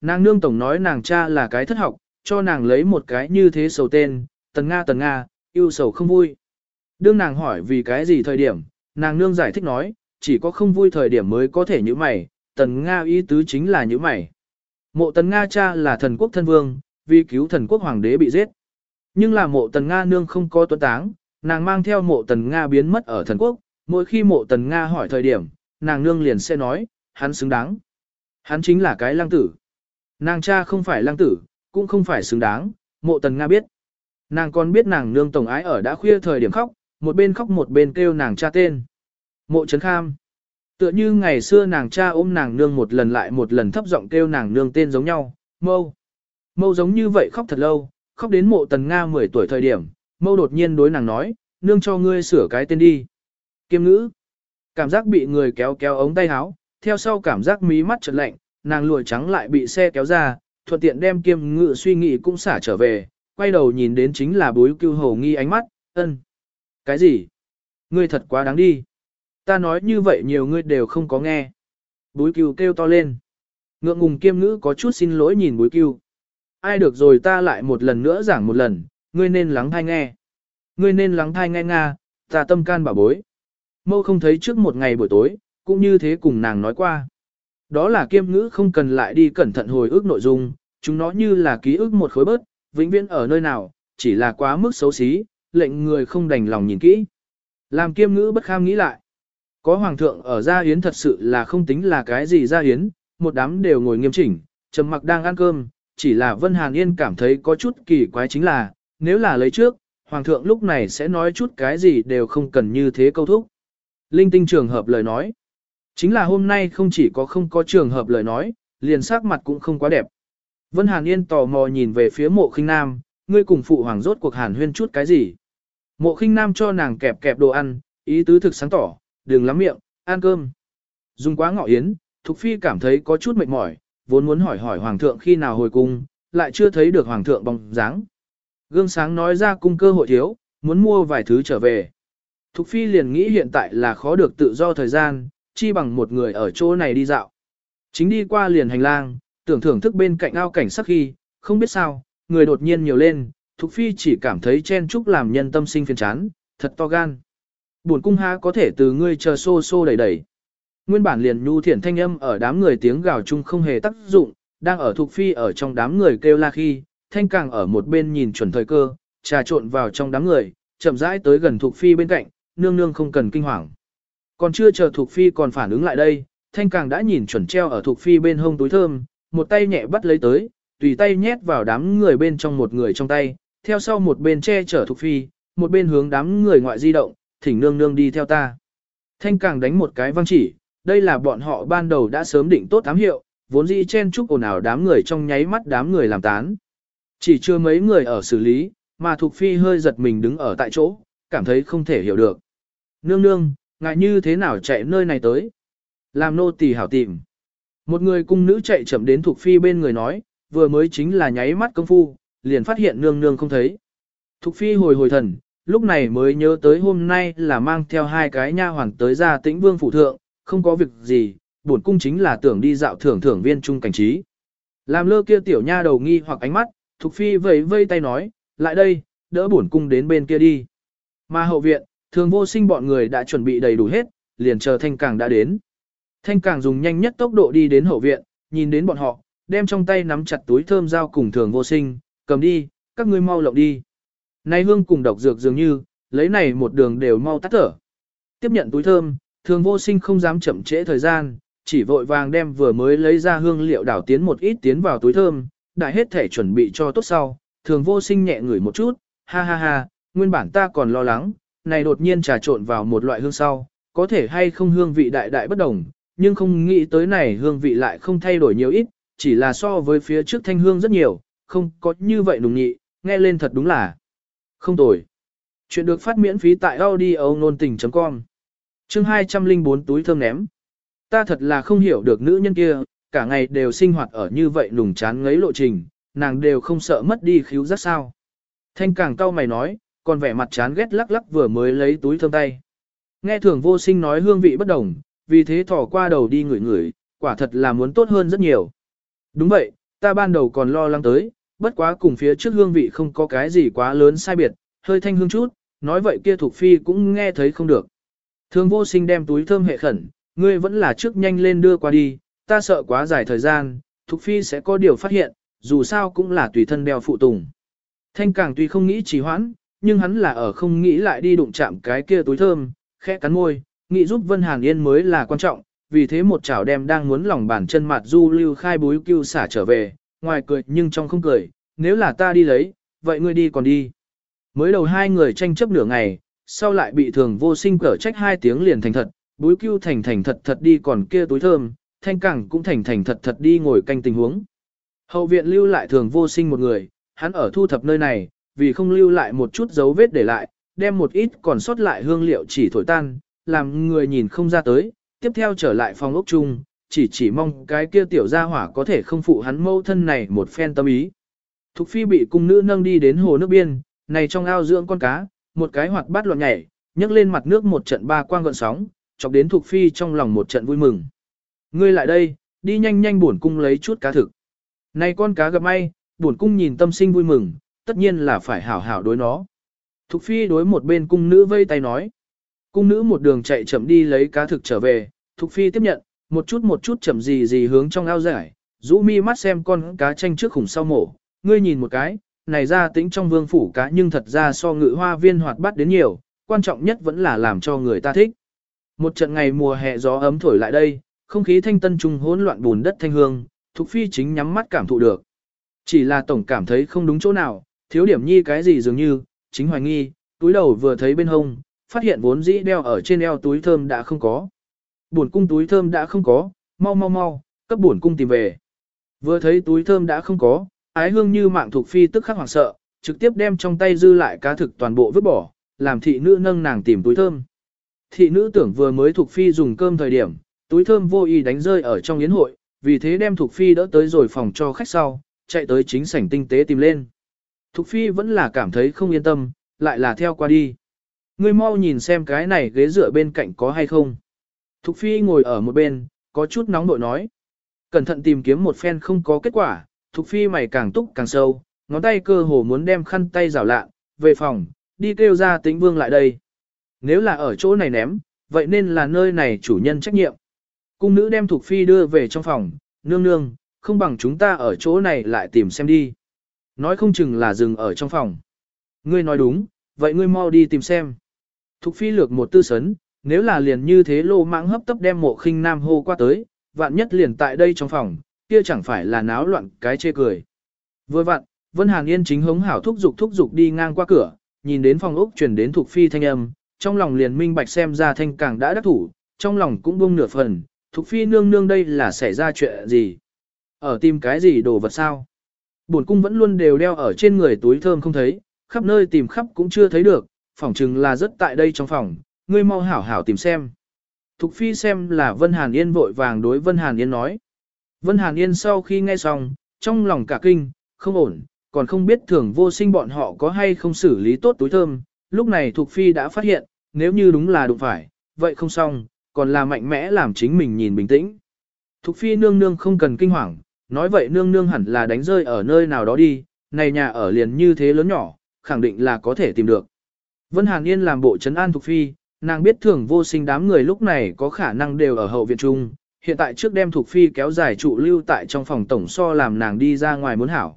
Nàng nương tổng nói nàng cha là cái thất học, cho nàng lấy một cái như thế sầu tên, tần Nga tần Nga, yêu sầu không vui. Đương nàng hỏi vì cái gì thời điểm, nàng nương giải thích nói, chỉ có không vui thời điểm mới có thể như mày, tần Nga ý tứ chính là như mày. Mộ tần Nga cha là thần quốc thân vương, vì cứu thần quốc hoàng đế bị giết. Nhưng là mộ tần Nga nương không có tuấn táng, nàng mang theo mộ tần Nga biến mất ở thần quốc, mỗi khi mộ tần Nga hỏi thời điểm, nàng nương liền sẽ nói, hắn xứng đáng. Hắn chính là cái lang tử. Nàng cha không phải lang tử, cũng không phải xứng đáng, mộ tần Nga biết. Nàng còn biết nàng nương tổng ái ở đã khuya thời điểm khóc, một bên khóc một bên kêu nàng cha tên. Mộ Trấn Kham. Tựa như ngày xưa nàng cha ôm nàng nương một lần lại một lần thấp giọng kêu nàng nương tên giống nhau, mâu. Mâu giống như vậy khóc thật lâu, khóc đến mộ tần Nga 10 tuổi thời điểm, mâu đột nhiên đối nàng nói, nương cho ngươi sửa cái tên đi. Kiêm ngữ. Cảm giác bị người kéo kéo ống tay áo, theo sau cảm giác mí mắt chợt lạnh, nàng lùi trắng lại bị xe kéo ra, thuận tiện đem kiêm ngự suy nghĩ cũng xả trở về, quay đầu nhìn đến chính là bối cưu hầu nghi ánh mắt, ân. Cái gì? Ngươi thật quá đáng đi. Ta nói như vậy nhiều ngươi đều không có nghe. Bối cưu kêu to lên. Ngượng ngùng kiêm ngữ có chút xin lỗi nhìn bối cưu. Ai được rồi ta lại một lần nữa giảng một lần, ngươi nên lắng thai nghe. Ngươi nên lắng thai nghe nga, ta tâm can bảo bối. Mâu không thấy trước một ngày buổi tối, cũng như thế cùng nàng nói qua. Đó là kiêm ngữ không cần lại đi cẩn thận hồi ức nội dung, chúng nó như là ký ức một khối bớt, vĩnh viễn ở nơi nào, chỉ là quá mức xấu xí, lệnh người không đành lòng nhìn kỹ. Làm kiêm ngữ bất kham nghĩ lại. Có hoàng thượng ở gia hiến thật sự là không tính là cái gì gia hiến, một đám đều ngồi nghiêm chỉnh, trầm mặc đang ăn cơm, chỉ là Vân Hàn Yên cảm thấy có chút kỳ quái chính là, nếu là lấy trước, hoàng thượng lúc này sẽ nói chút cái gì đều không cần như thế câu thúc. Linh tinh trường hợp lời nói. Chính là hôm nay không chỉ có không có trường hợp lời nói, liền sắc mặt cũng không quá đẹp. Vân Hàn Yên tò mò nhìn về phía mộ khinh nam, ngươi cùng phụ hoàng rốt cuộc hàn huyên chút cái gì. Mộ khinh nam cho nàng kẹp kẹp đồ ăn, ý tứ thực sáng tỏ, đừng lắm miệng, ăn cơm. Dùng quá ngọ yến, Thục Phi cảm thấy có chút mệt mỏi, vốn muốn hỏi hỏi hoàng thượng khi nào hồi cung, lại chưa thấy được hoàng thượng bóng dáng. Gương sáng nói ra cung cơ hội thiếu, muốn mua vài thứ trở về. Thục Phi liền nghĩ hiện tại là khó được tự do thời gian, chi bằng một người ở chỗ này đi dạo. Chính đi qua liền hành lang, tưởng thưởng thức bên cạnh ao cảnh sắc khi, không biết sao, người đột nhiên nhiều lên, Thục Phi chỉ cảm thấy chen chúc làm nhân tâm sinh phiền chán, thật to gan. Buồn cung ha có thể từ ngươi chờ xô xô đẩy đẩy. Nguyên bản liền nhu thiển thanh âm ở đám người tiếng gào chung không hề tác dụng, đang ở Thục Phi ở trong đám người kêu la khi, thanh càng ở một bên nhìn chuẩn thời cơ, trà trộn vào trong đám người, chậm rãi tới gần Thục Phi bên cạnh, nương nương không cần kinh hoàng. Còn chưa chờ Thục Phi còn phản ứng lại đây, thanh càng đã nhìn chuẩn treo ở Thục Phi bên hông túi thơm, một tay nhẹ bắt lấy tới, tùy tay nhét vào đám người bên trong một người trong tay, theo sau một bên che chở Thục Phi, một bên hướng đám người ngoại di động, thỉnh nương nương đi theo ta. Thanh càng đánh một cái văng chỉ, đây là bọn họ ban đầu đã sớm định tốt ám hiệu, vốn dĩ chen chúc ồn ào đám người trong nháy mắt đám người làm tán. Chỉ chưa mấy người ở xử lý, mà Thục Phi hơi giật mình đứng ở tại chỗ, cảm thấy không thể hiểu được. Nương nương, ngại như thế nào chạy nơi này tới? Làm nô tỳ hảo tìm. Một người cung nữ chạy chậm đến Thục Phi bên người nói, vừa mới chính là nháy mắt công phu, liền phát hiện nương nương không thấy. Thục Phi hồi hồi thần, lúc này mới nhớ tới hôm nay là mang theo hai cái nha hoàn tới ra tĩnh vương phủ thượng, không có việc gì, bổn cung chính là tưởng đi dạo thưởng thưởng viên trung cảnh trí. Làm lơ kia tiểu nha đầu nghi hoặc ánh mắt, Thục Phi vẫy vây tay nói, lại đây, đỡ bổn cung đến bên kia đi. Mà hậu viện, thường vô sinh bọn người đã chuẩn bị đầy đủ hết, liền chờ Thanh Càng đã đến. Thanh Càng dùng nhanh nhất tốc độ đi đến hậu viện, nhìn đến bọn họ, đem trong tay nắm chặt túi thơm dao cùng thường vô sinh, cầm đi, các ngươi mau lộng đi. Nay hương cùng độc dược dường như, lấy này một đường đều mau tắt thở. Tiếp nhận túi thơm, thường vô sinh không dám chậm trễ thời gian, chỉ vội vàng đem vừa mới lấy ra hương liệu đảo tiến một ít tiến vào túi thơm, đại hết thể chuẩn bị cho tốt sau, thường vô sinh nhẹ ngửi một chút, ha ha ha, nguyên bản ta còn lo lắng, này đột nhiên trà trộn vào một loại hương sau, có thể hay không hương vị đại đại bất đồng, nhưng không nghĩ tới này hương vị lại không thay đổi nhiều ít, chỉ là so với phía trước thanh hương rất nhiều, không có như vậy nùng nhị, nghe lên thật đúng là không tồi. Chuyện được phát miễn phí tại audio nôn tình.com Chương 204 túi thơm ném. Ta thật là không hiểu được nữ nhân kia, cả ngày đều sinh hoạt ở như vậy nùng chán ngấy lộ trình, nàng đều không sợ mất đi khíu giác sao. Thanh càng cau mày nói, còn vẻ mặt chán ghét lắc lắc vừa mới lấy túi thơm tay. Nghe thường vô sinh nói hương vị bất đồng, vì thế thỏ qua đầu đi ngửi ngửi, quả thật là muốn tốt hơn rất nhiều. Đúng vậy, ta ban đầu còn lo lắng tới, bất quá cùng phía trước hương vị không có cái gì quá lớn sai biệt, hơi thanh hương chút, nói vậy kia thuộc phi cũng nghe thấy không được. Thường vô sinh đem túi thơm hệ khẩn, ngươi vẫn là trước nhanh lên đưa qua đi, ta sợ quá dài thời gian, thuộc phi sẽ có điều phát hiện, dù sao cũng là tùy thân đeo phụ tùng. Thanh càng tuy không nghĩ trì hoãn, nhưng hắn là ở không nghĩ lại đi đụng chạm cái kia túi thơm, khẽ cắn môi, nghĩ giúp Vân Hàn Yên mới là quan trọng, vì thế một chảo đem đang muốn lòng bàn chân mặt du lưu khai búi cưu xả trở về, ngoài cười nhưng trong không cười, nếu là ta đi lấy, vậy ngươi đi còn đi. Mới đầu hai người tranh chấp nửa ngày, sau lại bị thường vô sinh cở trách hai tiếng liền thành thật, búi cưu thành thành thật thật đi còn kia túi thơm, thanh cẳng cũng thành thành thật thật đi ngồi canh tình huống. Hậu viện lưu lại thường vô sinh một người, hắn ở thu thập nơi này, vì không lưu lại một chút dấu vết để lại, đem một ít còn sót lại hương liệu chỉ thổi tan, làm người nhìn không ra tới, tiếp theo trở lại phòng ốc chung, chỉ chỉ mong cái kia tiểu gia hỏa có thể không phụ hắn mâu thân này một phen tâm ý. Thục phi bị cung nữ nâng đi đến hồ nước biên, này trong ao dưỡng con cá, một cái hoạt bát loạn nhảy, nhấc lên mặt nước một trận ba quang gợn sóng, chọc đến Thục phi trong lòng một trận vui mừng. Ngươi lại đây, đi nhanh nhanh buồn cung lấy chút cá thực. Này con cá gặp may, buồn cung nhìn tâm sinh vui mừng, tất nhiên là phải hảo hảo đối nó. Thục phi đối một bên cung nữ vây tay nói. Cung nữ một đường chạy chậm đi lấy cá thực trở về, Thục phi tiếp nhận, một chút một chút chậm gì gì hướng trong ao giải, rũ mi mắt xem con cá tranh trước khủng sau mổ, ngươi nhìn một cái, này ra tính trong vương phủ cá nhưng thật ra so ngự hoa viên hoạt bát đến nhiều, quan trọng nhất vẫn là làm cho người ta thích. Một trận ngày mùa hè gió ấm thổi lại đây, không khí thanh tân trung hỗn loạn bùn đất thanh hương, Thục Phi chính nhắm mắt cảm thụ được. Chỉ là tổng cảm thấy không đúng chỗ nào, thiếu điểm nhi cái gì dường như, chính hoài nghi, túi đầu vừa thấy bên hông, phát hiện vốn dĩ đeo ở trên eo túi thơm đã không có. Buồn cung túi thơm đã không có, mau mau mau, cấp buồn cung tìm về. Vừa thấy túi thơm đã không có, ái hương như mạng thuộc phi tức khắc hoảng sợ, trực tiếp đem trong tay dư lại cá thực toàn bộ vứt bỏ, làm thị nữ nâng nàng tìm túi thơm. Thị nữ tưởng vừa mới thuộc phi dùng cơm thời điểm, túi thơm vô ý đánh rơi ở trong yến hội, vì thế đem thuộc phi đỡ tới rồi phòng cho khách sau, chạy tới chính sảnh tinh tế tìm lên. Thục phi vẫn là cảm thấy không yên tâm, lại là theo qua đi. Ngươi mau nhìn xem cái này ghế dựa bên cạnh có hay không. Thục phi ngồi ở một bên, có chút nóng nội nói. Cẩn thận tìm kiếm một phen không có kết quả, Thục phi mày càng túc càng sâu, ngón tay cơ hồ muốn đem khăn tay rào lạ, về phòng, đi kêu ra tính vương lại đây. Nếu là ở chỗ này ném, vậy nên là nơi này chủ nhân trách nhiệm. Cung nữ đem Thục phi đưa về trong phòng, nương nương, không bằng chúng ta ở chỗ này lại tìm xem đi. Nói không chừng là dừng ở trong phòng. Ngươi nói đúng, vậy ngươi mau đi tìm xem. Thục phi lược một tư sấn, nếu là liền như thế lô mãng hấp tấp đem mộ khinh nam hô qua tới, vạn nhất liền tại đây trong phòng, kia chẳng phải là náo loạn cái chê cười. Vừa vặn, Vân Hàn Yên chính hống hảo thúc dục thúc dục đi ngang qua cửa, nhìn đến phòng ốc chuyển đến thuộc phi thanh âm, trong lòng liền minh bạch xem ra thanh càng đã đắc thủ, trong lòng cũng buông nửa phần, thuộc phi nương nương đây là xảy ra chuyện gì. Ở tìm cái gì đồ vật sao? Bổn cung vẫn luôn đều đeo ở trên người túi thơm không thấy, khắp nơi tìm khắp cũng chưa thấy được, phỏng chừng là rất tại đây trong phòng, ngươi mau hảo hảo tìm xem. Thục phi xem là Vân Hàn Yên vội vàng đối Vân Hàn Yên nói. Vân Hàn Yên sau khi nghe xong, trong lòng cả kinh, không ổn, còn không biết thường vô sinh bọn họ có hay không xử lý tốt túi thơm. Lúc này Thục phi đã phát hiện, nếu như đúng là đụng phải, vậy không xong, còn là mạnh mẽ làm chính mình nhìn bình tĩnh. Thục phi nương nương không cần kinh hoàng, nói vậy nương nương hẳn là đánh rơi ở nơi nào đó đi, này nhà ở liền như thế lớn nhỏ, khẳng định là có thể tìm được. Vân Hàn Yên làm bộ trấn an Thục Phi, nàng biết thường vô sinh đám người lúc này có khả năng đều ở hậu viện trung, hiện tại trước đem Thục Phi kéo dài trụ lưu tại trong phòng tổng so làm nàng đi ra ngoài muốn hảo.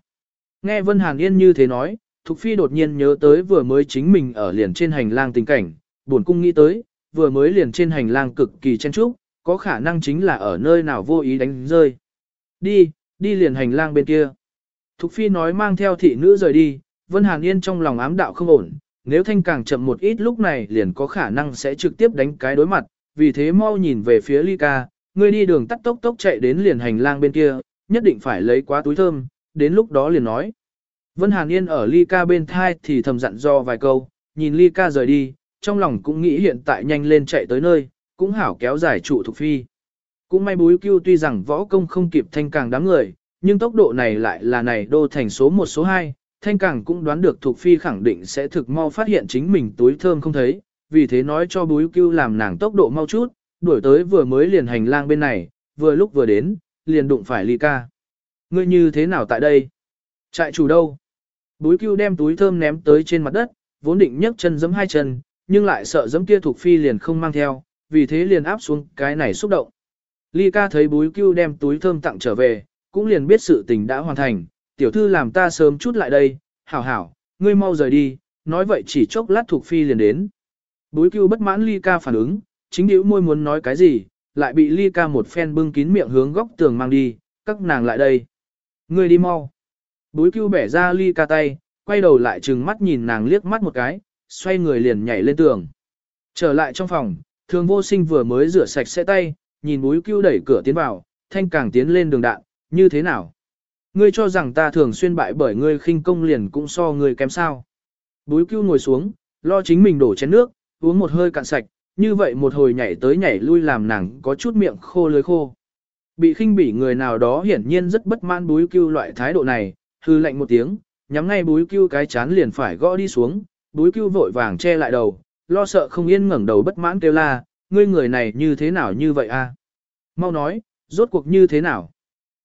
Nghe Vân Hàn Yên như thế nói, Thục Phi đột nhiên nhớ tới vừa mới chính mình ở liền trên hành lang tình cảnh, buồn cung nghĩ tới, vừa mới liền trên hành lang cực kỳ chen trúc, có khả năng chính là ở nơi nào vô ý đánh rơi. Đi, đi liền hành lang bên kia. Thục Phi nói mang theo thị nữ rời đi, Vân Hàn Yên trong lòng ám đạo không ổn, nếu thanh càng chậm một ít lúc này liền có khả năng sẽ trực tiếp đánh cái đối mặt, vì thế mau nhìn về phía Ly Ca, người đi đường tắt tốc tốc chạy đến liền hành lang bên kia, nhất định phải lấy quá túi thơm, đến lúc đó liền nói. Vân Hàn Yên ở Ly Ca bên thai thì thầm dặn do vài câu, nhìn Ly Ca rời đi, trong lòng cũng nghĩ hiện tại nhanh lên chạy tới nơi, cũng hảo kéo dài trụ Thục Phi. Cũng may búi cưu tuy rằng võ công không kịp thanh càng đám người, nhưng tốc độ này lại là này đô thành số 1 số 2, thanh càng cũng đoán được thuộc phi khẳng định sẽ thực mau phát hiện chính mình túi thơm không thấy, vì thế nói cho búi cưu làm nàng tốc độ mau chút, đuổi tới vừa mới liền hành lang bên này, vừa lúc vừa đến, liền đụng phải ly ca. Ngươi như thế nào tại đây? Trại chủ đâu? Búi cưu đem túi thơm ném tới trên mặt đất, vốn định nhấc chân giẫm hai chân, nhưng lại sợ giẫm kia thuộc phi liền không mang theo, vì thế liền áp xuống cái này xúc động. Ly ca thấy búi cưu đem túi thơm tặng trở về, cũng liền biết sự tình đã hoàn thành, tiểu thư làm ta sớm chút lại đây, hảo hảo, ngươi mau rời đi, nói vậy chỉ chốc lát thuộc phi liền đến. Búi cưu bất mãn ly ca phản ứng, chính điếu môi muốn nói cái gì, lại bị ly ca một phen bưng kín miệng hướng góc tường mang đi, các nàng lại đây. Ngươi đi mau. Búi cưu bẻ ra ly ca tay, quay đầu lại trừng mắt nhìn nàng liếc mắt một cái, xoay người liền nhảy lên tường. Trở lại trong phòng, thường vô sinh vừa mới rửa sạch sẽ tay, nhìn búi cưu đẩy cửa tiến vào, thanh càng tiến lên đường đạn, như thế nào? Ngươi cho rằng ta thường xuyên bại bởi ngươi khinh công liền cũng so ngươi kém sao. Búi cưu ngồi xuống, lo chính mình đổ chén nước, uống một hơi cạn sạch, như vậy một hồi nhảy tới nhảy lui làm nàng có chút miệng khô lưới khô. Bị khinh bỉ người nào đó hiển nhiên rất bất mãn búi cưu loại thái độ này, hư lạnh một tiếng, nhắm ngay búi cưu cái chán liền phải gõ đi xuống, búi cưu vội vàng che lại đầu, lo sợ không yên ngẩng đầu bất mãn kêu la, ngươi người này như thế nào như vậy a? Mau nói, rốt cuộc như thế nào?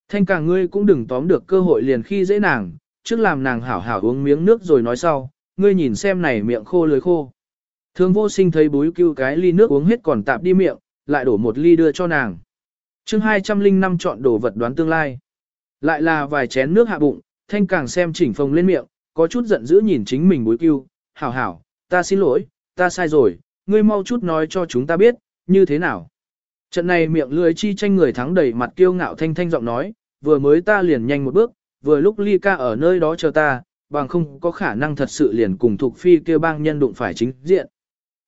Thanh càng ngươi cũng đừng tóm được cơ hội liền khi dễ nàng, trước làm nàng hảo hảo uống miếng nước rồi nói sau, ngươi nhìn xem này miệng khô lưới khô. Thương vô sinh thấy búi cưu cái ly nước uống hết còn tạp đi miệng, lại đổ một ly đưa cho nàng. chương 205 chọn đồ vật đoán tương lai. Lại là vài chén nước hạ bụng, thanh càng xem chỉnh phồng lên miệng, có chút giận dữ nhìn chính mình búi cưu, hảo hảo, ta xin lỗi, ta sai rồi, ngươi mau chút nói cho chúng ta biết, như thế nào. Trận này miệng lưỡi chi tranh người thắng đầy mặt kiêu ngạo thanh thanh giọng nói, vừa mới ta liền nhanh một bước, vừa lúc ly ca ở nơi đó chờ ta, bằng không có khả năng thật sự liền cùng thuộc phi kêu bang nhân đụng phải chính diện.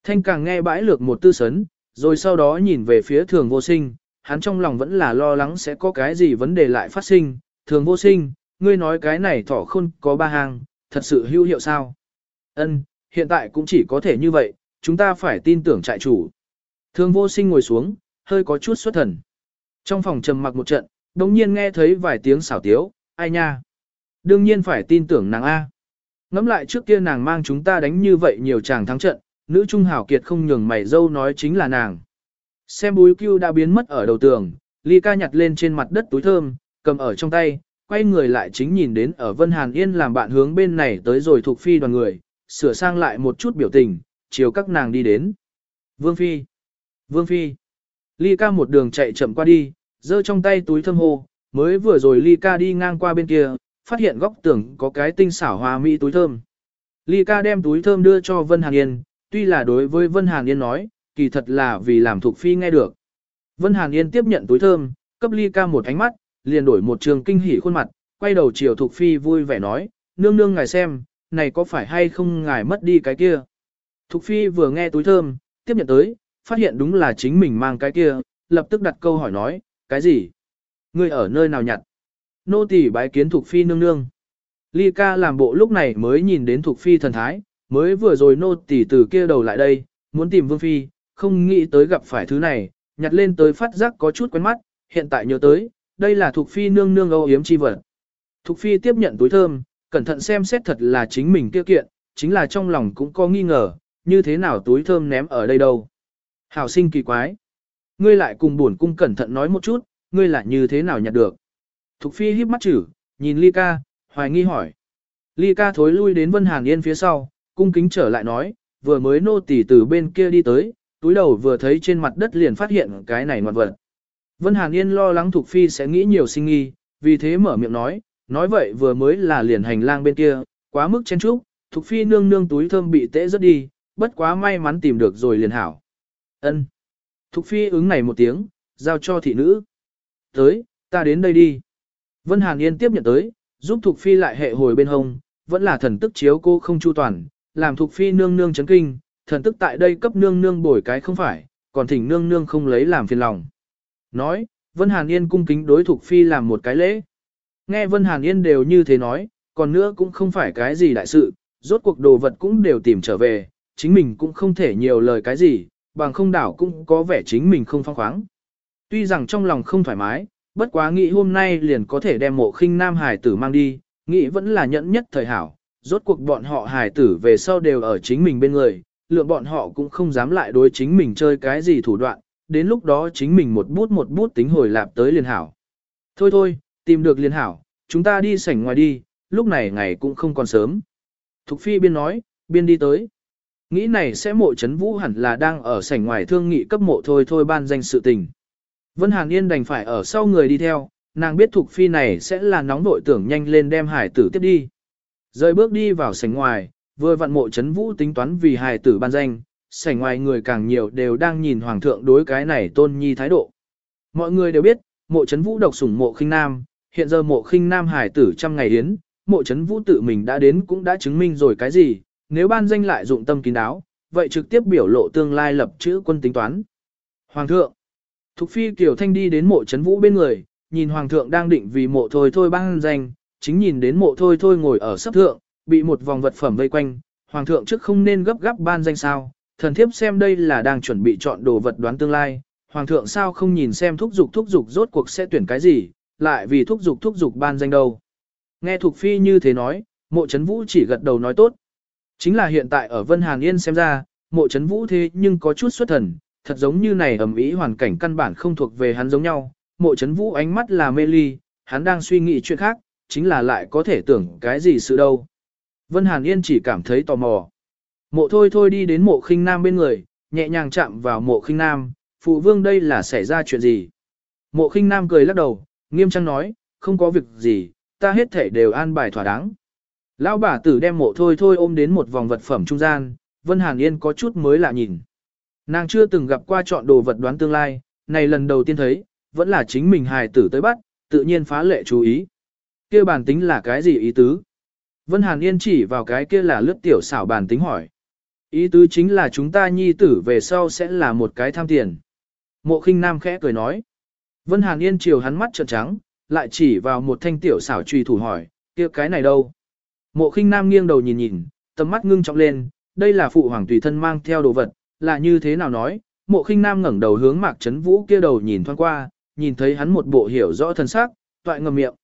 Thanh càng nghe bãi lược một tư sấn, rồi sau đó nhìn về phía thường vô sinh, hắn trong lòng vẫn là lo lắng sẽ có cái gì vấn đề lại phát sinh. Thường vô sinh, ngươi nói cái này thỏ khôn có ba hàng, thật sự hữu hiệu sao? Ân, hiện tại cũng chỉ có thể như vậy, chúng ta phải tin tưởng trại chủ. Thường vô sinh ngồi xuống, hơi có chút xuất thần. Trong phòng trầm mặc một trận, đồng nhiên nghe thấy vài tiếng xảo tiếu, ai nha? Đương nhiên phải tin tưởng nàng A. Ngắm lại trước kia nàng mang chúng ta đánh như vậy nhiều chàng thắng trận, nữ trung hảo kiệt không nhường mày dâu nói chính là nàng. Xem búi cưu đã biến mất ở đầu tường, ly ca nhặt lên trên mặt đất túi thơm, cầm ở trong tay, quay người lại chính nhìn đến ở Vân Hàn Yên làm bạn hướng bên này tới rồi thuộc phi đoàn người, sửa sang lại một chút biểu tình, chiều các nàng đi đến. Vương Phi! Vương Phi! Ly ca một đường chạy chậm qua đi, giơ trong tay túi thơm hô, mới vừa rồi Ly ca đi ngang qua bên kia, phát hiện góc tường có cái tinh xảo hoa mỹ túi thơm. Ly ca đem túi thơm đưa cho Vân Hàn Yên, tuy là đối với Vân Hàn Yên nói, kỳ thật là vì làm thuộc phi nghe được. Vân Hàn Yên tiếp nhận túi thơm, cấp ly ca một ánh mắt, liền đổi một trường kinh hỉ khuôn mặt, quay đầu chiều thuộc phi vui vẻ nói, nương nương ngài xem, này có phải hay không ngài mất đi cái kia. Thục phi vừa nghe túi thơm, tiếp nhận tới, phát hiện đúng là chính mình mang cái kia, lập tức đặt câu hỏi nói, cái gì? Ngươi ở nơi nào nhặt? Nô tỳ bái kiến Thục phi nương nương. Ly ca làm bộ lúc này mới nhìn đến Thục phi thần thái, mới vừa rồi nô tỳ từ kia đầu lại đây, muốn tìm Vương Phi, không nghĩ tới gặp phải thứ này, nhặt lên tới phát giác có chút quen mắt, hiện tại nhớ tới, đây là Thục Phi nương nương âu yếm chi vật. Thục Phi tiếp nhận túi thơm, cẩn thận xem xét thật là chính mình kia kiện, chính là trong lòng cũng có nghi ngờ, như thế nào túi thơm ném ở đây đâu. Hảo sinh kỳ quái. Ngươi lại cùng buồn cung cẩn thận nói một chút, ngươi lại như thế nào nhặt được. Thục Phi híp mắt chử, nhìn Ly ca, hoài nghi hỏi. Ly ca thối lui đến Vân Hàn Yên phía sau, cung kính trở lại nói, vừa mới nô tỳ từ bên kia đi tới, túi đầu vừa thấy trên mặt đất liền phát hiện cái này ngoạn vật. Vân Hàn Yên lo lắng Thục Phi sẽ nghĩ nhiều sinh nghi, vì thế mở miệng nói, nói vậy vừa mới là liền hành lang bên kia, quá mức chen chúc, Thục Phi nương nương túi thơm bị tễ rất đi, bất quá may mắn tìm được rồi liền hảo. Ân. Thục Phi ứng này một tiếng, giao cho thị nữ. Tới, ta đến đây đi. Vân Hàn Yên tiếp nhận tới, giúp Thục Phi lại hệ hồi bên hông, vẫn là thần tức chiếu cô không chu toàn, làm thục phi nương nương chấn kinh, thần tức tại đây cấp nương nương bồi cái không phải, còn thỉnh nương nương không lấy làm phiền lòng. Nói, Vân Hàn Yên cung kính đối thục phi làm một cái lễ. Nghe Vân Hàn Yên đều như thế nói, còn nữa cũng không phải cái gì đại sự, rốt cuộc đồ vật cũng đều tìm trở về, chính mình cũng không thể nhiều lời cái gì, bằng không đảo cũng có vẻ chính mình không phong khoáng. Tuy rằng trong lòng không thoải mái, bất quá nghĩ hôm nay liền có thể đem mộ khinh nam hải tử mang đi, nghĩ vẫn là nhẫn nhất thời hảo, rốt cuộc bọn họ hải tử về sau đều ở chính mình bên người, lượng bọn họ cũng không dám lại đối chính mình chơi cái gì thủ đoạn, đến lúc đó chính mình một bút một bút tính hồi lạp tới liền hảo. Thôi thôi, tìm được liền hảo, chúng ta đi sảnh ngoài đi, lúc này ngày cũng không còn sớm. Thục phi biên nói, biên đi tới. Nghĩ này sẽ mộ chấn vũ hẳn là đang ở sảnh ngoài thương nghị cấp mộ thôi thôi ban danh sự tình. Vân Hàn Yên đành phải ở sau người đi theo, nàng biết thuộc Phi này sẽ là nóng nội tưởng nhanh lên đem hải tử tiếp đi. Rời bước đi vào sảnh ngoài, vừa vặn mộ chấn vũ tính toán vì hải tử ban danh, sảnh ngoài người càng nhiều đều đang nhìn hoàng thượng đối cái này tôn nhi thái độ. Mọi người đều biết, mộ chấn vũ độc sủng mộ khinh nam, hiện giờ mộ khinh nam hải tử trăm ngày yến, mộ chấn vũ tự mình đã đến cũng đã chứng minh rồi cái gì, nếu ban danh lại dụng tâm kín đáo, vậy trực tiếp biểu lộ tương lai lập chữ quân tính toán. Hoàng thượng, Thục phi Kiều Thanh đi đến mộ chấn vũ bên người, nhìn hoàng thượng đang định vì mộ thôi thôi ban danh, chính nhìn đến mộ thôi thôi ngồi ở sấp thượng, bị một vòng vật phẩm vây quanh, hoàng thượng trước không nên gấp gáp ban danh sao, thần thiếp xem đây là đang chuẩn bị chọn đồ vật đoán tương lai, hoàng thượng sao không nhìn xem thúc dục thúc dục rốt cuộc sẽ tuyển cái gì, lại vì thúc dục thúc dục ban danh đâu. Nghe Thục Phi như thế nói, mộ chấn vũ chỉ gật đầu nói tốt. Chính là hiện tại ở Vân Hàn Yên xem ra, mộ chấn vũ thế nhưng có chút xuất thần, thật giống như này ẩm ý hoàn cảnh căn bản không thuộc về hắn giống nhau. Mộ chấn vũ ánh mắt là mê ly, hắn đang suy nghĩ chuyện khác, chính là lại có thể tưởng cái gì sự đâu. Vân Hàn Yên chỉ cảm thấy tò mò. Mộ thôi thôi đi đến mộ khinh nam bên người, nhẹ nhàng chạm vào mộ khinh nam, phụ vương đây là xảy ra chuyện gì. Mộ khinh nam cười lắc đầu, nghiêm trang nói, không có việc gì, ta hết thể đều an bài thỏa đáng. Lão bà tử đem mộ thôi thôi ôm đến một vòng vật phẩm trung gian, Vân Hàn Yên có chút mới lạ nhìn. Nàng chưa từng gặp qua chọn đồ vật đoán tương lai, này lần đầu tiên thấy, vẫn là chính mình hài tử tới bắt, tự nhiên phá lệ chú ý. kia bản tính là cái gì ý tứ? Vân Hàn Yên chỉ vào cái kia là lướt tiểu xảo bản tính hỏi. Ý tứ chính là chúng ta nhi tử về sau sẽ là một cái tham tiền. Mộ khinh nam khẽ cười nói. Vân Hàn Yên chiều hắn mắt trợn trắng, lại chỉ vào một thanh tiểu xảo truy thủ hỏi, kia cái này đâu? Mộ khinh nam nghiêng đầu nhìn nhìn, tầm mắt ngưng trọng lên, đây là phụ hoàng tùy thân mang theo đồ vật, là như thế nào nói? Mộ khinh nam ngẩng đầu hướng mạc chấn vũ kia đầu nhìn thoáng qua, nhìn thấy hắn một bộ hiểu rõ thân xác, toại ngầm miệng.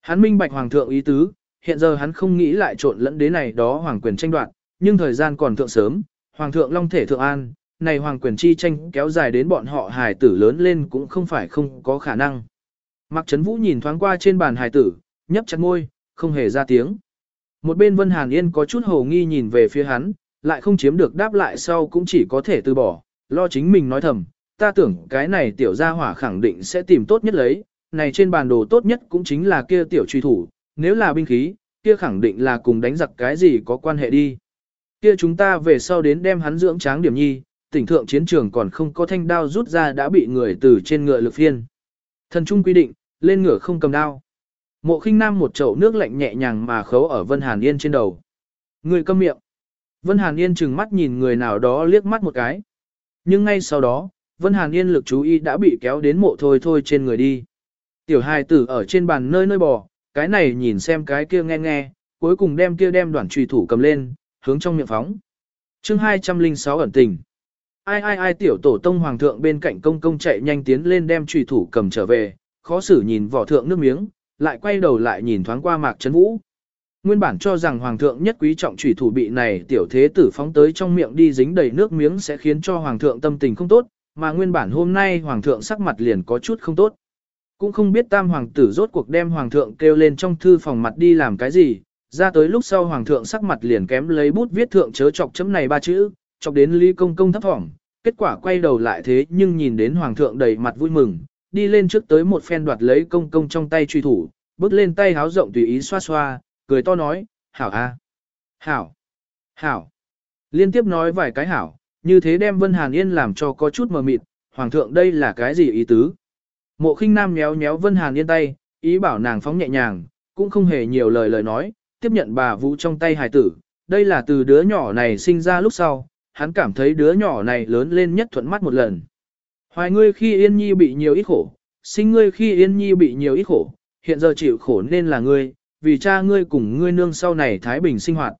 Hắn minh bạch hoàng thượng ý tứ, hiện giờ hắn không nghĩ lại trộn lẫn đến này đó hoàng quyền tranh đoạt, nhưng thời gian còn thượng sớm, hoàng thượng long thể thượng an, này hoàng quyền chi tranh kéo dài đến bọn họ hài tử lớn lên cũng không phải không có khả năng. Mạc Trấn Vũ nhìn thoáng qua trên bàn hài tử, nhấp chặt môi, không hề ra tiếng. Một bên Vân Hàn Yên có chút hồ nghi nhìn về phía hắn, lại không chiếm được đáp lại sau cũng chỉ có thể từ bỏ, lo chính mình nói thầm, ta tưởng cái này tiểu gia hỏa khẳng định sẽ tìm tốt nhất lấy, này trên bản đồ tốt nhất cũng chính là kia tiểu truy thủ, nếu là binh khí, kia khẳng định là cùng đánh giặc cái gì có quan hệ đi. Kia chúng ta về sau đến đem hắn dưỡng tráng điểm nhi, tỉnh thượng chiến trường còn không có thanh đao rút ra đã bị người từ trên ngựa lực phiên. Thần trung quy định, lên ngựa không cầm đao. Mộ khinh nam một chậu nước lạnh nhẹ nhàng mà khấu ở Vân Hàn Yên trên đầu. Người câm miệng. Vân Hàn Yên chừng mắt nhìn người nào đó liếc mắt một cái. Nhưng ngay sau đó, Vân Hàn Yên lực chú ý đã bị kéo đến mộ thôi thôi trên người đi. Tiểu hài tử ở trên bàn nơi nơi bò, cái này nhìn xem cái kia nghe nghe, cuối cùng đem kia đem đoạn trùy thủ cầm lên, hướng trong miệng phóng. chương 206 ẩn tình. Ai ai ai tiểu tổ tông hoàng thượng bên cạnh công công chạy nhanh tiến lên đem trùy thủ cầm trở về, khó xử nhìn vỏ thượng nước miếng, lại quay đầu lại nhìn thoáng qua mạc trấn vũ. Nguyên bản cho rằng hoàng thượng nhất quý trọng thủy thủ bị này tiểu thế tử phóng tới trong miệng đi dính đầy nước miếng sẽ khiến cho hoàng thượng tâm tình không tốt, mà nguyên bản hôm nay hoàng thượng sắc mặt liền có chút không tốt. Cũng không biết tam hoàng tử rốt cuộc đem hoàng thượng kêu lên trong thư phòng mặt đi làm cái gì, ra tới lúc sau hoàng thượng sắc mặt liền kém lấy bút viết thượng chớ chọc chấm này ba chữ, chọc đến ly công công thấp thỏm, kết quả quay đầu lại thế nhưng nhìn đến hoàng thượng đầy mặt vui mừng, đi lên trước tới một phen đoạt lấy công công trong tay truy thủ, bước lên tay háo rộng tùy ý xoa xoa, cười to nói, hảo a, hảo, hảo. Liên tiếp nói vài cái hảo, như thế đem Vân Hàn Yên làm cho có chút mờ mịt, hoàng thượng đây là cái gì ý tứ. Mộ khinh nam nhéo nhéo Vân Hàn Yên tay, ý bảo nàng phóng nhẹ nhàng, cũng không hề nhiều lời lời nói, tiếp nhận bà vũ trong tay hài tử. Đây là từ đứa nhỏ này sinh ra lúc sau, hắn cảm thấy đứa nhỏ này lớn lên nhất thuận mắt một lần. Hoài ngươi khi Yên Nhi bị nhiều ít khổ, sinh ngươi khi Yên Nhi bị nhiều ít khổ, hiện giờ chịu khổ nên là ngươi, vì cha ngươi cùng ngươi nương sau này thái bình sinh hoạt.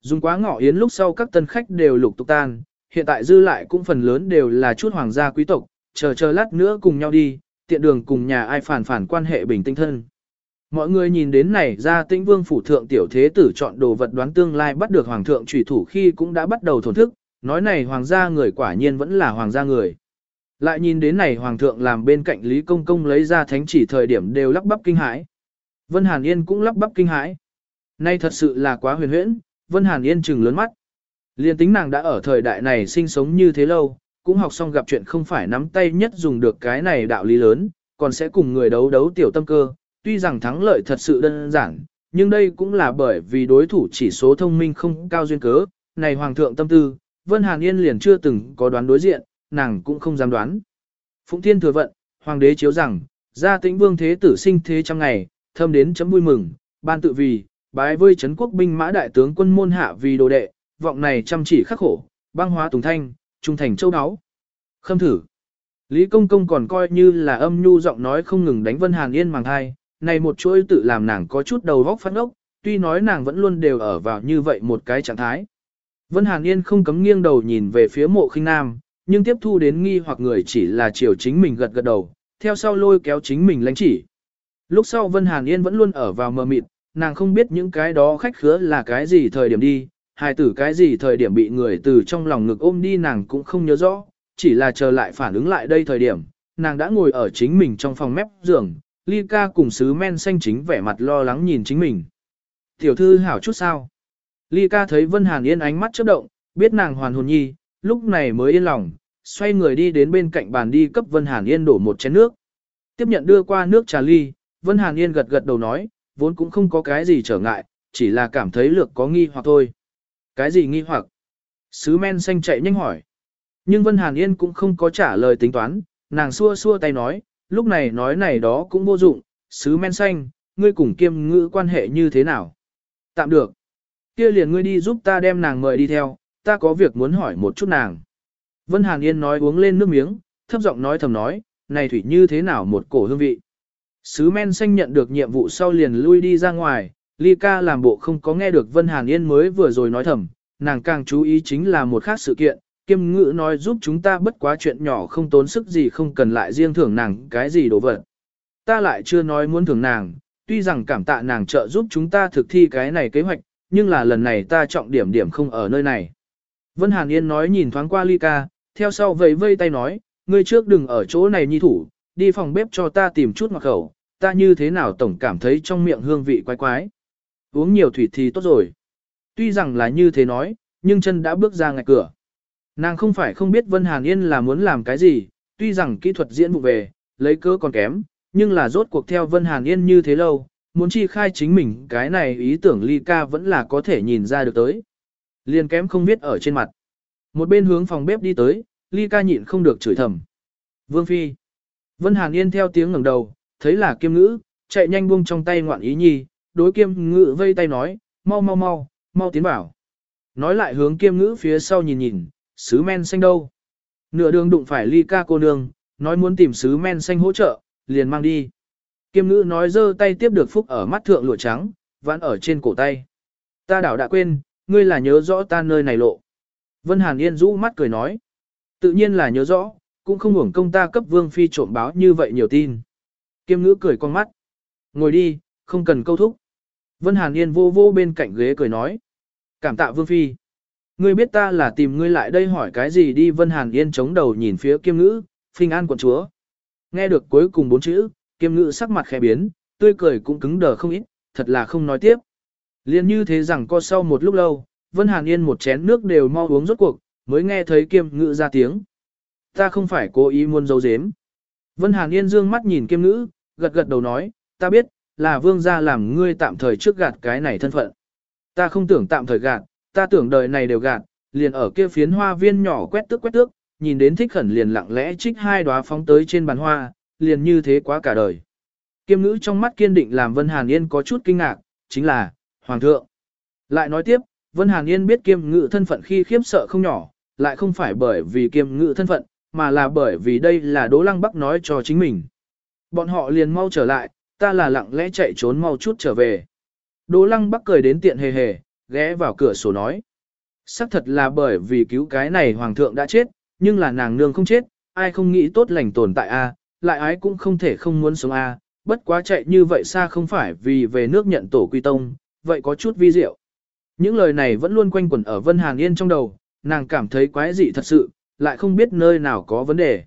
Dùng quá ngọ yến lúc sau các tân khách đều lục tục tan, hiện tại dư lại cũng phần lớn đều là chút hoàng gia quý tộc, chờ chờ lát nữa cùng nhau đi, tiện đường cùng nhà ai phản phản quan hệ bình tinh thân. Mọi người nhìn đến này ra tĩnh vương phủ thượng tiểu thế tử chọn đồ vật đoán tương lai bắt được hoàng thượng trùy thủ khi cũng đã bắt đầu thổn thức, nói này hoàng gia người quả nhiên vẫn là hoàng gia người. Lại nhìn đến này hoàng thượng làm bên cạnh Lý Công Công lấy ra thánh chỉ thời điểm đều lắp bắp kinh hãi. Vân Hàn Yên cũng lắp bắp kinh hãi. Nay thật sự là quá huyền huyễn, Vân Hàn Yên trừng lớn mắt. Liên tính nàng đã ở thời đại này sinh sống như thế lâu, cũng học xong gặp chuyện không phải nắm tay nhất dùng được cái này đạo lý lớn, còn sẽ cùng người đấu đấu tiểu tâm cơ, tuy rằng thắng lợi thật sự đơn giản, nhưng đây cũng là bởi vì đối thủ chỉ số thông minh không cao duyên cớ, này hoàng thượng tâm tư, Vân Hàn Yên liền chưa từng có đoán đối diện, nàng cũng không dám đoán. Phụng Thiên thừa vận, hoàng đế chiếu rằng, gia tĩnh vương thế tử sinh thế trăm ngày, thâm đến chấm vui mừng, ban tự vì, bái vơi chấn quốc binh mã đại tướng quân môn hạ vì đồ đệ, vọng này chăm chỉ khắc khổ, băng hóa tùng thanh, trung thành châu đáo. Khâm thử. Lý Công Công còn coi như là âm nhu giọng nói không ngừng đánh Vân Hàn Yên màng thai, này một chuỗi tự làm nàng có chút đầu góc phát ốc, tuy nói nàng vẫn luôn đều ở vào như vậy một cái trạng thái. Vân Hàn Yên không cấm nghiêng đầu nhìn về phía mộ khinh nam, nhưng tiếp thu đến nghi hoặc người chỉ là chiều chính mình gật gật đầu, theo sau lôi kéo chính mình lánh chỉ. Lúc sau Vân Hàn Yên vẫn luôn ở vào mờ mịt, nàng không biết những cái đó khách khứa là cái gì thời điểm đi, hài tử cái gì thời điểm bị người từ trong lòng ngực ôm đi nàng cũng không nhớ rõ, chỉ là chờ lại phản ứng lại đây thời điểm, nàng đã ngồi ở chính mình trong phòng mép giường, ly ca cùng sứ men xanh chính vẻ mặt lo lắng nhìn chính mình. Tiểu thư hảo chút sao? Ly ca thấy Vân Hàn Yên ánh mắt chớp động, biết nàng hoàn hồn nhi, lúc này mới yên lòng, xoay người đi đến bên cạnh bàn đi cấp Vân Hàn Yên đổ một chén nước. Tiếp nhận đưa qua nước trà ly, Vân Hàn Yên gật gật đầu nói, vốn cũng không có cái gì trở ngại, chỉ là cảm thấy lược có nghi hoặc thôi. Cái gì nghi hoặc? Sứ men xanh chạy nhanh hỏi. Nhưng Vân Hàn Yên cũng không có trả lời tính toán, nàng xua xua tay nói, lúc này nói này đó cũng vô dụng, sứ men xanh, ngươi cùng kiêm ngữ quan hệ như thế nào? Tạm được. Kia liền ngươi đi giúp ta đem nàng mời đi theo, ta có việc muốn hỏi một chút nàng. Vân Hàn Yên nói uống lên nước miếng, thấp giọng nói thầm nói, này thủy như thế nào một cổ hương vị. Sứ men xanh nhận được nhiệm vụ sau liền lui đi ra ngoài, Ly ca làm bộ không có nghe được Vân Hàn Yên mới vừa rồi nói thầm, nàng càng chú ý chính là một khác sự kiện, kiêm ngữ nói giúp chúng ta bất quá chuyện nhỏ không tốn sức gì không cần lại riêng thưởng nàng cái gì đồ vật. Ta lại chưa nói muốn thưởng nàng, tuy rằng cảm tạ nàng trợ giúp chúng ta thực thi cái này kế hoạch, nhưng là lần này ta trọng điểm điểm không ở nơi này. Vân Hàn Yên nói nhìn thoáng qua Ly ca, theo sau vẫy vây tay nói, ngươi trước đừng ở chỗ này nhi thủ, đi phòng bếp cho ta tìm chút ngọt khẩu, ta như thế nào tổng cảm thấy trong miệng hương vị quái quái. Uống nhiều thủy thì tốt rồi. Tuy rằng là như thế nói, nhưng chân đã bước ra ngạch cửa. Nàng không phải không biết Vân Hàn Yên là muốn làm cái gì, tuy rằng kỹ thuật diễn vụ về, lấy cớ còn kém, nhưng là rốt cuộc theo Vân Hàn Yên như thế lâu, muốn chi khai chính mình cái này ý tưởng ly ca vẫn là có thể nhìn ra được tới. Liền kém không biết ở trên mặt. Một bên hướng phòng bếp đi tới, ly ca nhịn không được chửi thầm. Vương Phi. Vân Hàn Yên theo tiếng ngẩng đầu, thấy là kiêm ngữ, chạy nhanh buông trong tay ngoạn ý nhi, đối kiêm ngữ vây tay nói, mau mau mau, mau tiến vào. Nói lại hướng kiêm ngữ phía sau nhìn nhìn, sứ men xanh đâu. Nửa đường đụng phải ly ca cô nương, nói muốn tìm sứ men xanh hỗ trợ, liền mang đi. Kiêm ngữ nói giơ tay tiếp được phúc ở mắt thượng lụa trắng, vãn ở trên cổ tay. Ta đảo đã quên, ngươi là nhớ rõ ta nơi này lộ. Vân Hàn Yên rũ mắt cười nói. Tự nhiên là nhớ rõ, cũng không hưởng công ta cấp vương phi trộm báo như vậy nhiều tin. Kiêm ngữ cười con mắt. Ngồi đi, không cần câu thúc. Vân Hàn Yên vô vô bên cạnh ghế cười nói. Cảm tạ vương phi. Ngươi biết ta là tìm ngươi lại đây hỏi cái gì đi Vân Hàn Yên chống đầu nhìn phía kiêm ngữ, phình an quận chúa. Nghe được cuối cùng bốn chữ, kiêm ngữ sắc mặt khẽ biến, tươi cười cũng cứng đờ không ít, thật là không nói tiếp. Liên như thế rằng co sau một lúc lâu, Vân Hàn Yên một chén nước đều mau uống rốt cuộc, mới nghe thấy kiêm ngữ ra tiếng. Ta không phải cố ý muốn giấu giếm. Vân Hàn Yên dương mắt nhìn kiêm ngữ, gật gật đầu nói, ta biết, là vương gia làm ngươi tạm thời trước gạt cái này thân phận. Ta không tưởng tạm thời gạt, ta tưởng đời này đều gạt, liền ở kia phiến hoa viên nhỏ quét tước quét tước, nhìn đến thích khẩn liền lặng lẽ trích hai đóa phóng tới trên bàn hoa, liền như thế quá cả đời. Kiêm ngữ trong mắt kiên định làm Vân Hàn Yên có chút kinh ngạc, chính là, Hoàng thượng. Lại nói tiếp, Vân Hàn Yên biết kiêm ngự thân phận khi khiếp sợ không nhỏ, lại không phải bởi vì kiêm ngự thân phận, mà là bởi vì đây là Đỗ Lăng Bắc nói cho chính mình. Bọn họ liền mau trở lại, ta là lặng lẽ chạy trốn mau chút trở về. Đỗ Lăng Bắc cười đến tiện hề hề, ghé vào cửa sổ nói. Sắc thật là bởi vì cứu cái này hoàng thượng đã chết, nhưng là nàng nương không chết, ai không nghĩ tốt lành tồn tại a, lại ái cũng không thể không muốn sống a, bất quá chạy như vậy xa không phải vì về nước nhận tổ quy tông, vậy có chút vi diệu. Những lời này vẫn luôn quanh quẩn ở Vân Hàn Yên trong đầu, nàng cảm thấy quái dị thật sự, lại không biết nơi nào có vấn đề.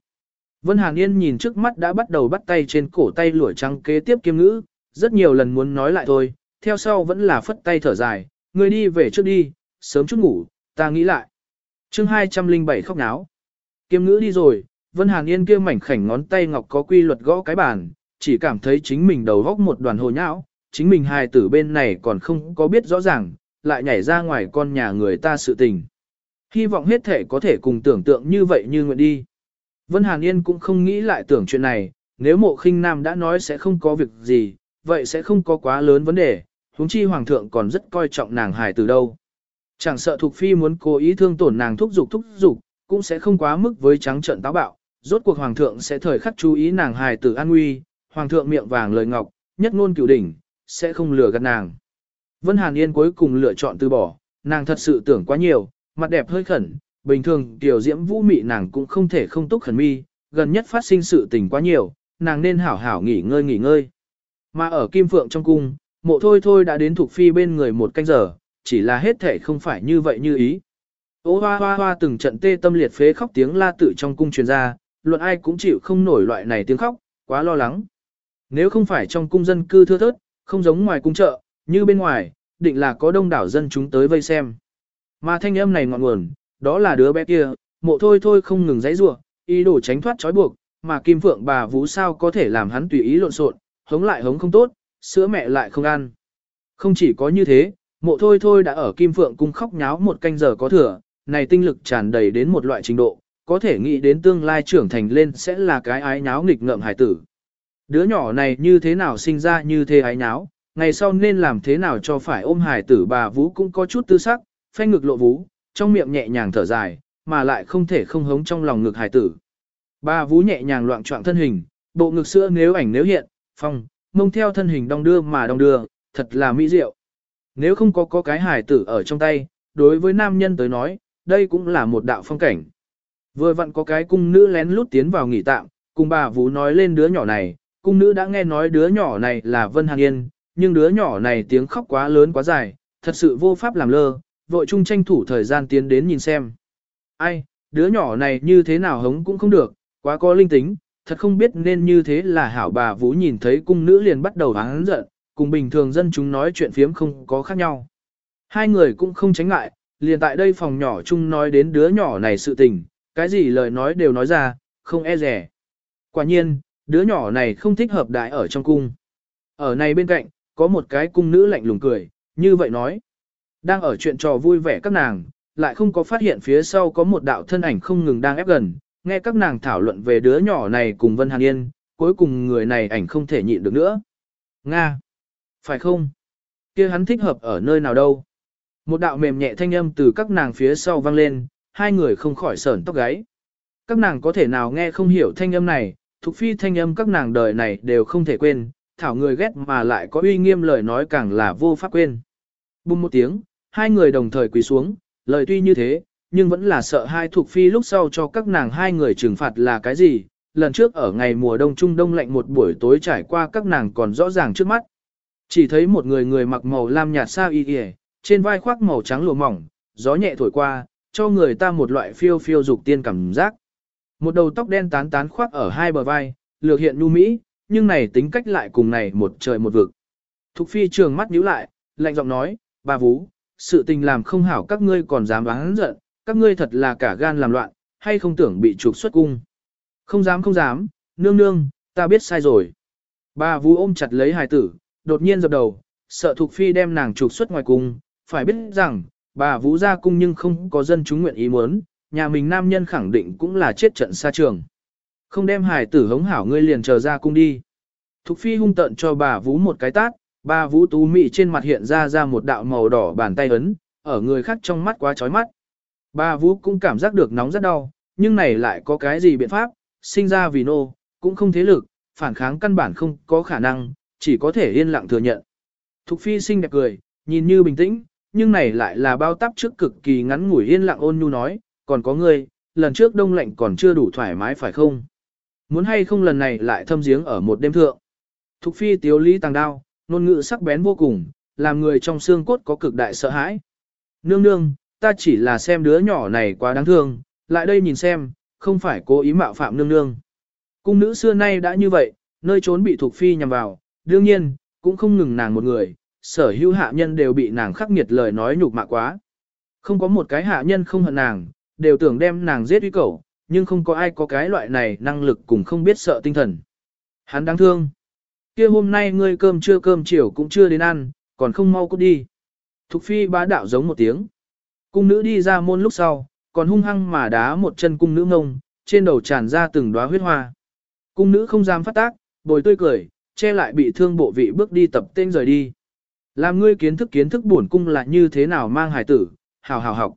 Vân Hàn Yên nhìn trước mắt đã bắt đầu bắt tay trên cổ tay lũa trắng kế tiếp kiêm ngữ, rất nhiều lần muốn nói lại thôi, theo sau vẫn là phất tay thở dài, người đi về trước đi, sớm chút ngủ, ta nghĩ lại. chương 207 khóc náo. Kiêm ngữ đi rồi, Vân Hàn Yên kia mảnh khảnh ngón tay ngọc có quy luật gõ cái bàn, chỉ cảm thấy chính mình đầu góc một đoàn hồ nhão, chính mình hài tử bên này còn không có biết rõ ràng, lại nhảy ra ngoài con nhà người ta sự tình. Hy vọng hết thể có thể cùng tưởng tượng như vậy như nguyện đi. Vân Hàn Yên cũng không nghĩ lại tưởng chuyện này, nếu mộ khinh nam đã nói sẽ không có việc gì, vậy sẽ không có quá lớn vấn đề, huống chi hoàng thượng còn rất coi trọng nàng hài từ đâu. Chẳng sợ Thục Phi muốn cố ý thương tổn nàng thúc giục thúc giục, cũng sẽ không quá mức với trắng trận táo bạo, rốt cuộc hoàng thượng sẽ thời khắc chú ý nàng hài tử an nguy, hoàng thượng miệng vàng lời ngọc, nhất ngôn cửu đỉnh, sẽ không lừa gạt nàng. Vân Hàn Yên cuối cùng lựa chọn từ bỏ, nàng thật sự tưởng quá nhiều, mặt đẹp hơi khẩn, bình thường tiểu diễm vũ mị nàng cũng không thể không túc khẩn mi, gần nhất phát sinh sự tình quá nhiều, nàng nên hảo hảo nghỉ ngơi nghỉ ngơi. Mà ở Kim Phượng trong cung, mộ thôi thôi đã đến thuộc phi bên người một canh giờ, chỉ là hết thể không phải như vậy như ý. Ô hoa hoa hoa từng trận tê tâm liệt phế khóc tiếng la tự trong cung truyền ra, luận ai cũng chịu không nổi loại này tiếng khóc, quá lo lắng. Nếu không phải trong cung dân cư thưa thớt, không giống ngoài cung chợ, như bên ngoài, định là có đông đảo dân chúng tới vây xem. Mà thanh âm này ngọn nguồn, đó là đứa bé kia, mộ thôi thôi không ngừng giãy rủa ý đồ tránh thoát trói buộc, mà Kim Phượng bà Vũ sao có thể làm hắn tùy ý lộn xộn, hống lại hống không tốt, sữa mẹ lại không ăn. Không chỉ có như thế, mộ thôi thôi đã ở Kim Phượng cung khóc nháo một canh giờ có thừa, này tinh lực tràn đầy đến một loại trình độ, có thể nghĩ đến tương lai trưởng thành lên sẽ là cái ái nháo nghịch ngợm hải tử. Đứa nhỏ này như thế nào sinh ra như thế ái nháo, ngày sau nên làm thế nào cho phải ôm hải tử bà Vũ cũng có chút tư sắc, phanh ngực lộ vú, trong miệng nhẹ nhàng thở dài, mà lại không thể không hống trong lòng ngực hải tử. Bà Vũ nhẹ nhàng loạn trọng thân hình, bộ ngực sữa nếu ảnh nếu hiện, phong, mông theo thân hình đong đưa mà đong đưa, thật là mỹ diệu. Nếu không có có cái hải tử ở trong tay, đối với nam nhân tới nói, đây cũng là một đạo phong cảnh. Vừa vặn có cái cung nữ lén lút tiến vào nghỉ tạm, cùng bà Vũ nói lên đứa nhỏ này, cung nữ đã nghe nói đứa nhỏ này là Vân Hàn Yên, nhưng đứa nhỏ này tiếng khóc quá lớn quá dài, thật sự vô pháp làm lơ, vội chung tranh thủ thời gian tiến đến nhìn xem. Ai, đứa nhỏ này như thế nào hống cũng không được, quá có linh tính, thật không biết nên như thế là hảo bà Vũ nhìn thấy cung nữ liền bắt đầu háng giận, cùng bình thường dân chúng nói chuyện phiếm không có khác nhau. Hai người cũng không tránh ngại, liền tại đây phòng nhỏ chung nói đến đứa nhỏ này sự tình, cái gì lời nói đều nói ra, không e rẻ. Quả nhiên, đứa nhỏ này không thích hợp đại ở trong cung. Ở này bên cạnh, có một cái cung nữ lạnh lùng cười, như vậy nói. Đang ở chuyện trò vui vẻ các nàng, lại không có phát hiện phía sau có một đạo thân ảnh không ngừng đang ép gần, nghe các nàng thảo luận về đứa nhỏ này cùng Vân Hàn Yên, cuối cùng người này ảnh không thể nhịn được nữa. Nga! Phải không? kia hắn thích hợp ở nơi nào đâu? Một đạo mềm nhẹ thanh âm từ các nàng phía sau vang lên, hai người không khỏi sởn tóc gáy. Các nàng có thể nào nghe không hiểu thanh âm này, thuộc phi thanh âm các nàng đời này đều không thể quên, thảo người ghét mà lại có uy nghiêm lời nói càng là vô pháp quên. Bùng một tiếng, hai người đồng thời quỳ xuống, lời tuy như thế, nhưng vẫn là sợ hai thuộc phi lúc sau cho các nàng hai người trừng phạt là cái gì. Lần trước ở ngày mùa đông trung đông lạnh một buổi tối trải qua các nàng còn rõ ràng trước mắt. Chỉ thấy một người người mặc màu lam nhạt sao y y, trên vai khoác màu trắng lụa mỏng, gió nhẹ thổi qua, cho người ta một loại phiêu phiêu dục tiên cảm giác. Một đầu tóc đen tán tán khoác ở hai bờ vai, lược hiện nhu mỹ, nhưng này tính cách lại cùng này một trời một vực. Thục phi trường mắt nhíu lại, lạnh giọng nói, bà Vũ, sự tình làm không hảo các ngươi còn dám bán giận, các ngươi thật là cả gan làm loạn, hay không tưởng bị trục xuất cung. Không dám không dám, nương nương, ta biết sai rồi. Bà Vũ ôm chặt lấy hài tử, đột nhiên dập đầu, sợ Thục Phi đem nàng trục xuất ngoài cung, phải biết rằng, bà Vũ ra cung nhưng không có dân chúng nguyện ý muốn, nhà mình nam nhân khẳng định cũng là chết trận xa trường. Không đem hài tử hống hảo ngươi liền chờ ra cung đi. Thục Phi hung tận cho bà Vũ một cái tát, bà Vũ tú mị trên mặt hiện ra ra một đạo màu đỏ bàn tay ấn, ở người khác trong mắt quá chói mắt. Bà Vũ cũng cảm giác được nóng rất đau, nhưng này lại có cái gì biện pháp, sinh ra vì nô, cũng không thế lực, phản kháng căn bản không có khả năng, chỉ có thể yên lặng thừa nhận. Thục Phi xinh đẹp cười, nhìn như bình tĩnh, nhưng này lại là bao tắp trước cực kỳ ngắn ngủi yên lặng ôn nhu nói, còn có ngươi, lần trước đông lạnh còn chưa đủ thoải mái phải không? Muốn hay không lần này lại thâm giếng ở một đêm thượng. Thục Phi tiếu lý tàng đao, ngôn ngữ sắc bén vô cùng, làm người trong xương cốt có cực đại sợ hãi. Nương nương, ta chỉ là xem đứa nhỏ này quá đáng thương, lại đây nhìn xem, không phải cố ý mạo phạm nương nương. Cung nữ xưa nay đã như vậy, nơi trốn bị thuộc phi nhằm vào, đương nhiên, cũng không ngừng nàng một người, sở hữu hạ nhân đều bị nàng khắc nghiệt lời nói nhục mạ quá. Không có một cái hạ nhân không hận nàng, đều tưởng đem nàng giết uy cầu, nhưng không có ai có cái loại này năng lực cùng không biết sợ tinh thần. Hắn đáng thương. kia hôm nay ngươi cơm trưa cơm chiều cũng chưa đến ăn, còn không mau cút đi. Thục phi bá đạo giống một tiếng. Cung nữ đi ra môn lúc sau, còn hung hăng mà đá một chân cung nữ ngông, trên đầu tràn ra từng đóa huyết hoa. Cung nữ không dám phát tác, bồi tươi cười, che lại bị thương bộ vị bước đi tập tên rời đi. Làm ngươi kiến thức kiến thức buồn cung là như thế nào mang hài tử, hào hào học.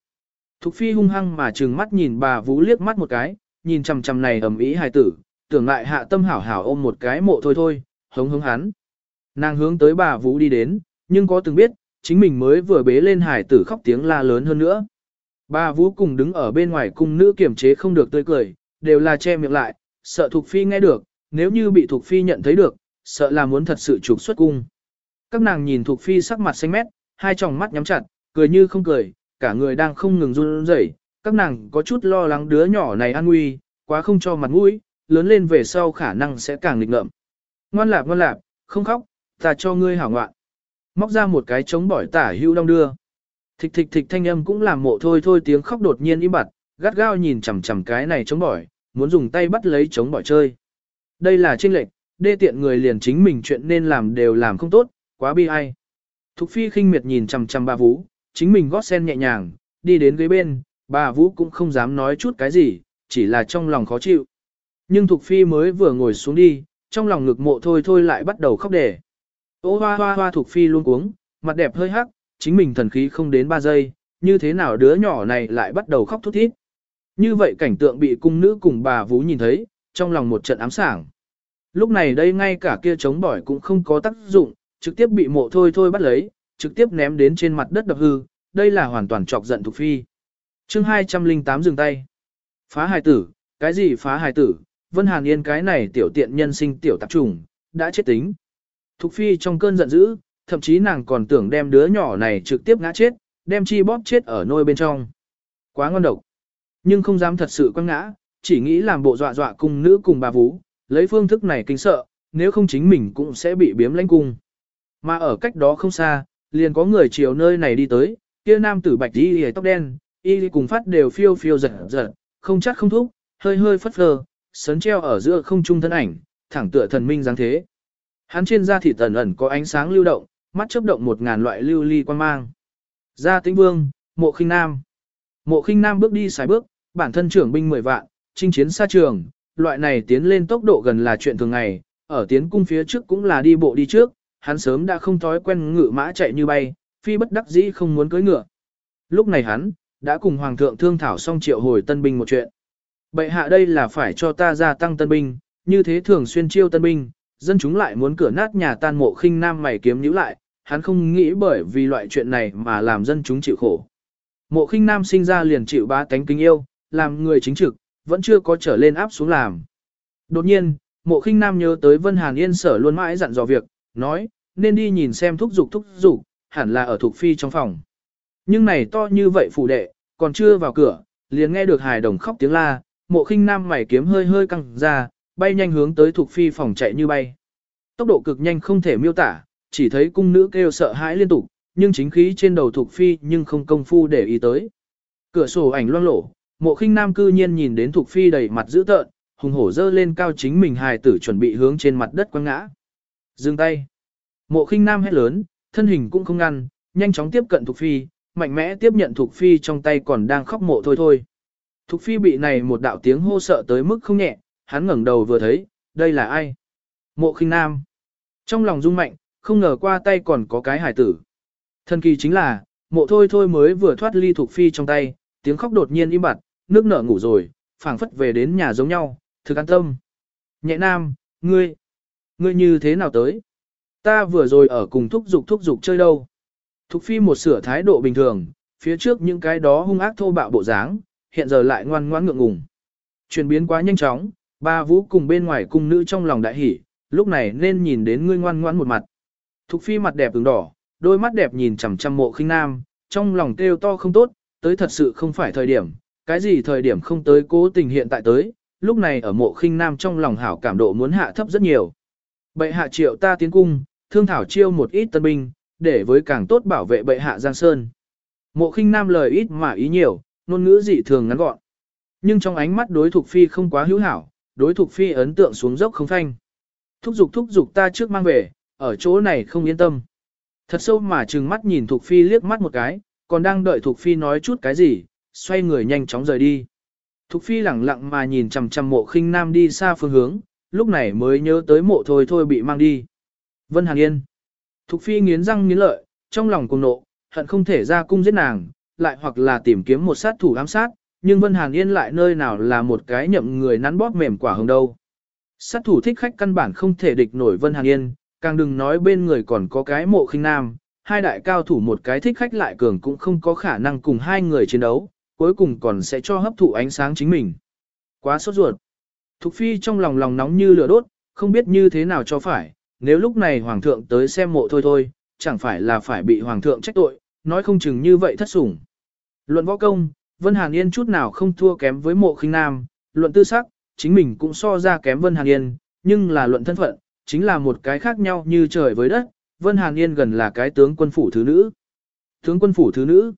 Thục phi hung hăng mà trừng mắt nhìn bà Vũ liếc mắt một cái, nhìn chằm chằm này ầm ý hài tử, tưởng lại hạ tâm hảo hảo ôm một cái mộ thôi thôi, hống hống hắn. Nàng hướng tới bà Vũ đi đến, nhưng có từng biết, chính mình mới vừa bế lên hải tử khóc tiếng la lớn hơn nữa. Bà Vũ cùng đứng ở bên ngoài cung nữ kiểm chế không được tươi cười, đều là che miệng lại, sợ Thục Phi nghe được, nếu như bị Thục Phi nhận thấy được, sợ là muốn thật sự trục xuất cung. Các nàng nhìn Thục Phi sắc mặt xanh mét, hai tròng mắt nhắm chặt, cười như không cười, cả người đang không ngừng run rẩy. Các nàng có chút lo lắng đứa nhỏ này an nguy, quá không cho mặt mũi, lớn lên về sau khả năng sẽ càng nghịch ngợm. Ngoan lạp ngoan lạp, không khóc, ta cho ngươi hảo ngoạn. Móc ra một cái trống bỏi tả hưu đong đưa. Thịch thịch thịch thanh âm cũng làm mộ thôi thôi tiếng khóc đột nhiên im bặt, gắt gao nhìn chằm chằm cái này trống bỏi, muốn dùng tay bắt lấy trống bỏi chơi. Đây là trinh lệch, đê tiện người liền chính mình chuyện nên làm đều làm không tốt, quá bi ai. Thục phi khinh miệt nhìn chằm chằm bà Vũ, chính mình gót sen nhẹ nhàng, đi đến ghế bên, bà Vũ cũng không dám nói chút cái gì, chỉ là trong lòng khó chịu. Nhưng Thục phi mới vừa ngồi xuống đi, trong lòng ngực mộ thôi thôi lại bắt đầu khóc đẻ. Ô hoa hoa hoa Thục phi luôn cuống, mặt đẹp hơi hắc, chính mình thần khí không đến 3 giây, như thế nào đứa nhỏ này lại bắt đầu khóc thút thít. Như vậy cảnh tượng bị cung nữ cùng bà Vũ nhìn thấy, trong lòng một trận ám sảng. Lúc này đây ngay cả kia chống bỏi cũng không có tác dụng, trực tiếp bị mộ thôi thôi bắt lấy, trực tiếp ném đến trên mặt đất đập hư, đây là hoàn toàn chọc giận Thục Phi. chương 208 dừng tay. Phá hài tử, cái gì phá hài tử, Vân Hàn Yên cái này tiểu tiện nhân sinh tiểu tạp trùng, đã chết tính. Thục Phi trong cơn giận dữ, thậm chí nàng còn tưởng đem đứa nhỏ này trực tiếp ngã chết, đem chi bóp chết ở nôi bên trong. Quá ngon độc. Nhưng không dám thật sự quăng ngã, chỉ nghĩ làm bộ dọa dọa cung nữ cùng bà vú, lấy phương thức này kinh sợ, nếu không chính mình cũng sẽ bị biếm lãnh cung. Mà ở cách đó không xa, liền có người chiều nơi này đi tới, kia nam tử bạch y hề tóc đen, y cùng phát đều phiêu phiêu giật giật, không chắc không thúc, hơi hơi phất phơ, sấn treo ở giữa không trung thân ảnh, thẳng tựa thần minh dáng thế. Hắn trên da thịt tần ẩn có ánh sáng lưu động, mắt chớp động một ngàn loại lưu ly quan mang. Gia tĩnh vương, mộ khinh nam. Mộ khinh nam bước đi sải bước, bản thân trưởng binh 10 vạn, chinh chiến xa trường, loại này tiến lên tốc độ gần là chuyện thường ngày, ở tiến cung phía trước cũng là đi bộ đi trước, hắn sớm đã không thói quen ngự mã chạy như bay, phi bất đắc dĩ không muốn cưỡi ngựa. Lúc này hắn, đã cùng hoàng thượng thương thảo xong triệu hồi tân binh một chuyện. Bệ hạ đây là phải cho ta gia tăng tân binh, như thế thường xuyên chiêu tân binh, dân chúng lại muốn cửa nát nhà tan mộ khinh nam mày kiếm nhữ lại, hắn không nghĩ bởi vì loại chuyện này mà làm dân chúng chịu khổ. Mộ khinh nam sinh ra liền chịu ba tánh kính yêu, làm người chính trực, vẫn chưa có trở lên áp xuống làm. Đột nhiên, mộ khinh nam nhớ tới Vân Hàn Yên sở luôn mãi dặn dò việc, nói, nên đi nhìn xem thúc dục thúc dục, hẳn là ở thuộc phi trong phòng. Nhưng này to như vậy phủ đệ, còn chưa vào cửa, liền nghe được hài đồng khóc tiếng la, mộ khinh nam mày kiếm hơi hơi căng ra, bay nhanh hướng tới thuộc phi phòng chạy như bay. Tốc độ cực nhanh không thể miêu tả, chỉ thấy cung nữ kêu sợ hãi liên tục, nhưng chính khí trên đầu thuộc phi nhưng không công phu để ý tới. Cửa sổ ảnh loang lổ, mộ khinh nam cư nhiên nhìn đến thuộc phi đầy mặt dữ tợn, hùng hổ dơ lên cao chính mình hài tử chuẩn bị hướng trên mặt đất quăng ngã. Dừng tay. Mộ khinh nam hét lớn, thân hình cũng không ngăn, nhanh chóng tiếp cận Thục phi, mạnh mẽ tiếp nhận Thục phi trong tay còn đang khóc mộ thôi thôi. Thục phi bị này một đạo tiếng hô sợ tới mức không nhẹ, hắn ngẩng đầu vừa thấy, đây là ai? Mộ khinh nam. Trong lòng rung mạnh, không ngờ qua tay còn có cái hải tử. Thần kỳ chính là, mộ thôi thôi mới vừa thoát ly Thục phi trong tay, tiếng khóc đột nhiên im bặt, nước nở ngủ rồi, phảng phất về đến nhà giống nhau, thực an tâm. Nhẹ nam, ngươi, ngươi như thế nào tới? Ta vừa rồi ở cùng thúc dục thúc dục chơi đâu? Thục phi một sửa thái độ bình thường, phía trước những cái đó hung ác thô bạo bộ dáng, hiện giờ lại ngoan ngoãn ngượng ngùng. Chuyển biến quá nhanh chóng, ba vũ cùng bên ngoài cung nữ trong lòng đại hỉ, lúc này nên nhìn đến ngươi ngoan ngoãn một mặt. Thục phi mặt đẹp ửng đỏ, đôi mắt đẹp nhìn chằm chằm mộ khinh nam, trong lòng kêu to không tốt, tới thật sự không phải thời điểm, cái gì thời điểm không tới cố tình hiện tại tới, lúc này ở mộ khinh nam trong lòng hảo cảm độ muốn hạ thấp rất nhiều. Bệ hạ triệu ta tiến cung, thương thảo chiêu một ít tân binh, để với càng tốt bảo vệ bệ hạ Giang Sơn. Mộ khinh nam lời ít mà ý nhiều, ngôn ngữ dị thường ngắn gọn. Nhưng trong ánh mắt đối thuộc phi không quá hữu hảo, đối thuộc phi ấn tượng xuống dốc không thanh. Thúc giục thúc giục ta trước mang về, ở chỗ này không yên tâm. Thật sâu mà trừng mắt nhìn thuộc phi liếc mắt một cái, còn đang đợi thuộc phi nói chút cái gì, xoay người nhanh chóng rời đi. Thục phi lẳng lặng mà nhìn chằm chằm mộ khinh nam đi xa phương hướng, lúc này mới nhớ tới mộ thôi thôi bị mang đi. Vân Hàn Yên. Thục phi nghiến răng nghiến lợi, trong lòng cùng nộ, hận không thể ra cung giết nàng, lại hoặc là tìm kiếm một sát thủ ám sát, nhưng Vân Hàn Yên lại nơi nào là một cái nhậm người nắn bóp mềm quả hồng đâu. Sát thủ thích khách căn bản không thể địch nổi Vân Hàn Yên, càng đừng nói bên người còn có cái mộ khinh nam, hai đại cao thủ một cái thích khách lại cường cũng không có khả năng cùng hai người chiến đấu, cuối cùng còn sẽ cho hấp thụ ánh sáng chính mình. Quá sốt ruột. Thục phi trong lòng lòng nóng như lửa đốt, không biết như thế nào cho phải, nếu lúc này hoàng thượng tới xem mộ thôi thôi, chẳng phải là phải bị hoàng thượng trách tội, nói không chừng như vậy thất sủng. Luận võ công, Vân Hàn Yên chút nào không thua kém với mộ khinh nam, luận tư sắc, chính mình cũng so ra kém Vân Hàn Yên, nhưng là luận thân phận, chính là một cái khác nhau như trời với đất, Vân Hàn Yên gần là cái tướng quân phủ thứ nữ. Tướng quân phủ thứ nữ.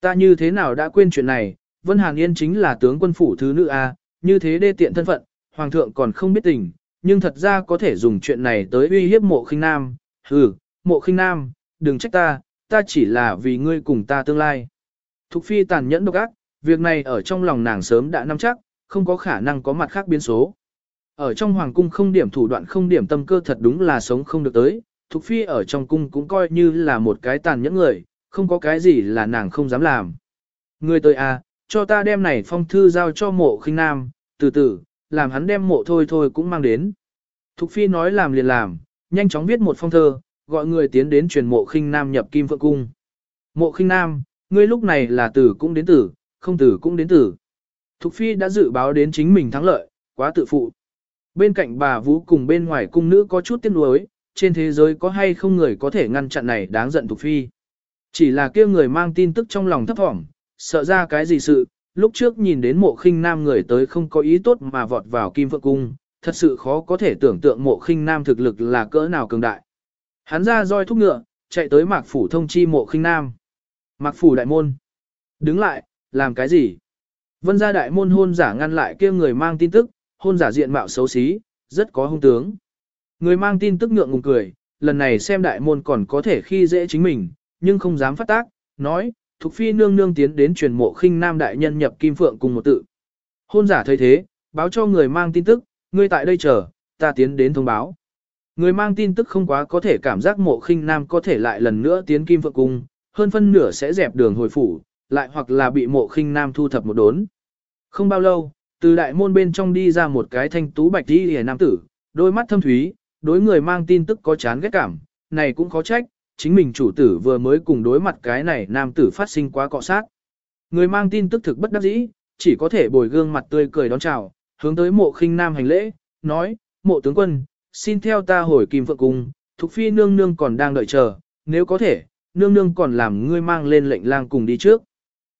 Ta như thế nào đã quên chuyện này, Vân Hàn Yên chính là tướng quân phủ thứ nữ A, như thế đê tiện thân phận, Hoàng thượng còn không biết tình, nhưng thật ra có thể dùng chuyện này tới uy hiếp mộ khinh nam. Ừ, mộ khinh nam, đừng trách ta, ta chỉ là vì ngươi cùng ta tương lai. Thục phi tàn nhẫn độc ác, việc này ở trong lòng nàng sớm đã nắm chắc, không có khả năng có mặt khác biến số. Ở trong hoàng cung không điểm thủ đoạn không điểm tâm cơ thật đúng là sống không được tới, Thục Phi ở trong cung cũng coi như là một cái tàn nhẫn người, không có cái gì là nàng không dám làm. Ngươi tới à, cho ta đem này phong thư giao cho mộ khinh nam, từ từ, làm hắn đem mộ thôi thôi cũng mang đến. Thục Phi nói làm liền làm, nhanh chóng viết một phong thơ, gọi người tiến đến truyền mộ khinh nam nhập kim phượng cung. Mộ khinh nam, ngươi lúc này là tử cũng đến tử, không tử cũng đến tử. Thục Phi đã dự báo đến chính mình thắng lợi, quá tự phụ. Bên cạnh bà Vũ cùng bên ngoài cung nữ có chút tiếc nuối, trên thế giới có hay không người có thể ngăn chặn này đáng giận Thục Phi. Chỉ là kia người mang tin tức trong lòng thấp thỏm, sợ ra cái gì sự, lúc trước nhìn đến mộ khinh nam người tới không có ý tốt mà vọt vào kim phượng cung, thật sự khó có thể tưởng tượng mộ khinh nam thực lực là cỡ nào cường đại. Hắn ra roi thúc ngựa, chạy tới mạc phủ thông chi mộ khinh nam. Mạc phủ đại môn. Đứng lại, làm cái gì? Vân gia đại môn hôn giả ngăn lại kia người mang tin tức, hôn giả diện mạo xấu xí, rất có hung tướng. Người mang tin tức ngượng ngùng cười, lần này xem đại môn còn có thể khi dễ chính mình, nhưng không dám phát tác, nói, Thục Phi nương nương tiến đến truyền mộ khinh nam đại nhân nhập kim phượng cùng một tự. Hôn giả thấy thế, báo cho người mang tin tức, ngươi tại đây chờ, ta tiến đến thông báo. Người mang tin tức không quá có thể cảm giác mộ khinh nam có thể lại lần nữa tiến kim phượng cung, hơn phân nửa sẽ dẹp đường hồi phủ, lại hoặc là bị mộ khinh nam thu thập một đốn. Không bao lâu, từ đại môn bên trong đi ra một cái thanh tú bạch đi hề nam tử, đôi mắt thâm thúy, đối người mang tin tức có chán ghét cảm, này cũng khó trách, chính mình chủ tử vừa mới cùng đối mặt cái này nam tử phát sinh quá cọ sát. Người mang tin tức thực bất đắc dĩ, chỉ có thể bồi gương mặt tươi cười đón chào, hướng tới mộ khinh nam hành lễ, nói, mộ tướng quân, xin theo ta hồi kim phượng cung, thục phi nương nương còn đang đợi chờ, nếu có thể, nương nương còn làm ngươi mang lên lệnh lang cùng đi trước.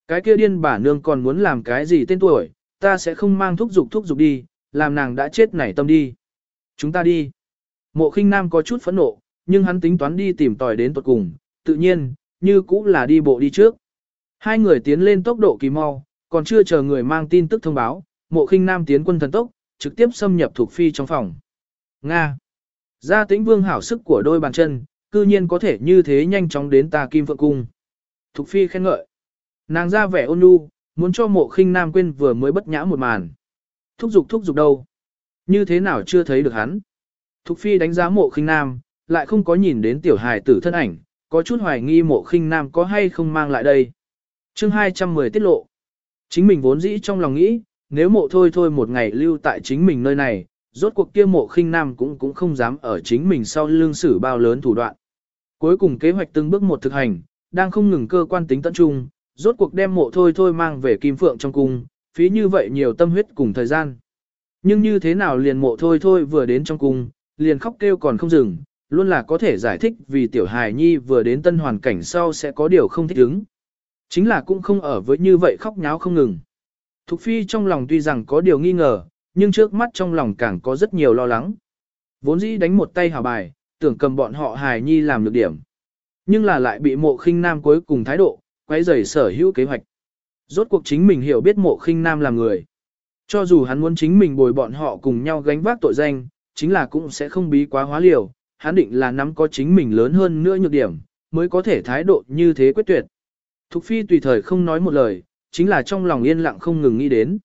Cái kia điên bà nương còn muốn làm cái gì tên tuổi, ta sẽ không mang thúc dục thúc dục đi, làm nàng đã chết nảy tâm đi. Chúng ta đi. Mộ khinh nam có chút phẫn nộ, nhưng hắn tính toán đi tìm tòi đến tuật cùng, tự nhiên, như cũng là đi bộ đi trước. Hai người tiến lên tốc độ kỳ mau, còn chưa chờ người mang tin tức thông báo, mộ khinh nam tiến quân thần tốc, trực tiếp xâm nhập thuộc phi trong phòng. Nga. Gia tĩnh vương hảo sức của đôi bàn chân, cư nhiên có thể như thế nhanh chóng đến ta kim phượng cung. Thục phi khen ngợi. Nàng ra vẻ ôn nhu, muốn cho mộ khinh nam quên vừa mới bất nhã một màn. Thúc giục thúc giục đâu? Như thế nào chưa thấy được hắn? Thục phi đánh giá mộ khinh nam, lại không có nhìn đến tiểu hài tử thân ảnh, có chút hoài nghi mộ khinh nam có hay không mang lại đây. chương 210 tiết lộ. Chính mình vốn dĩ trong lòng nghĩ, nếu mộ thôi thôi một ngày lưu tại chính mình nơi này, rốt cuộc kia mộ khinh nam cũng cũng không dám ở chính mình sau lương xử bao lớn thủ đoạn. Cuối cùng kế hoạch từng bước một thực hành, đang không ngừng cơ quan tính tận trung, rốt cuộc đem mộ thôi thôi mang về kim phượng trong cung, phí như vậy nhiều tâm huyết cùng thời gian. Nhưng như thế nào liền mộ thôi thôi vừa đến trong cung, liền khóc kêu còn không dừng, luôn là có thể giải thích vì tiểu hài nhi vừa đến tân hoàn cảnh sau sẽ có điều không thích ứng. Chính là cũng không ở với như vậy khóc nháo không ngừng. Thục phi trong lòng tuy rằng có điều nghi ngờ, nhưng trước mắt trong lòng càng có rất nhiều lo lắng. Vốn dĩ đánh một tay hào bài, tưởng cầm bọn họ hài nhi làm được điểm. Nhưng là lại bị mộ khinh nam cuối cùng thái độ, quay rầy sở hữu kế hoạch. Rốt cuộc chính mình hiểu biết mộ khinh nam là người. Cho dù hắn muốn chính mình bồi bọn họ cùng nhau gánh vác tội danh, chính là cũng sẽ không bí quá hóa liều, hắn định là nắm có chính mình lớn hơn nữa nhược điểm, mới có thể thái độ như thế quyết tuyệt. Thục phi tùy thời không nói một lời, chính là trong lòng yên lặng không ngừng nghĩ đến.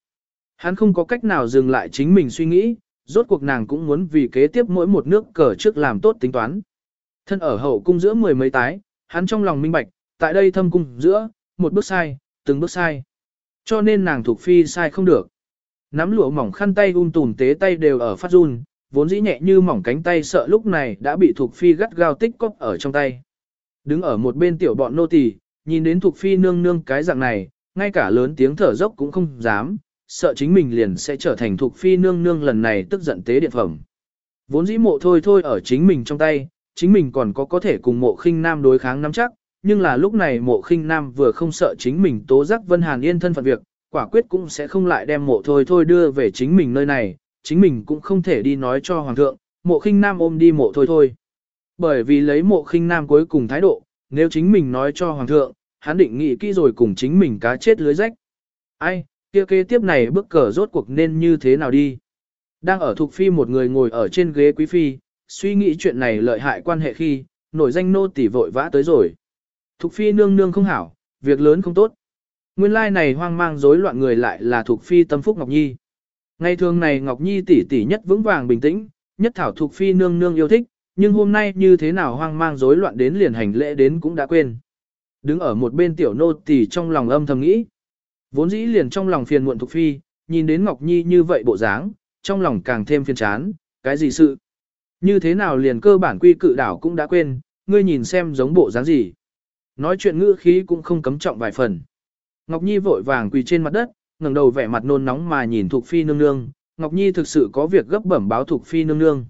Hắn không có cách nào dừng lại chính mình suy nghĩ, rốt cuộc nàng cũng muốn vì kế tiếp mỗi một nước cờ trước làm tốt tính toán. Thân ở hậu cung giữa mười mấy tái, hắn trong lòng minh bạch, tại đây thâm cung giữa, một bước sai, từng bước sai. Cho nên nàng thuộc phi sai không được. Nắm lụa mỏng khăn tay un tùn tế tay đều ở phát run, vốn dĩ nhẹ như mỏng cánh tay sợ lúc này đã bị Thục phi gắt gao tích cóp ở trong tay. Đứng ở một bên tiểu bọn nô tỳ, nhìn đến Thục phi nương nương cái dạng này, ngay cả lớn tiếng thở dốc cũng không dám, sợ chính mình liền sẽ trở thành Thục phi nương nương lần này tức giận tế điện phẩm. Vốn dĩ mộ thôi thôi ở chính mình trong tay, chính mình còn có có thể cùng mộ khinh nam đối kháng nắm chắc, nhưng là lúc này mộ khinh nam vừa không sợ chính mình tố giác Vân Hàn Yên thân phận việc, quả quyết cũng sẽ không lại đem mộ thôi thôi đưa về chính mình nơi này, chính mình cũng không thể đi nói cho hoàng thượng, mộ khinh nam ôm đi mộ thôi thôi. Bởi vì lấy mộ khinh nam cuối cùng thái độ, nếu chính mình nói cho hoàng thượng, hắn định nghĩ kỹ rồi cùng chính mình cá chết lưới rách. Ai, kia kế tiếp này bước cờ rốt cuộc nên như thế nào đi? Đang ở thuộc phi một người ngồi ở trên ghế quý phi, suy nghĩ chuyện này lợi hại quan hệ khi, nổi danh nô tỳ vội vã tới rồi. Thục phi nương nương không hảo, việc lớn không tốt. Nguyên lai này hoang mang rối loạn người lại là thuộc phi tâm phúc Ngọc Nhi. Ngày thường này Ngọc Nhi tỷ tỷ nhất vững vàng bình tĩnh, nhất thảo thuộc phi nương nương yêu thích, nhưng hôm nay như thế nào hoang mang rối loạn đến liền hành lễ đến cũng đã quên. Đứng ở một bên tiểu nô tỷ trong lòng âm thầm nghĩ. Vốn dĩ liền trong lòng phiền muộn thuộc phi, nhìn đến Ngọc Nhi như vậy bộ dáng, trong lòng càng thêm phiền chán, cái gì sự. Như thế nào liền cơ bản quy cự đảo cũng đã quên, ngươi nhìn xem giống bộ dáng gì. Nói chuyện ngữ khí cũng không cấm trọng vài phần. Ngọc Nhi vội vàng quỳ trên mặt đất, ngẩng đầu vẻ mặt nôn nóng mà nhìn Thục Phi nương nương, Ngọc Nhi thực sự có việc gấp bẩm báo Thục Phi nương nương.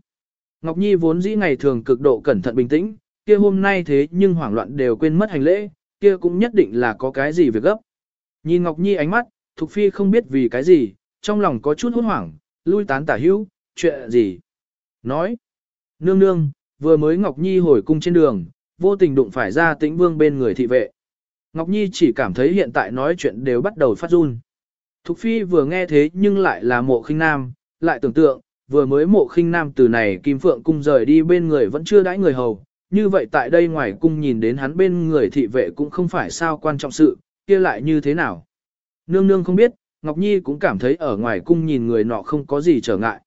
Ngọc Nhi vốn dĩ ngày thường cực độ cẩn thận bình tĩnh, kia hôm nay thế nhưng hoảng loạn đều quên mất hành lễ, kia cũng nhất định là có cái gì việc gấp. Nhìn Ngọc Nhi ánh mắt, Thục Phi không biết vì cái gì, trong lòng có chút hốt hoảng, lui tán tả hữu, chuyện gì. Nói, nương nương, vừa mới Ngọc Nhi hồi cung trên đường, vô tình đụng phải ra tĩnh vương bên người thị vệ. Ngọc Nhi chỉ cảm thấy hiện tại nói chuyện đều bắt đầu phát run. Thục Phi vừa nghe thế nhưng lại là mộ khinh nam, lại tưởng tượng, vừa mới mộ khinh nam từ này Kim Phượng cung rời đi bên người vẫn chưa đãi người hầu. Như vậy tại đây ngoài cung nhìn đến hắn bên người thị vệ cũng không phải sao quan trọng sự, kia lại như thế nào. Nương nương không biết, Ngọc Nhi cũng cảm thấy ở ngoài cung nhìn người nọ không có gì trở ngại.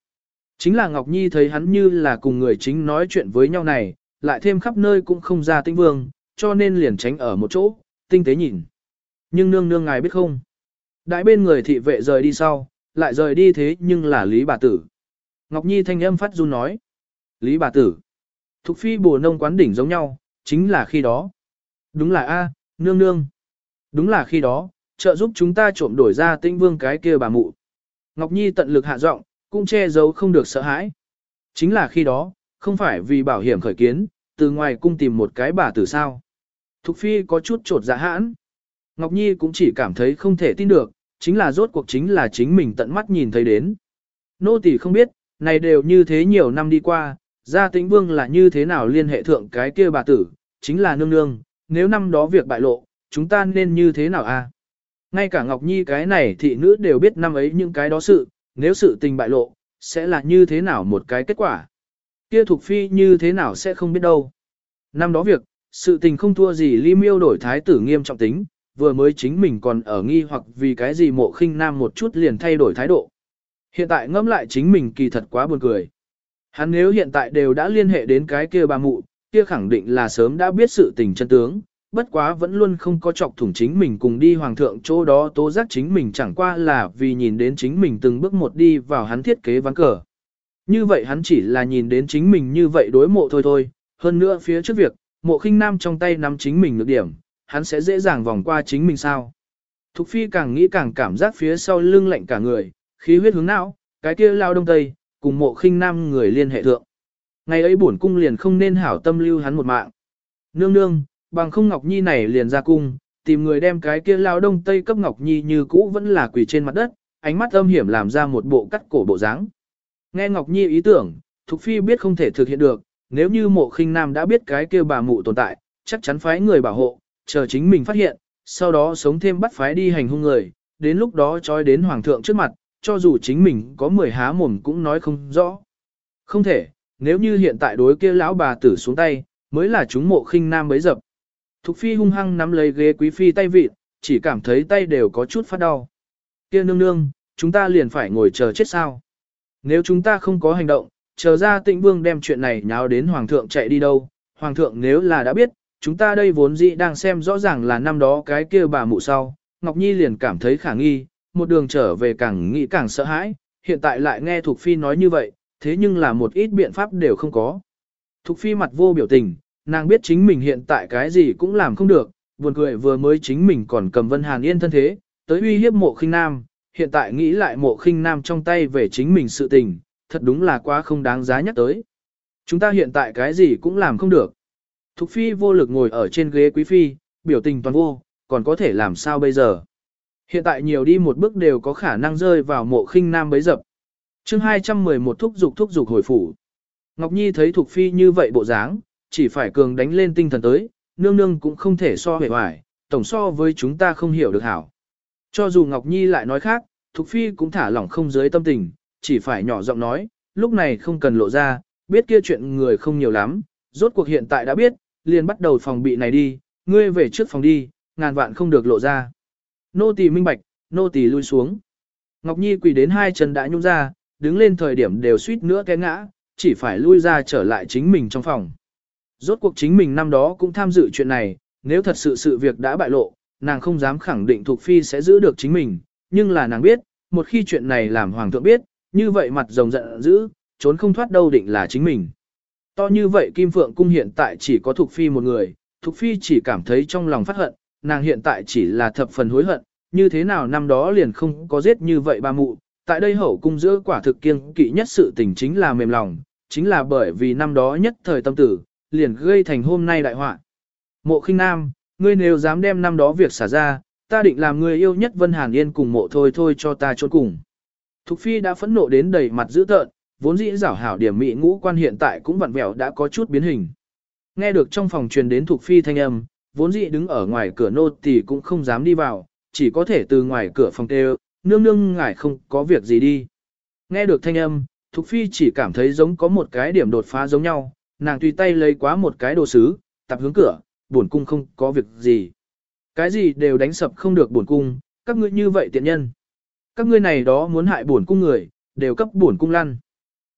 Chính là Ngọc Nhi thấy hắn như là cùng người chính nói chuyện với nhau này, lại thêm khắp nơi cũng không ra tinh vương, cho nên liền tránh ở một chỗ, tinh tế nhìn. Nhưng nương nương ngài biết không? Đại bên người thị vệ rời đi sau, lại rời đi thế nhưng là Lý bà tử. Ngọc Nhi thanh âm phát run nói. Lý bà tử. Thục phi bồ nông quán đỉnh giống nhau, chính là khi đó. Đúng là A, nương nương. Đúng là khi đó, trợ giúp chúng ta trộm đổi ra tinh vương cái kia bà mụ. Ngọc Nhi tận lực hạ giọng, cũng che giấu không được sợ hãi. Chính là khi đó, không phải vì bảo hiểm khởi kiến, từ ngoài cung tìm một cái bà tử sao. Thục Phi có chút trột dạ hãn. Ngọc Nhi cũng chỉ cảm thấy không thể tin được, chính là rốt cuộc chính là chính mình tận mắt nhìn thấy đến. Nô tỳ không biết, này đều như thế nhiều năm đi qua, gia tĩnh vương là như thế nào liên hệ thượng cái kia bà tử, chính là nương nương, nếu năm đó việc bại lộ, chúng ta nên như thế nào a? À? Ngay cả Ngọc Nhi cái này thị nữ đều biết năm ấy những cái đó sự, nếu sự tình bại lộ, sẽ là như thế nào một cái kết quả. Kia thuộc phi như thế nào sẽ không biết đâu. Năm đó việc, sự tình không thua gì ly miêu đổi thái tử nghiêm trọng tính, vừa mới chính mình còn ở nghi hoặc vì cái gì mộ khinh nam một chút liền thay đổi thái độ. Hiện tại ngẫm lại chính mình kỳ thật quá buồn cười. Hắn nếu hiện tại đều đã liên hệ đến cái kia bà mụ, kia khẳng định là sớm đã biết sự tình chân tướng, bất quá vẫn luôn không có chọc thủng chính mình cùng đi hoàng thượng chỗ đó tố giác chính mình chẳng qua là vì nhìn đến chính mình từng bước một đi vào hắn thiết kế ván cờ. Như vậy hắn chỉ là nhìn đến chính mình như vậy đối mộ thôi thôi, hơn nữa phía trước việc, mộ khinh nam trong tay nắm chính mình được điểm, hắn sẽ dễ dàng vòng qua chính mình sao. Thục phi càng nghĩ càng cảm giác phía sau lưng lạnh cả người, khí huyết hướng não, cái kia lao đông tây, cùng mộ khinh nam người liên hệ thượng. Ngày ấy bổn cung liền không nên hảo tâm lưu hắn một mạng. Nương nương, bằng không Ngọc Nhi này liền ra cung, tìm người đem cái kia lao đông tây cấp Ngọc Nhi như cũ vẫn là quỳ trên mặt đất, ánh mắt âm hiểm làm ra một bộ cắt cổ bộ dáng. Nghe Ngọc Nhi ý tưởng, Thục Phi biết không thể thực hiện được, nếu như mộ khinh nam đã biết cái kia bà mụ tồn tại, chắc chắn phái người bảo hộ, chờ chính mình phát hiện, sau đó sống thêm bắt phái đi hành hung người, đến lúc đó trói đến hoàng thượng trước mặt, cho dù chính mình có mười há mồm cũng nói không rõ. Không thể, nếu như hiện tại đối kia lão bà tử xuống tay, mới là chúng mộ khinh nam bấy dập. Thục phi hung hăng nắm lấy ghế quý phi tay vịt, chỉ cảm thấy tay đều có chút phát đau. Kia nương nương, chúng ta liền phải ngồi chờ chết sao. Nếu chúng ta không có hành động, chờ ra tịnh vương đem chuyện này nháo đến hoàng thượng chạy đi đâu. Hoàng thượng nếu là đã biết, chúng ta đây vốn dĩ đang xem rõ ràng là năm đó cái kia bà mụ sau. Ngọc Nhi liền cảm thấy khả nghi, một đường trở về càng nghĩ càng sợ hãi, hiện tại lại nghe Thục Phi nói như vậy, thế nhưng là một ít biện pháp đều không có. Thục Phi mặt vô biểu tình, nàng biết chính mình hiện tại cái gì cũng làm không được, buồn cười vừa mới chính mình còn cầm Vân Hàn Yên thân thế, tới uy hiếp mộ khinh nam, hiện tại nghĩ lại mộ khinh nam trong tay về chính mình sự tình, thật đúng là quá không đáng giá nhắc tới. Chúng ta hiện tại cái gì cũng làm không được. Thục Phi vô lực ngồi ở trên ghế quý phi, biểu tình toàn vô, còn có thể làm sao bây giờ. Hiện tại nhiều đi một bước đều có khả năng rơi vào mộ khinh nam bấy dập. chương 211 thúc dục thúc dục hồi phủ. Ngọc Nhi thấy Thục Phi như vậy bộ dáng, chỉ phải cường đánh lên tinh thần tới, nương nương cũng không thể so hề hoài, tổng so với chúng ta không hiểu được hảo. Cho dù Ngọc Nhi lại nói khác, Thục Phi cũng thả lỏng không dưới tâm tình, chỉ phải nhỏ giọng nói, lúc này không cần lộ ra, biết kia chuyện người không nhiều lắm, rốt cuộc hiện tại đã biết, liền bắt đầu phòng bị này đi, ngươi về trước phòng đi, ngàn vạn không được lộ ra. Nô tỳ minh bạch, nô tỳ lui xuống. Ngọc Nhi quỳ đến hai chân đã nhung ra, đứng lên thời điểm đều suýt nữa té ngã, chỉ phải lui ra trở lại chính mình trong phòng. Rốt cuộc chính mình năm đó cũng tham dự chuyện này, nếu thật sự sự việc đã bại lộ, nàng không dám khẳng định Thục Phi sẽ giữ được chính mình, nhưng là nàng biết, một khi chuyện này làm Hoàng thượng biết, như vậy mặt rồng giận dữ, trốn không thoát đâu định là chính mình. To như vậy Kim Phượng Cung hiện tại chỉ có Thục Phi một người, Thục Phi chỉ cảm thấy trong lòng phát hận, nàng hiện tại chỉ là thập phần hối hận, như thế nào năm đó liền không có giết như vậy ba mụ. Tại đây hậu cung giữa quả thực kiêng kỵ nhất sự tình chính là mềm lòng, chính là bởi vì năm đó nhất thời tâm tử, liền gây thành hôm nay đại họa. Mộ khinh nam, ngươi nếu dám đem năm đó việc xả ra, ta định làm người yêu nhất Vân Hàn Yên cùng mộ thôi thôi cho ta trốn cùng. Thục Phi đã phẫn nộ đến đầy mặt dữ tợn, vốn dĩ giảo hảo điểm mỹ ngũ quan hiện tại cũng vặn vẹo đã có chút biến hình. Nghe được trong phòng truyền đến thuộc Phi thanh âm, vốn dĩ đứng ở ngoài cửa nô thì cũng không dám đi vào, chỉ có thể từ ngoài cửa phòng kêu, nương nương ngài không có việc gì đi. Nghe được thanh âm, Thục Phi chỉ cảm thấy giống có một cái điểm đột phá giống nhau, nàng tùy tay lấy quá một cái đồ sứ, tập hướng cửa, buồn cung không có việc gì. Cái gì đều đánh sập không được buồn cung, các ngươi như vậy tiện nhân. Các ngươi này đó muốn hại buồn cung người, đều cấp buồn cung lăn.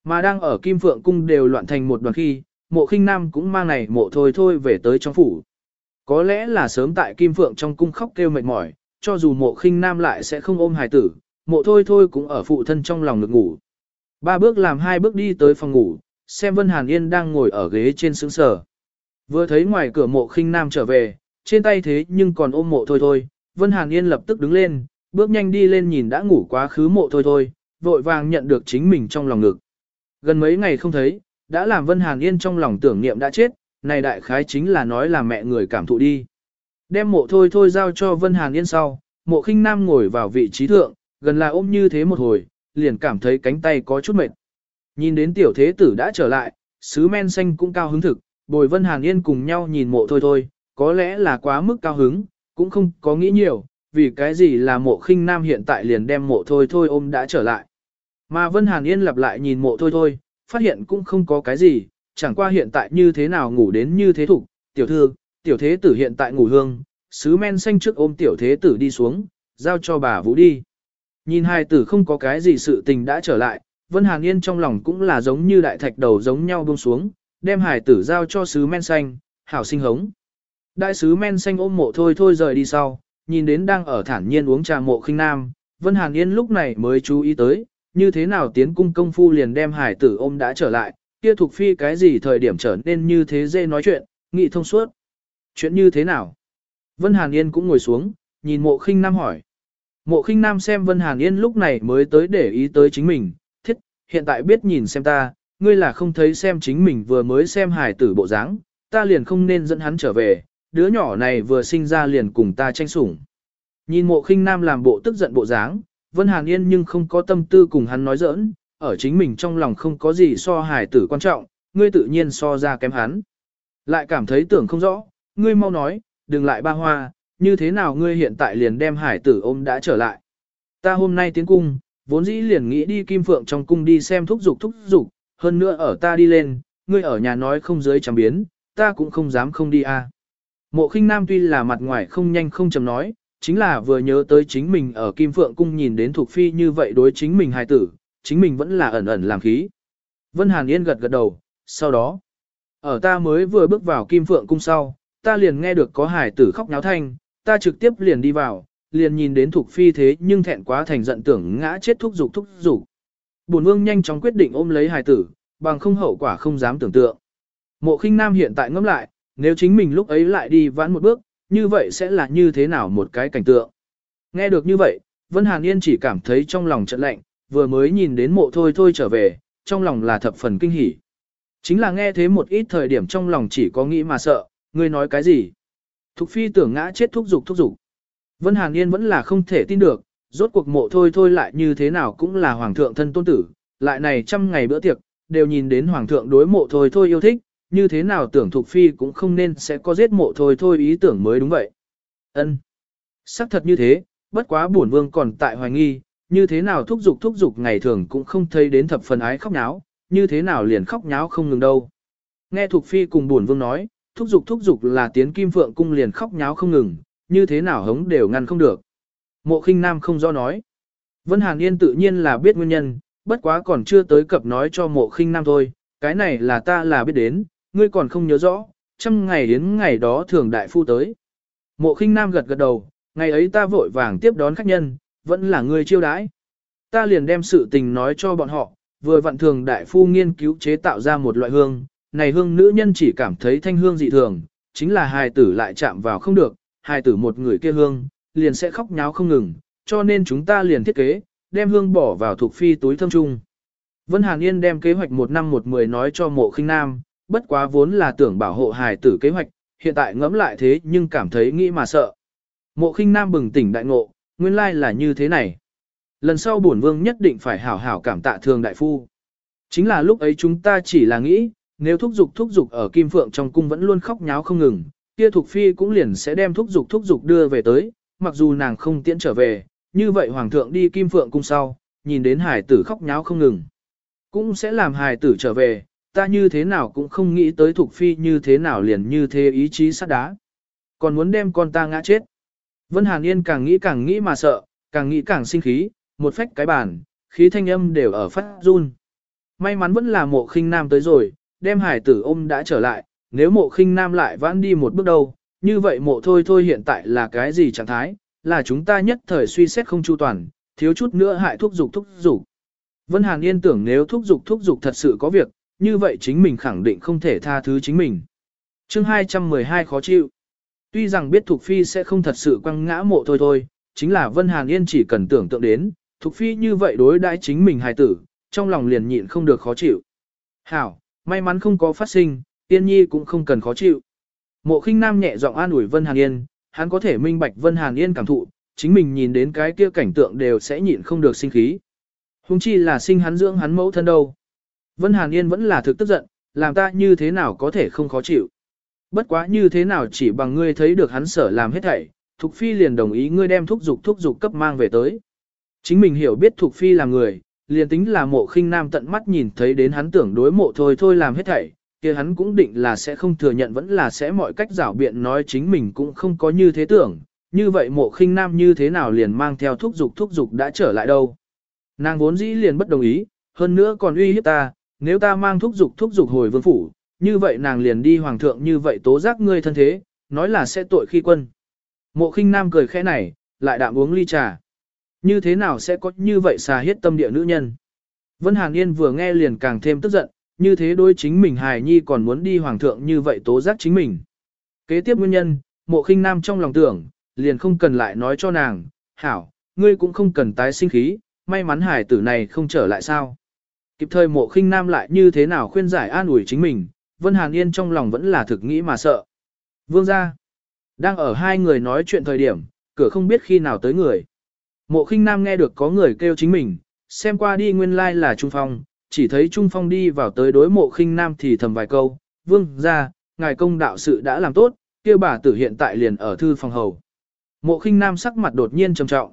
Mà đang ở Kim Phượng cung đều loạn thành một đoàn khi, mộ khinh nam cũng mang này mộ thôi thôi về tới trong phủ. Có lẽ là sớm tại Kim Phượng trong cung khóc kêu mệt mỏi, cho dù mộ khinh nam lại sẽ không ôm hài tử, mộ thôi thôi cũng ở phụ thân trong lòng được ngủ. Ba bước làm hai bước đi tới phòng ngủ, xem Vân Hàn Yên đang ngồi ở ghế trên sướng sở. Vừa thấy ngoài cửa mộ khinh nam trở về, trên tay thế nhưng còn ôm mộ thôi thôi, Vân Hàn Yên lập tức đứng lên, bước nhanh đi lên nhìn đã ngủ quá khứ mộ thôi thôi, vội vàng nhận được chính mình trong lòng ngực. Gần mấy ngày không thấy, đã làm Vân Hàn Yên trong lòng tưởng niệm đã chết, này đại khái chính là nói là mẹ người cảm thụ đi. Đem mộ thôi thôi giao cho Vân Hàn Yên sau, mộ khinh nam ngồi vào vị trí thượng, gần là ôm như thế một hồi, liền cảm thấy cánh tay có chút mệt. Nhìn đến tiểu thế tử đã trở lại, sứ men xanh cũng cao hứng thực, bồi Vân Hàn Yên cùng nhau nhìn mộ thôi thôi, có lẽ là quá mức cao hứng, cũng không có nghĩ nhiều, vì cái gì là mộ khinh nam hiện tại liền đem mộ thôi thôi ôm đã trở lại. Mà Vân Hàn Yên lặp lại nhìn mộ thôi thôi, phát hiện cũng không có cái gì, chẳng qua hiện tại như thế nào ngủ đến như thế thủ, tiểu thư, tiểu thế tử hiện tại ngủ hương, sứ men xanh trước ôm tiểu thế tử đi xuống, giao cho bà Vũ đi. Nhìn hai tử không có cái gì sự tình đã trở lại, Vân Hàn Yên trong lòng cũng là giống như đại thạch đầu giống nhau buông xuống, đem hải tử giao cho sứ men xanh, hảo sinh hống. Đại sứ men xanh ôm mộ thôi thôi rời đi sau, nhìn đến đang ở thản nhiên uống trà mộ khinh nam, Vân Hàn Yên lúc này mới chú ý tới, như thế nào tiến cung công phu liền đem hải tử ôm đã trở lại, kia thuộc phi cái gì thời điểm trở nên như thế dê nói chuyện, nghị thông suốt. Chuyện như thế nào? Vân Hàn Yên cũng ngồi xuống, nhìn mộ khinh nam hỏi. Mộ khinh nam xem Vân Hàn Yên lúc này mới tới để ý tới chính mình, thiết, hiện tại biết nhìn xem ta, ngươi là không thấy xem chính mình vừa mới xem hải tử bộ dáng, ta liền không nên dẫn hắn trở về, đứa nhỏ này vừa sinh ra liền cùng ta tranh sủng. Nhìn mộ khinh nam làm bộ tức giận bộ dáng, Vân Hàn Yên nhưng không có tâm tư cùng hắn nói giỡn, ở chính mình trong lòng không có gì so hài tử quan trọng, ngươi tự nhiên so ra kém hắn. Lại cảm thấy tưởng không rõ, ngươi mau nói, đừng lại ba hoa, như thế nào ngươi hiện tại liền đem hải tử ôm đã trở lại. Ta hôm nay tiến cung, vốn dĩ liền nghĩ đi kim phượng trong cung đi xem thúc dục thúc dục, hơn nữa ở ta đi lên, ngươi ở nhà nói không dưới chẳng biến, ta cũng không dám không đi a. À. Mộ khinh nam tuy là mặt ngoài không nhanh không chầm nói, chính là vừa nhớ tới chính mình ở kim phượng cung nhìn đến Thục phi như vậy đối chính mình hài tử, chính mình vẫn là ẩn ẩn làm khí. Vân Hàn Yên gật gật đầu, sau đó, ở ta mới vừa bước vào kim phượng cung sau, ta liền nghe được có hài tử khóc náo thanh, ta trực tiếp liền đi vào, liền nhìn đến Thục phi thế nhưng thẹn quá thành giận tưởng ngã chết thúc dục thúc dục. Bổn vương nhanh chóng quyết định ôm lấy hài tử, bằng không hậu quả không dám tưởng tượng. Mộ khinh nam hiện tại ngẫm lại, nếu chính mình lúc ấy lại đi vãn một bước, như vậy sẽ là như thế nào một cái cảnh tượng. Nghe được như vậy, Vân Hàn Yên chỉ cảm thấy trong lòng trận lạnh, vừa mới nhìn đến mộ thôi thôi trở về, trong lòng là thập phần kinh hỉ. Chính là nghe thế một ít thời điểm trong lòng chỉ có nghĩ mà sợ, ngươi nói cái gì? Thục phi tưởng ngã chết thúc dục thúc dục. Vân Hàn Yên vẫn là không thể tin được, rốt cuộc mộ thôi thôi lại như thế nào cũng là hoàng thượng thân tôn tử, lại này trăm ngày bữa tiệc, đều nhìn đến hoàng thượng đối mộ thôi thôi yêu thích, như thế nào tưởng Thục Phi cũng không nên sẽ có giết mộ thôi thôi ý tưởng mới đúng vậy. ân xác thật như thế, bất quá bổn vương còn tại hoài nghi, như thế nào thúc giục thúc giục ngày thường cũng không thấy đến thập phần ái khóc nháo, như thế nào liền khóc nháo không ngừng đâu. Nghe Thục Phi cùng bổn vương nói, thúc giục thúc giục là tiến kim phượng cung liền khóc nháo không ngừng, như thế nào hống đều ngăn không được. Mộ khinh nam không do nói. Vân Hàn Yên tự nhiên là biết nguyên nhân, bất quá còn chưa tới cập nói cho mộ khinh nam thôi, cái này là ta là biết đến, ngươi còn không nhớ rõ, trăm ngày đến ngày đó thường đại phu tới. Mộ khinh nam gật gật đầu, ngày ấy ta vội vàng tiếp đón khách nhân, vẫn là ngươi chiêu đãi. Ta liền đem sự tình nói cho bọn họ, vừa vặn thường đại phu nghiên cứu chế tạo ra một loại hương, này hương nữ nhân chỉ cảm thấy thanh hương dị thường, chính là hài tử lại chạm vào không được, hài tử một người kia hương, liền sẽ khóc nháo không ngừng, cho nên chúng ta liền thiết kế, đem hương bỏ vào thuộc phi túi thâm trung. Vân Hàn Yên đem kế hoạch một năm một mười nói cho mộ khinh nam, bất quá vốn là tưởng bảo hộ hài tử kế hoạch, hiện tại ngẫm lại thế nhưng cảm thấy nghĩ mà sợ. Mộ khinh nam bừng tỉnh đại ngộ, nguyên lai là như thế này. Lần sau bổn vương nhất định phải hảo hảo cảm tạ thường đại phu. Chính là lúc ấy chúng ta chỉ là nghĩ, nếu thúc dục thúc dục ở Kim Phượng trong cung vẫn luôn khóc nháo không ngừng, kia thuộc phi cũng liền sẽ đem thúc dục thúc dục đưa về tới, mặc dù nàng không tiễn trở về, như vậy hoàng thượng đi Kim Phượng cung sau, nhìn đến hải tử khóc nháo không ngừng. Cũng sẽ làm hải tử trở về, ta như thế nào cũng không nghĩ tới Thục Phi như thế nào liền như thế ý chí sắt đá. Còn muốn đem con ta ngã chết. Vân Hàn Yên càng nghĩ càng nghĩ mà sợ, càng nghĩ càng sinh khí, một phách cái bàn, khí thanh âm đều ở phát run. May mắn vẫn là mộ khinh nam tới rồi, đem hải tử ôm đã trở lại, nếu mộ khinh nam lại vãn đi một bước đâu, như vậy mộ thôi thôi hiện tại là cái gì trạng thái, là chúng ta nhất thời suy xét không chu toàn, thiếu chút nữa hại thúc dục thúc dục. Vân Hàn Yên tưởng nếu thúc dục thúc dục thật sự có việc, như vậy chính mình khẳng định không thể tha thứ chính mình. chương 212 khó chịu. Tuy rằng biết Thục Phi sẽ không thật sự quăng ngã mộ thôi thôi, chính là Vân Hàn Yên chỉ cần tưởng tượng đến, Thục Phi như vậy đối đãi chính mình hài tử, trong lòng liền nhịn không được khó chịu. Hảo, may mắn không có phát sinh, tiên nhi cũng không cần khó chịu. Mộ khinh nam nhẹ giọng an ủi Vân Hàn Yên, hắn có thể minh bạch Vân Hàn Yên cảm thụ, chính mình nhìn đến cái kia cảnh tượng đều sẽ nhịn không được sinh khí. Hùng chi là sinh hắn dưỡng hắn mẫu thân đâu. Vân Hàn Yên vẫn là thực tức giận, làm ta như thế nào có thể không khó chịu. Bất quá như thế nào chỉ bằng ngươi thấy được hắn sở làm hết thảy, Thục Phi liền đồng ý ngươi đem thúc dục thúc dục cấp mang về tới. Chính mình hiểu biết Thục Phi là người, liền tính là mộ khinh nam tận mắt nhìn thấy đến hắn tưởng đối mộ thôi thôi làm hết thảy, kia hắn cũng định là sẽ không thừa nhận vẫn là sẽ mọi cách rảo biện nói chính mình cũng không có như thế tưởng, như vậy mộ khinh nam như thế nào liền mang theo thúc dục thúc dục đã trở lại đâu. Nàng vốn dĩ liền bất đồng ý, hơn nữa còn uy hiếp ta, nếu ta mang thúc dục thúc dục hồi vương phủ, như vậy nàng liền đi hoàng thượng như vậy tố giác ngươi thân thế, nói là sẽ tội khi quân. Mộ khinh nam cười khẽ này, lại đạm uống ly trà. Như thế nào sẽ có như vậy xà hiết tâm địa nữ nhân? Vân Hàn Yên vừa nghe liền càng thêm tức giận, như thế đôi chính mình hài nhi còn muốn đi hoàng thượng như vậy tố giác chính mình. Kế tiếp nguyên nhân, mộ khinh nam trong lòng tưởng, liền không cần lại nói cho nàng, hảo, ngươi cũng không cần tái sinh khí, may mắn hài tử này không trở lại sao. Kịp thời mộ khinh nam lại như thế nào khuyên giải an ủi chính mình, Vân Hàn Yên trong lòng vẫn là thực nghĩ mà sợ. Vương ra, đang ở hai người nói chuyện thời điểm, cửa không biết khi nào tới người. Mộ khinh nam nghe được có người kêu chính mình, xem qua đi nguyên lai like là Trung Phong, chỉ thấy Trung Phong đi vào tới đối mộ khinh nam thì thầm vài câu, vương ra, ngài công đạo sự đã làm tốt, kêu bà tử hiện tại liền ở thư phòng hầu. Mộ khinh nam sắc mặt đột nhiên trầm trọng.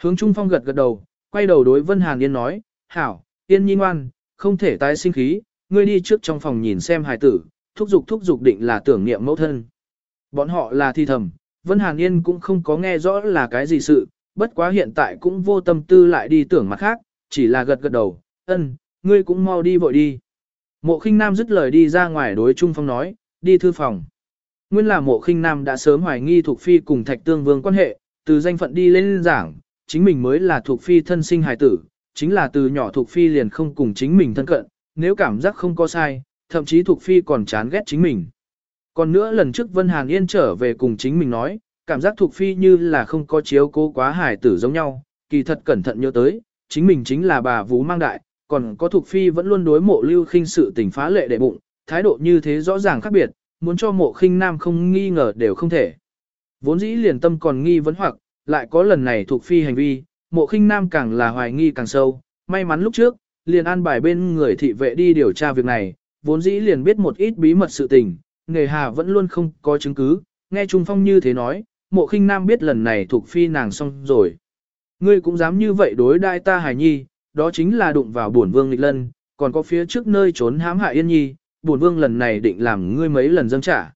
Hướng Trung Phong gật gật đầu, quay đầu đối Vân Hàn Yên nói, hảo, Yên nhi ngoan, không thể tái sinh khí, ngươi đi trước trong phòng nhìn xem hài tử, thúc giục thúc giục định là tưởng niệm mẫu thân. Bọn họ là thi thầm, Vân Hàn Yên cũng không có nghe rõ là cái gì sự, bất quá hiện tại cũng vô tâm tư lại đi tưởng mặt khác, chỉ là gật gật đầu, ân, ngươi cũng mau đi vội đi. Mộ khinh nam dứt lời đi ra ngoài đối Trung Phong nói, đi thư phòng. Nguyên là mộ khinh nam đã sớm hoài nghi thuộc phi cùng thạch tương vương quan hệ, từ danh phận đi lên giảng, chính mình mới là thuộc phi thân sinh hài tử, chính là từ nhỏ Thục phi liền không cùng chính mình thân cận, nếu cảm giác không có sai, thậm chí Thục phi còn chán ghét chính mình. Còn nữa lần trước Vân Hàn Yên trở về cùng chính mình nói, cảm giác Thục phi như là không có chiếu cố quá hài tử giống nhau, kỳ thật cẩn thận nhớ tới, chính mình chính là bà vú mang đại, còn có Thục phi vẫn luôn đối mộ lưu khinh sự tình phá lệ đệ bụng, thái độ như thế rõ ràng khác biệt, muốn cho mộ khinh nam không nghi ngờ đều không thể. Vốn dĩ liền tâm còn nghi vấn hoặc, lại có lần này Thục phi hành vi, mộ khinh nam càng là hoài nghi càng sâu, may mắn lúc trước, liền an bài bên người thị vệ đi điều tra việc này, vốn dĩ liền biết một ít bí mật sự tình, nghề hà vẫn luôn không có chứng cứ, nghe Trung Phong như thế nói, mộ khinh nam biết lần này thuộc phi nàng xong rồi. Ngươi cũng dám như vậy đối đại ta hài nhi, đó chính là đụng vào bổn vương nghịch lân, còn có phía trước nơi trốn hãm hại yên nhi, bổn vương lần này định làm ngươi mấy lần dâng trả.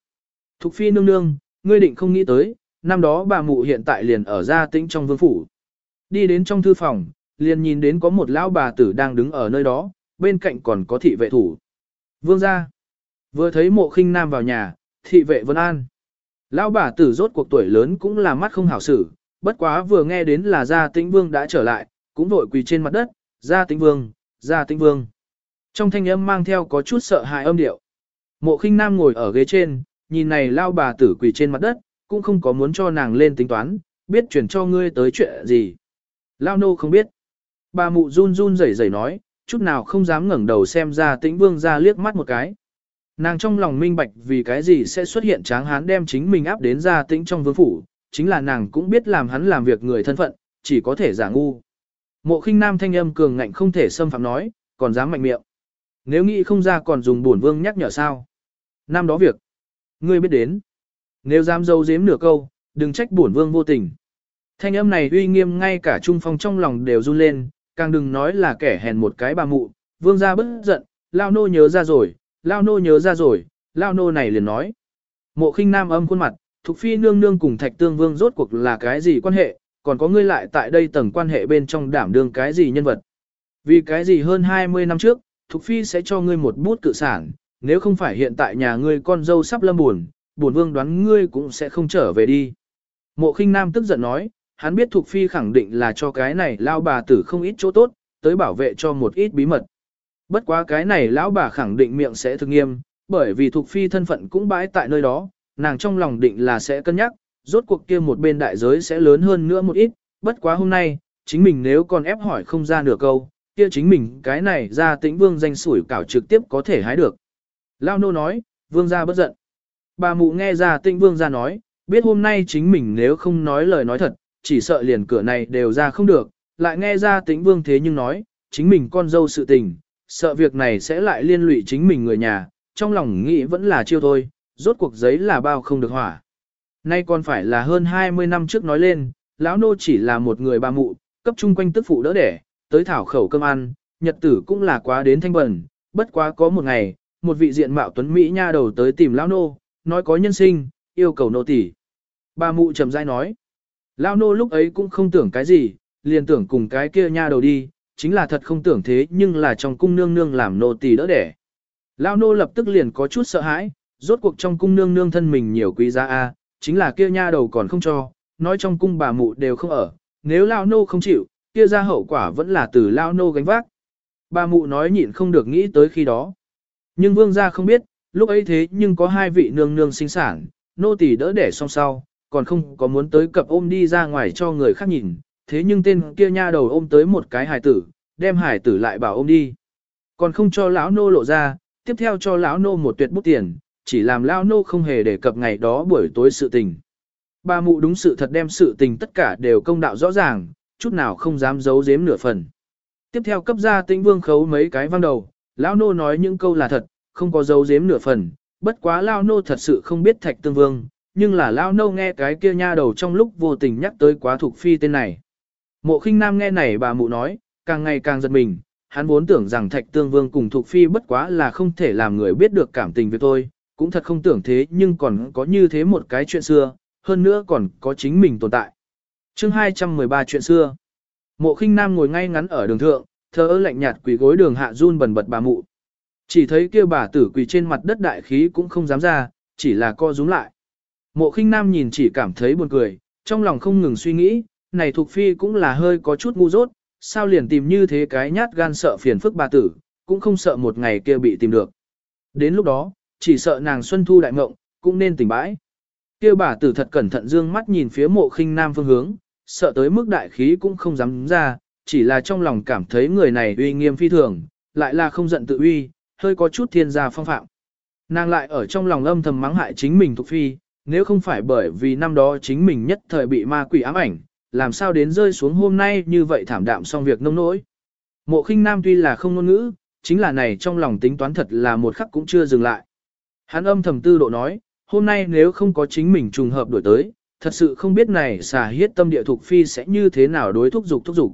Thục phi nương nương, ngươi định không nghĩ tới, năm đó bà mụ hiện tại liền ở gia tĩnh trong vương phủ. Đi đến trong thư phòng, liền nhìn đến có một lão bà tử đang đứng ở nơi đó, bên cạnh còn có thị vệ thủ. Vương gia. Vừa thấy mộ khinh nam vào nhà, thị vệ vân an. Lão bà tử rốt cuộc tuổi lớn cũng là mắt không hảo xử, bất quá vừa nghe đến là gia tĩnh vương đã trở lại, cũng vội quỳ trên mặt đất, gia tĩnh vương, gia tĩnh vương. Trong thanh âm mang theo có chút sợ hãi âm điệu. Mộ khinh nam ngồi ở ghế trên, nhìn này lao bà tử quỳ trên mặt đất, cũng không có muốn cho nàng lên tính toán, biết chuyển cho ngươi tới chuyện gì. Lao nô không biết. Bà mụ run run rẩy rẩy nói, chút nào không dám ngẩng đầu xem ra tĩnh vương ra liếc mắt một cái. Nàng trong lòng minh bạch vì cái gì sẽ xuất hiện tráng hán đem chính mình áp đến ra tĩnh trong vương phủ, chính là nàng cũng biết làm hắn làm việc người thân phận, chỉ có thể giả ngu. Mộ khinh nam thanh âm cường ngạnh không thể xâm phạm nói, còn dám mạnh miệng. Nếu nghĩ không ra còn dùng bổn vương nhắc nhở sao. Năm đó việc, ngươi biết đến. Nếu dám dâu dếm nửa câu, đừng trách bổn vương vô tình. Thanh âm này uy nghiêm ngay cả trung phong trong lòng đều run lên, càng đừng nói là kẻ hèn một cái bà mụ, vương gia bất giận, lao nô nhớ ra rồi, lao nô nhớ ra rồi, lao nô này liền nói. Mộ khinh nam âm khuôn mặt, Thục phi nương nương cùng thạch tương vương rốt cuộc là cái gì quan hệ, còn có ngươi lại tại đây tầng quan hệ bên trong đảm đương cái gì nhân vật. Vì cái gì hơn 20 năm trước, Thục phi sẽ cho ngươi một bút cự sản, nếu không phải hiện tại nhà ngươi con dâu sắp lâm buồn, buồn vương đoán ngươi cũng sẽ không trở về đi. Mộ khinh nam tức giận nói, hắn biết Thục phi khẳng định là cho cái này lao bà tử không ít chỗ tốt, tới bảo vệ cho một ít bí mật. Bất quá cái này lão bà khẳng định miệng sẽ thực nghiêm, bởi vì Thục phi thân phận cũng bãi tại nơi đó, nàng trong lòng định là sẽ cân nhắc, rốt cuộc kia một bên đại giới sẽ lớn hơn nữa một ít, bất quá hôm nay, chính mình nếu còn ép hỏi không ra nửa câu, kia chính mình cái này ra tĩnh vương danh sủi cảo trực tiếp có thể hái được. Lao nô nói, vương gia bất giận. Bà mụ nghe ra tĩnh vương gia nói, biết hôm nay chính mình nếu không nói lời nói thật, chỉ sợ liền cửa này đều ra không được, lại nghe ra tĩnh vương thế nhưng nói, chính mình con dâu sự tình, sợ việc này sẽ lại liên lụy chính mình người nhà, trong lòng nghĩ vẫn là chiêu thôi, rốt cuộc giấy là bao không được hỏa. Nay còn phải là hơn 20 năm trước nói lên, lão nô chỉ là một người bà mụ, cấp chung quanh tức phụ đỡ đẻ, tới thảo khẩu cơm ăn, nhật tử cũng là quá đến thanh bẩn, bất quá có một ngày, một vị diện mạo tuấn Mỹ nha đầu tới tìm lão nô, nói có nhân sinh, yêu cầu nô tỷ. Bà mụ trầm dai nói, lão nô lúc ấy cũng không tưởng cái gì, liền tưởng cùng cái kia nha đầu đi, chính là thật không tưởng thế nhưng là trong cung nương nương làm nô tỳ đỡ đẻ. Lão nô lập tức liền có chút sợ hãi, Rốt cuộc trong cung nương nương thân mình nhiều quý giá a, chính là kia nha đầu còn không cho, nói trong cung bà mụ đều không ở, nếu lao nô không chịu, kia ra hậu quả vẫn là từ lao nô gánh vác. Bà mụ nói nhịn không được nghĩ tới khi đó. Nhưng vương gia không biết, lúc ấy thế nhưng có hai vị nương nương sinh sản, nô tỳ đỡ đẻ song sau, còn không có muốn tới cập ôm đi ra ngoài cho người khác nhìn, thế nhưng tên kia nha đầu ôm tới một cái hài tử, đem hài tử lại bảo ôm đi. Còn không cho lão nô lộ ra, tiếp theo cho lão nô một tuyệt bút tiền, chỉ làm lão nô không hề đề cập ngày đó buổi tối sự tình. Bà mụ đúng sự thật đem sự tình tất cả đều công đạo rõ ràng, chút nào không dám giấu giếm nửa phần. Tiếp theo cấp ra tĩnh vương khấu mấy cái vang đầu, lão nô nói những câu là thật, không có giấu giếm nửa phần, bất quá lão nô thật sự không biết thạch tương vương, nhưng là lao nâu nghe cái kia nha đầu trong lúc vô tình nhắc tới quá thuộc phi tên này. Mộ khinh nam nghe này bà mụ nói, càng ngày càng giật mình, hắn vốn tưởng rằng thạch tương vương cùng thuộc phi bất quá là không thể làm người biết được cảm tình với tôi, cũng thật không tưởng thế nhưng còn có như thế một cái chuyện xưa, hơn nữa còn có chính mình tồn tại. chương 213 chuyện xưa Mộ khinh nam ngồi ngay ngắn ở đường thượng, thơ ơ lạnh nhạt quỳ gối đường hạ run bần bật bà mụ. Chỉ thấy kia bà tử quỳ trên mặt đất đại khí cũng không dám ra, chỉ là co rúm lại. Mộ khinh nam nhìn chỉ cảm thấy buồn cười, trong lòng không ngừng suy nghĩ, này thuộc phi cũng là hơi có chút ngu dốt, sao liền tìm như thế cái nhát gan sợ phiền phức bà tử, cũng không sợ một ngày kia bị tìm được. Đến lúc đó, chỉ sợ nàng xuân thu đại mộng, cũng nên tỉnh bãi. Kia bà tử thật cẩn thận dương mắt nhìn phía mộ khinh nam phương hướng, sợ tới mức đại khí cũng không dám ra, chỉ là trong lòng cảm thấy người này uy nghiêm phi thường, lại là không giận tự uy, hơi có chút thiên gia phong phạm. Nàng lại ở trong lòng âm thầm mắng hại chính mình thuộc phi, nếu không phải bởi vì năm đó chính mình nhất thời bị ma quỷ ám ảnh, làm sao đến rơi xuống hôm nay như vậy thảm đạm xong việc nông nỗi. Mộ khinh nam tuy là không ngôn ngữ, chính là này trong lòng tính toán thật là một khắc cũng chưa dừng lại. Hắn âm thầm tư độ nói, hôm nay nếu không có chính mình trùng hợp đổi tới, thật sự không biết này xà hiết tâm địa thuộc phi sẽ như thế nào đối thúc dục thúc dục.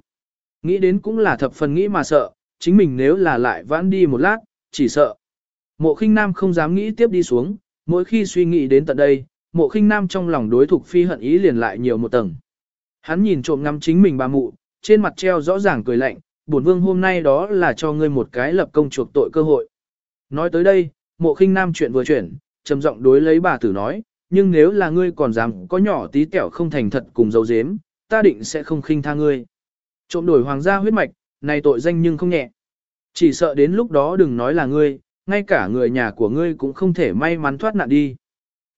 Nghĩ đến cũng là thập phần nghĩ mà sợ, chính mình nếu là lại vãn đi một lát, chỉ sợ. Mộ khinh nam không dám nghĩ tiếp đi xuống, mỗi khi suy nghĩ đến tận đây, mộ khinh nam trong lòng đối thục phi hận ý liền lại nhiều một tầng. Hắn nhìn trộm ngắm chính mình bà mụ, trên mặt treo rõ ràng cười lạnh, bổn vương hôm nay đó là cho ngươi một cái lập công chuộc tội cơ hội. Nói tới đây, mộ khinh nam chuyện vừa chuyển, trầm giọng đối lấy bà tử nói, nhưng nếu là ngươi còn dám có nhỏ tí tẹo không thành thật cùng dấu dếm, ta định sẽ không khinh tha ngươi. Trộm đổi hoàng gia huyết mạch, này tội danh nhưng không nhẹ. Chỉ sợ đến lúc đó đừng nói là ngươi, ngay cả người nhà của ngươi cũng không thể may mắn thoát nạn đi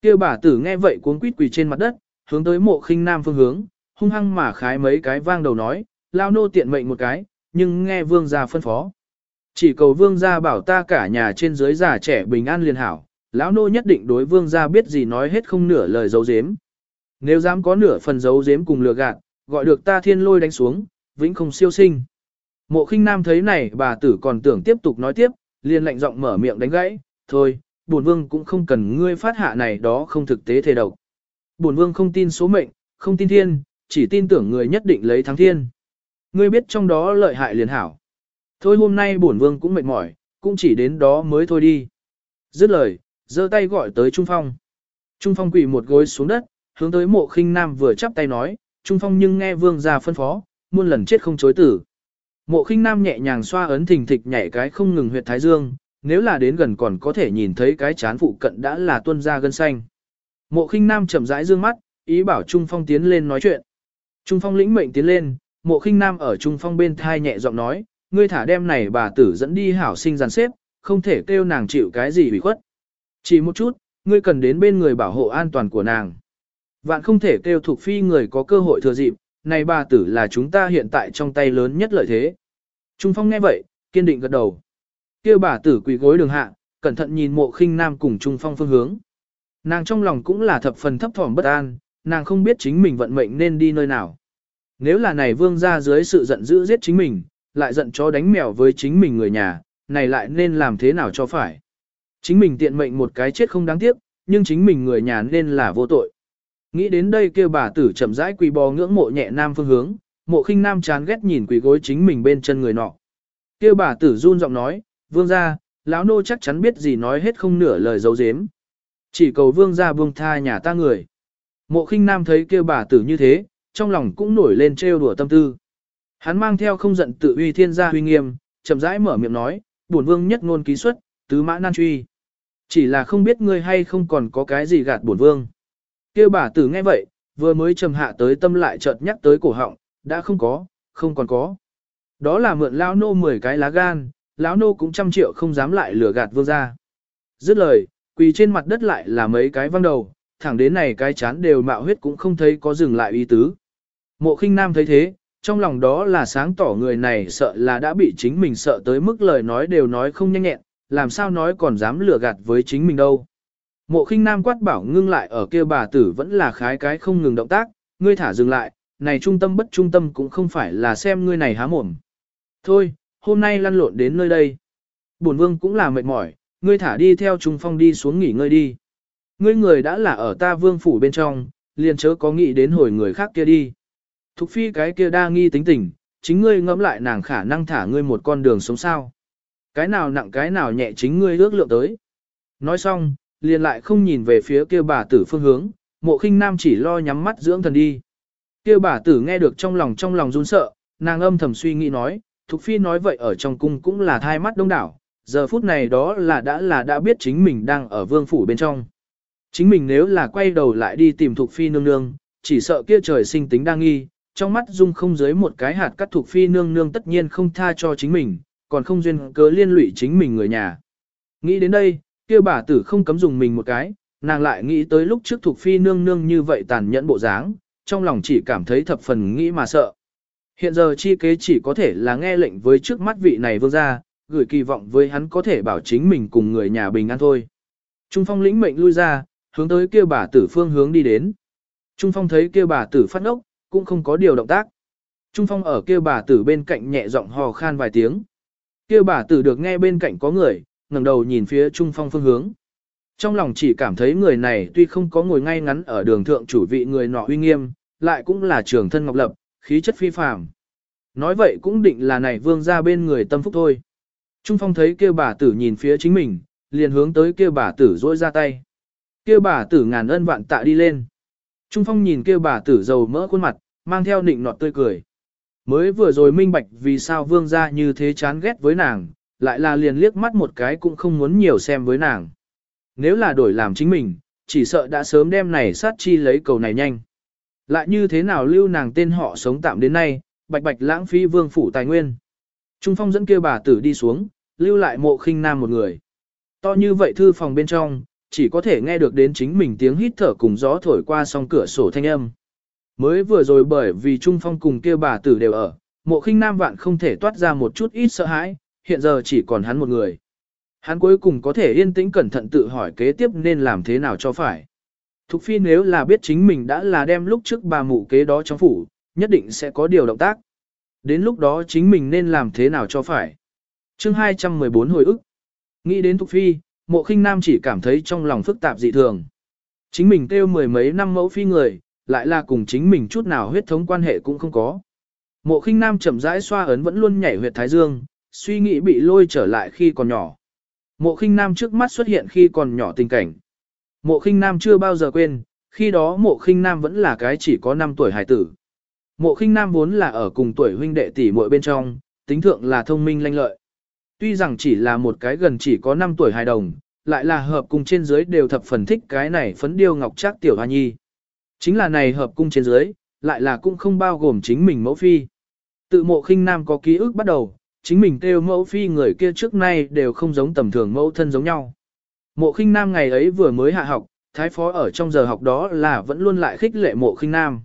kia bà tử nghe vậy cuốn quýt quỳ trên mặt đất, hướng tới mộ khinh nam phương hướng, hung hăng mà khái mấy cái vang đầu nói, lao nô tiện mệnh một cái, nhưng nghe vương gia phân phó. Chỉ cầu vương gia bảo ta cả nhà trên dưới già trẻ bình an liền hảo, lão nô nhất định đối vương gia biết gì nói hết không nửa lời giấu dếm. Nếu dám có nửa phần giấu dếm cùng lừa gạt, gọi được ta thiên lôi đánh xuống, vĩnh không siêu sinh. Mộ khinh nam thấy này bà tử còn tưởng tiếp tục nói tiếp, liền lạnh giọng mở miệng đánh gãy, thôi, bổn vương cũng không cần ngươi phát hạ này đó không thực tế thể độc. Bổn vương không tin số mệnh, không tin thiên, chỉ tin tưởng người nhất định lấy thắng thiên. Ngươi biết trong đó lợi hại liền hảo. Thôi hôm nay bổn vương cũng mệt mỏi, cũng chỉ đến đó mới thôi đi. Dứt lời, giơ tay gọi tới Trung Phong. Trung Phong quỳ một gối xuống đất, hướng tới mộ khinh nam vừa chắp tay nói, Trung Phong nhưng nghe vương ra phân phó, muôn lần chết không chối tử. Mộ khinh nam nhẹ nhàng xoa ấn thình thịch nhảy cái không ngừng huyệt thái dương, nếu là đến gần còn có thể nhìn thấy cái chán phụ cận đã là tuân ra gân xanh. Mộ khinh nam chậm rãi dương mắt, ý bảo Trung Phong tiến lên nói chuyện. Trung Phong lĩnh mệnh tiến lên, mộ khinh nam ở Trung Phong bên thai nhẹ giọng nói, ngươi thả đem này bà tử dẫn đi hảo sinh giàn xếp, không thể kêu nàng chịu cái gì bị khuất. Chỉ một chút, ngươi cần đến bên người bảo hộ an toàn của nàng. Vạn không thể kêu thuộc phi người có cơ hội thừa dịp, này bà tử là chúng ta hiện tại trong tay lớn nhất lợi thế. Trung Phong nghe vậy, kiên định gật đầu kia bà tử quỳ gối đường hạ, cẩn thận nhìn mộ khinh nam cùng Trung Phong phương hướng. Nàng trong lòng cũng là thập phần thấp thỏm bất an, nàng không biết chính mình vận mệnh nên đi nơi nào. Nếu là này vương ra dưới sự giận dữ giết chính mình, lại giận chó đánh mèo với chính mình người nhà, này lại nên làm thế nào cho phải. Chính mình tiện mệnh một cái chết không đáng tiếc, nhưng chính mình người nhà nên là vô tội. Nghĩ đến đây kêu bà tử chậm rãi quỳ bò ngưỡng mộ nhẹ nam phương hướng, mộ khinh nam chán ghét nhìn quỳ gối chính mình bên chân người nọ. Kêu bà tử run giọng nói, vương gia, lão nô chắc chắn biết gì nói hết không nửa lời dấu dếm. Chỉ cầu vương gia buông tha nhà ta người. Mộ khinh nam thấy kêu bà tử như thế, trong lòng cũng nổi lên trêu đùa tâm tư. Hắn mang theo không giận tự uy thiên gia huy nghiêm, chậm rãi mở miệng nói, bổn vương nhất ngôn ký xuất, tứ mã nan truy. Chỉ là không biết ngươi hay không còn có cái gì gạt bổn vương. Kêu bà tử nghe vậy, vừa mới trầm hạ tới tâm lại chợt nhắc tới cổ họng, đã không có, không còn có. Đó là mượn lão nô 10 cái lá gan, lão nô cũng trăm triệu không dám lại lừa gạt vương gia, Dứt lời, quỳ trên mặt đất lại là mấy cái văng đầu, thẳng đến này cái chán đều mạo huyết cũng không thấy có dừng lại ý tứ. Mộ khinh nam thấy thế, trong lòng đó là sáng tỏ người này sợ là đã bị chính mình sợ tới mức lời nói đều nói không nhanh nhẹn, làm sao nói còn dám lừa gạt với chính mình đâu. Mộ khinh nam quát bảo ngưng lại ở kia bà tử vẫn là khái cái không ngừng động tác, ngươi thả dừng lại, này trung tâm bất trung tâm cũng không phải là xem ngươi này há mồm. Thôi, hôm nay lăn lộn đến nơi đây. Bổn vương cũng là mệt mỏi, ngươi thả đi theo Trung Phong đi xuống nghỉ ngơi đi. Ngươi người đã là ở ta vương phủ bên trong, liền chớ có nghĩ đến hồi người khác kia đi. Thục phi cái kia đa nghi tính tình, chính ngươi ngẫm lại nàng khả năng thả ngươi một con đường sống sao. Cái nào nặng cái nào nhẹ chính ngươi ước lượng tới. Nói xong, liền lại không nhìn về phía kia bà tử phương hướng, mộ khinh nam chỉ lo nhắm mắt dưỡng thần đi. Kia bà tử nghe được trong lòng trong lòng run sợ, nàng âm thầm suy nghĩ nói, Thục Phi nói vậy ở trong cung cũng là thai mắt đông đảo, giờ phút này đó là đã là đã biết chính mình đang ở vương phủ bên trong. Chính mình nếu là quay đầu lại đi tìm Thục Phi nương nương, chỉ sợ kia trời sinh tính đang nghi, trong mắt dung không dưới một cái hạt cắt Thục Phi nương nương tất nhiên không tha cho chính mình, còn không duyên cớ liên lụy chính mình người nhà. Nghĩ đến đây, kia bà tử không cấm dùng mình một cái, nàng lại nghĩ tới lúc trước Thục Phi nương nương như vậy tàn nhẫn bộ dáng, trong lòng chỉ cảm thấy thập phần nghĩ mà sợ. Hiện giờ chi kế chỉ có thể là nghe lệnh với trước mắt vị này vương gia, gửi kỳ vọng với hắn có thể bảo chính mình cùng người nhà bình an thôi. Trung phong lĩnh mệnh lui ra, hướng tới kia bà tử phương hướng đi đến. Trung phong thấy kia bà tử phát ốc, cũng không có điều động tác. Trung phong ở kia bà tử bên cạnh nhẹ giọng hò khan vài tiếng. Kia bà tử được nghe bên cạnh có người, ngẩng đầu nhìn phía Trung phong phương hướng. Trong lòng chỉ cảm thấy người này tuy không có ngồi ngay ngắn ở đường thượng chủ vị người nọ uy nghiêm, lại cũng là trưởng thân ngọc lập, khí chất phi phàm. Nói vậy cũng định là này vương ra bên người tâm phúc thôi. Trung phong thấy kêu bà tử nhìn phía chính mình, liền hướng tới kêu bà tử rỗi ra tay. Kêu bà tử ngàn ân vạn tạ đi lên. Trung phong nhìn kêu bà tử dầu mỡ khuôn mặt, mang theo nịnh nọt tươi cười. Mới vừa rồi minh bạch vì sao vương ra như thế chán ghét với nàng, lại là liền liếc mắt một cái cũng không muốn nhiều xem với nàng. Nếu là đổi làm chính mình, chỉ sợ đã sớm đem này sát chi lấy cầu này nhanh. Lại như thế nào lưu nàng tên họ sống tạm đến nay, bạch bạch lãng phí vương phủ tài nguyên. Trung phong dẫn kêu bà tử đi xuống, lưu lại mộ khinh nam một người. To như vậy thư phòng bên trong, chỉ có thể nghe được đến chính mình tiếng hít thở cùng gió thổi qua song cửa sổ thanh âm. Mới vừa rồi bởi vì Trung phong cùng kêu bà tử đều ở, mộ khinh nam vạn không thể toát ra một chút ít sợ hãi, hiện giờ chỉ còn hắn một người. Hắn cuối cùng có thể yên tĩnh cẩn thận tự hỏi kế tiếp nên làm thế nào cho phải. Thục phi nếu là biết chính mình đã là đem lúc trước bà mụ kế đó trong phủ, nhất định sẽ có điều động tác. Đến lúc đó chính mình nên làm thế nào cho phải. chương 214 hồi ức. Nghĩ đến Thục phi, mộ khinh nam chỉ cảm thấy trong lòng phức tạp dị thường. Chính mình kêu mười mấy năm mẫu phi người, lại là cùng chính mình chút nào huyết thống quan hệ cũng không có. Mộ khinh nam chậm rãi xoa ấn vẫn luôn nhảy huyệt thái dương, suy nghĩ bị lôi trở lại khi còn nhỏ. Mộ khinh nam trước mắt xuất hiện khi còn nhỏ tình cảnh. Mộ khinh nam chưa bao giờ quên, khi đó mộ khinh nam vẫn là cái chỉ có 5 tuổi hải tử. Mộ khinh nam vốn là ở cùng tuổi huynh đệ tỷ muội bên trong, tính thượng là thông minh lanh lợi. Tuy rằng chỉ là một cái gần chỉ có 5 tuổi hài đồng, lại là hợp cung trên dưới đều thập phần thích cái này phấn điêu ngọc trác tiểu hoa nhi. Chính là này hợp cung trên dưới, lại là cũng không bao gồm chính mình mẫu phi. Tự mộ khinh nam có ký ức bắt đầu, chính mình kêu mẫu phi người kia trước nay đều không giống tầm thường mẫu thân giống nhau. Mộ khinh nam ngày ấy vừa mới hạ học, thái phó ở trong giờ học đó là vẫn luôn lại khích lệ mộ khinh nam.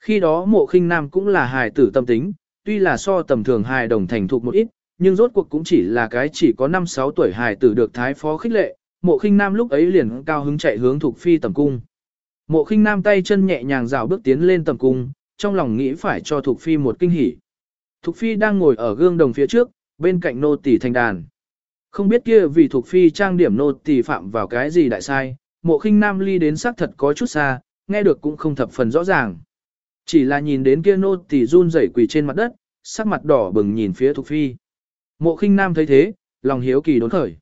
Khi đó mộ khinh nam cũng là hài tử tâm tính, tuy là so tầm thường hài đồng thành thục một ít, nhưng rốt cuộc cũng chỉ là cái chỉ có 5-6 tuổi hài tử được thái phó khích lệ, mộ khinh nam lúc ấy liền cao hứng chạy hướng thuộc phi tầm cung. Mộ khinh nam tay chân nhẹ nhàng rào bước tiến lên tầm cung, trong lòng nghĩ phải cho thuộc phi một kinh hỉ. Thục phi đang ngồi ở gương đồng phía trước, bên cạnh nô Tỷ thành đàn. Không biết kia vì thuộc phi trang điểm nô tỳ phạm vào cái gì đại sai, mộ khinh nam ly đến xác thật có chút xa, nghe được cũng không thập phần rõ ràng. Chỉ là nhìn đến kia nô tỳ run rẩy quỳ trên mặt đất, sắc mặt đỏ bừng nhìn phía thuộc phi. Mộ khinh nam thấy thế, lòng hiếu kỳ đốn khởi.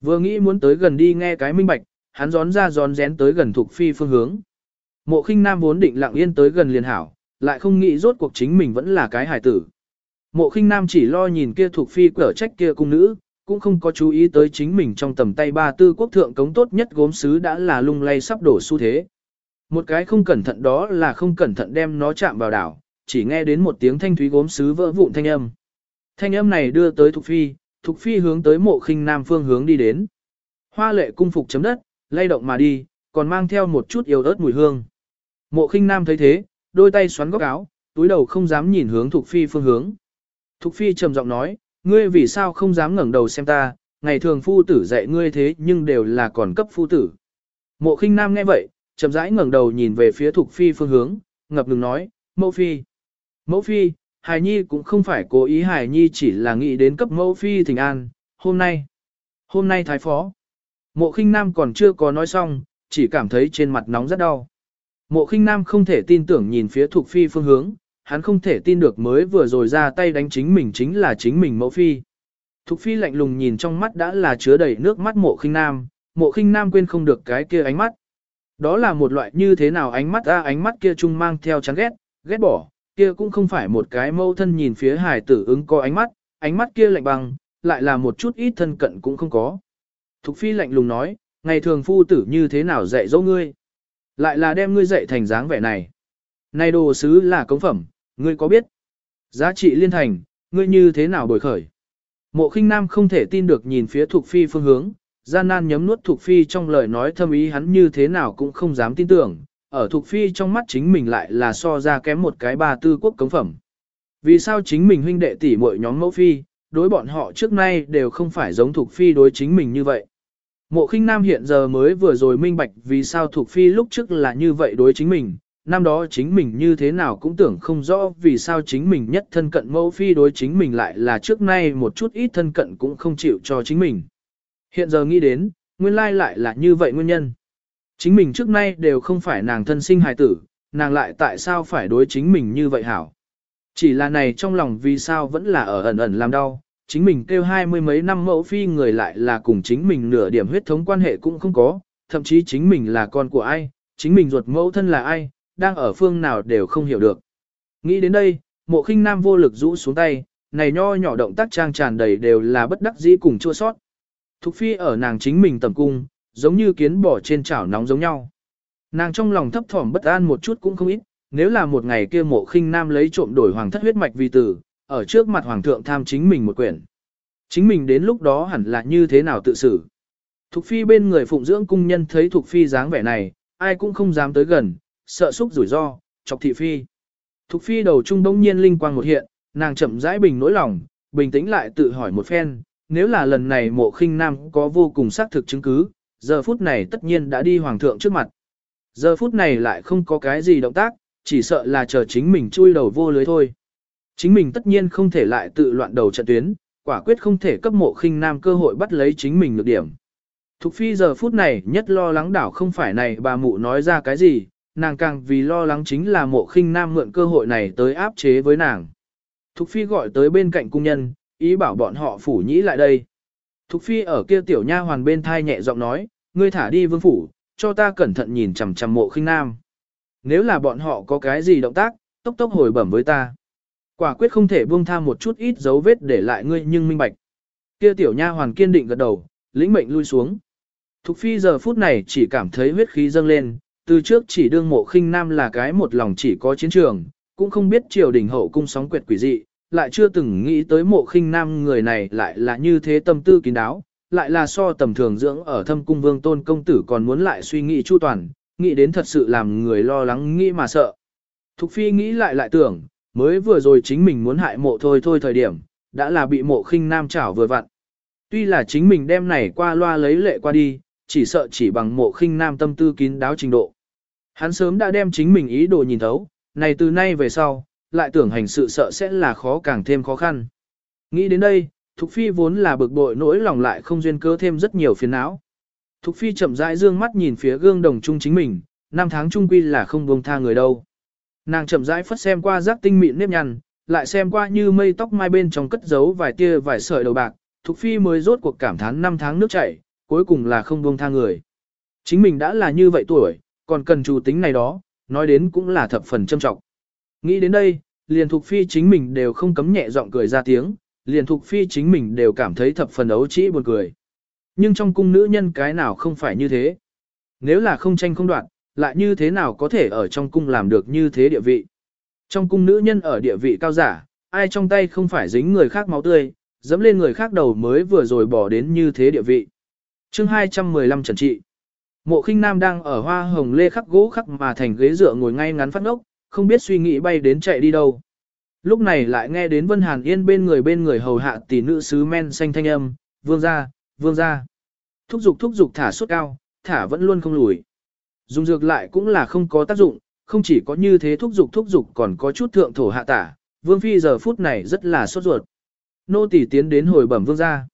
Vừa nghĩ muốn tới gần đi nghe cái minh bạch, hắn gión ra gión rén tới gần thuộc phi phương hướng. Mộ khinh nam vốn định lặng yên tới gần liền hảo, lại không nghĩ rốt cuộc chính mình vẫn là cái hài tử. Mộ khinh nam chỉ lo nhìn kia thuộc phi cở trách kia cung nữ, cũng không có chú ý tới chính mình trong tầm tay ba tư quốc thượng cống tốt nhất gốm sứ đã là lung lay sắp đổ xu thế. Một cái không cẩn thận đó là không cẩn thận đem nó chạm vào đảo, chỉ nghe đến một tiếng thanh thúy gốm sứ vỡ vụn thanh âm. Thanh âm này đưa tới Thục Phi, Thục Phi hướng tới mộ khinh nam phương hướng đi đến. Hoa lệ cung phục chấm đất, lay động mà đi, còn mang theo một chút yếu ớt mùi hương. Mộ khinh nam thấy thế, đôi tay xoắn góc áo, túi đầu không dám nhìn hướng Thục Phi phương hướng. Thục Phi trầm giọng nói, ngươi vì sao không dám ngẩng đầu xem ta, ngày thường phu tử dạy ngươi thế nhưng đều là còn cấp phu tử. Mộ khinh nam nghe vậy, chậm rãi ngẩng đầu nhìn về phía Thục Phi phương hướng, ngập ngừng nói, mẫu phi. Mẫu phi, Hải Nhi cũng không phải cố ý Hải Nhi chỉ là nghĩ đến cấp mẫu phi thỉnh an, hôm nay. Hôm nay thái phó. Mộ khinh nam còn chưa có nói xong, chỉ cảm thấy trên mặt nóng rất đau. Mộ khinh nam không thể tin tưởng nhìn phía thuộc phi phương hướng, hắn không thể tin được mới vừa rồi ra tay đánh chính mình chính là chính mình mẫu phi. Thục phi lạnh lùng nhìn trong mắt đã là chứa đầy nước mắt mộ khinh nam, mộ khinh nam quên không được cái kia ánh mắt. Đó là một loại như thế nào ánh mắt ra ánh mắt kia chung mang theo chán ghét, ghét bỏ, kia cũng không phải một cái mâu thân nhìn phía hải tử ứng có ánh mắt, ánh mắt kia lạnh băng, lại là một chút ít thân cận cũng không có. Thục phi lạnh lùng nói, ngày thường phu tử như thế nào dạy dỗ ngươi? Lại là đem ngươi dạy thành dáng vẻ này. Này đồ sứ là cống phẩm, ngươi có biết? Giá trị liên thành, ngươi như thế nào đổi khởi? Mộ khinh nam không thể tin được nhìn phía Thuộc Phi phương hướng, gian nan nhấm nuốt Thuộc Phi trong lời nói thâm ý hắn như thế nào cũng không dám tin tưởng, ở Thuộc Phi trong mắt chính mình lại là so ra kém một cái ba tư quốc cống phẩm. Vì sao chính mình huynh đệ tỷ muội nhóm mẫu Phi, đối bọn họ trước nay đều không phải giống Thuộc Phi đối chính mình như vậy. Mộ khinh nam hiện giờ mới vừa rồi minh bạch vì sao Thuộc Phi lúc trước là như vậy đối chính mình, năm đó chính mình như thế nào cũng tưởng không rõ vì sao chính mình nhất thân cận mẫu phi đối chính mình lại là trước nay một chút ít thân cận cũng không chịu cho chính mình. Hiện giờ nghĩ đến, nguyên lai lại là như vậy nguyên nhân. Chính mình trước nay đều không phải nàng thân sinh hài tử, nàng lại tại sao phải đối chính mình như vậy hảo. Chỉ là này trong lòng vì sao vẫn là ở ẩn ẩn làm đau, chính mình kêu hai mươi mấy năm mẫu phi người lại là cùng chính mình nửa điểm huyết thống quan hệ cũng không có, thậm chí chính mình là con của ai, chính mình ruột mẫu thân là ai, đang ở phương nào đều không hiểu được. Nghĩ đến đây, mộ khinh nam vô lực rũ xuống tay, này nho nhỏ động tác trang tràn đầy đều là bất đắc dĩ cùng chua sót. Thục phi ở nàng chính mình tầm cung, giống như kiến bỏ trên chảo nóng giống nhau. Nàng trong lòng thấp thỏm bất an một chút cũng không ít, nếu là một ngày kia mộ khinh nam lấy trộm đổi hoàng thất huyết mạch vì tử, ở trước mặt hoàng thượng tham chính mình một quyển. Chính mình đến lúc đó hẳn là như thế nào tự xử. Thục phi bên người phụng dưỡng cung nhân thấy thục phi dáng vẻ này, ai cũng không dám tới gần, sợ xúc rủi ro, chọc thị phi. Thục phi đầu trung đông nhiên linh quang một hiện, nàng chậm rãi bình nỗi lòng, bình tĩnh lại tự hỏi một phen, nếu là lần này mộ khinh nam có vô cùng xác thực chứng cứ, giờ phút này tất nhiên đã đi hoàng thượng trước mặt. Giờ phút này lại không có cái gì động tác, chỉ sợ là chờ chính mình chui đầu vô lưới thôi. Chính mình tất nhiên không thể lại tự loạn đầu trận tuyến, quả quyết không thể cấp mộ khinh nam cơ hội bắt lấy chính mình được điểm. Thục phi giờ phút này nhất lo lắng đảo không phải này bà mụ nói ra cái gì, nàng càng vì lo lắng chính là mộ khinh nam mượn cơ hội này tới áp chế với nàng. Thục phi gọi tới bên cạnh cung nhân, ý bảo bọn họ phủ nhĩ lại đây. Thục phi ở kia tiểu nha hoàn bên thai nhẹ giọng nói, ngươi thả đi vương phủ, cho ta cẩn thận nhìn chằm chằm mộ khinh nam. Nếu là bọn họ có cái gì động tác, tốc tốc hồi bẩm với ta. Quả quyết không thể buông tham một chút ít dấu vết để lại ngươi nhưng minh bạch. Kia tiểu nha hoàn kiên định gật đầu, lĩnh mệnh lui xuống. Thục phi giờ phút này chỉ cảm thấy huyết khí dâng lên, từ trước chỉ đương mộ khinh nam là cái một lòng chỉ có chiến trường, cũng không biết triều đình hậu cung sóng quyệt quỷ dị, lại chưa từng nghĩ tới mộ khinh nam người này lại là như thế tâm tư kín đáo, lại là so tầm thường dưỡng ở thâm cung vương tôn công tử còn muốn lại suy nghĩ chu toàn, nghĩ đến thật sự làm người lo lắng nghĩ mà sợ. Thục phi nghĩ lại lại tưởng, mới vừa rồi chính mình muốn hại mộ thôi thôi thời điểm, đã là bị mộ khinh nam chảo vừa vặn. Tuy là chính mình đem này qua loa lấy lệ qua đi, chỉ sợ chỉ bằng mộ khinh nam tâm tư kín đáo trình độ. Hắn sớm đã đem chính mình ý đồ nhìn thấu, này từ nay về sau, lại tưởng hành sự sợ sẽ là khó càng thêm khó khăn. Nghĩ đến đây, Thục Phi vốn là bực bội nỗi lòng lại không duyên cớ thêm rất nhiều phiền não. Thục Phi chậm rãi dương mắt nhìn phía gương đồng chung chính mình, năm tháng trung quy là không buông tha người đâu. Nàng chậm rãi phất xem qua giác tinh mịn nếp nhăn, lại xem qua như mây tóc mai bên trong cất giấu vài tia vài sợi đầu bạc, Thục Phi mới rốt cuộc cảm thán năm tháng nước chảy, cuối cùng là không buông tha người. Chính mình đã là như vậy tuổi, còn cần chủ tính này đó, nói đến cũng là thập phần châm trọng. Nghĩ đến đây, liền Thục Phi chính mình đều không cấm nhẹ giọng cười ra tiếng, liền Thục Phi chính mình đều cảm thấy thập phần ấu trĩ buồn cười. Nhưng trong cung nữ nhân cái nào không phải như thế? Nếu là không tranh không đoạn, lại như thế nào có thể ở trong cung làm được như thế địa vị? Trong cung nữ nhân ở địa vị cao giả, ai trong tay không phải dính người khác máu tươi, dẫm lên người khác đầu mới vừa rồi bỏ đến như thế địa vị. chương 215 Trần Trị Mộ khinh nam đang ở hoa hồng lê khắc gỗ khắc mà thành ghế dựa ngồi ngay ngắn phát ngốc, không biết suy nghĩ bay đến chạy đi đâu. Lúc này lại nghe đến Vân Hàn Yên bên người bên người hầu hạ tỷ nữ sứ men xanh thanh âm, vương ra, vương ra. Thúc dục thúc dục thả suốt cao, thả vẫn luôn không lùi. Dùng dược lại cũng là không có tác dụng, không chỉ có như thế thúc dục thúc dục còn có chút thượng thổ hạ tả, vương phi giờ phút này rất là sốt ruột. Nô tỷ tiến đến hồi bẩm vương gia.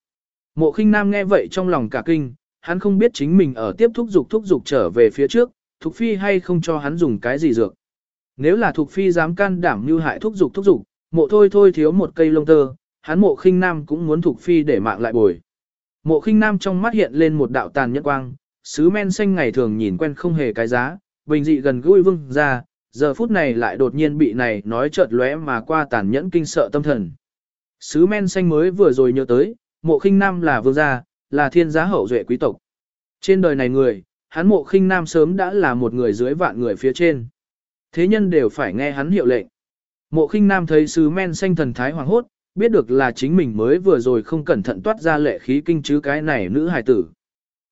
Mộ khinh nam nghe vậy trong lòng cả kinh, hắn không biết chính mình ở tiếp thúc dục thúc dục trở về phía trước, thục phi hay không cho hắn dùng cái gì dược. Nếu là thục phi dám can đảm như hại thúc dục thúc dục, mộ thôi thôi thiếu một cây lông tơ, hắn mộ khinh nam cũng muốn thục phi để mạng lại bồi. Mộ khinh nam trong mắt hiện lên một đạo tàn nhẫn quang, sứ men xanh ngày thường nhìn quen không hề cái giá, bình dị gần gũi vương ra, giờ phút này lại đột nhiên bị này nói chợt lóe mà qua tàn nhẫn kinh sợ tâm thần. Sứ men xanh mới vừa rồi nhớ tới, mộ khinh nam là vương gia, là thiên giá hậu duệ quý tộc. Trên đời này người, hắn mộ khinh nam sớm đã là một người dưới vạn người phía trên. Thế nhân đều phải nghe hắn hiệu lệnh. Mộ khinh nam thấy sứ men xanh thần thái hoàng hốt, biết được là chính mình mới vừa rồi không cẩn thận toát ra lệ khí kinh chứ cái này nữ hài tử.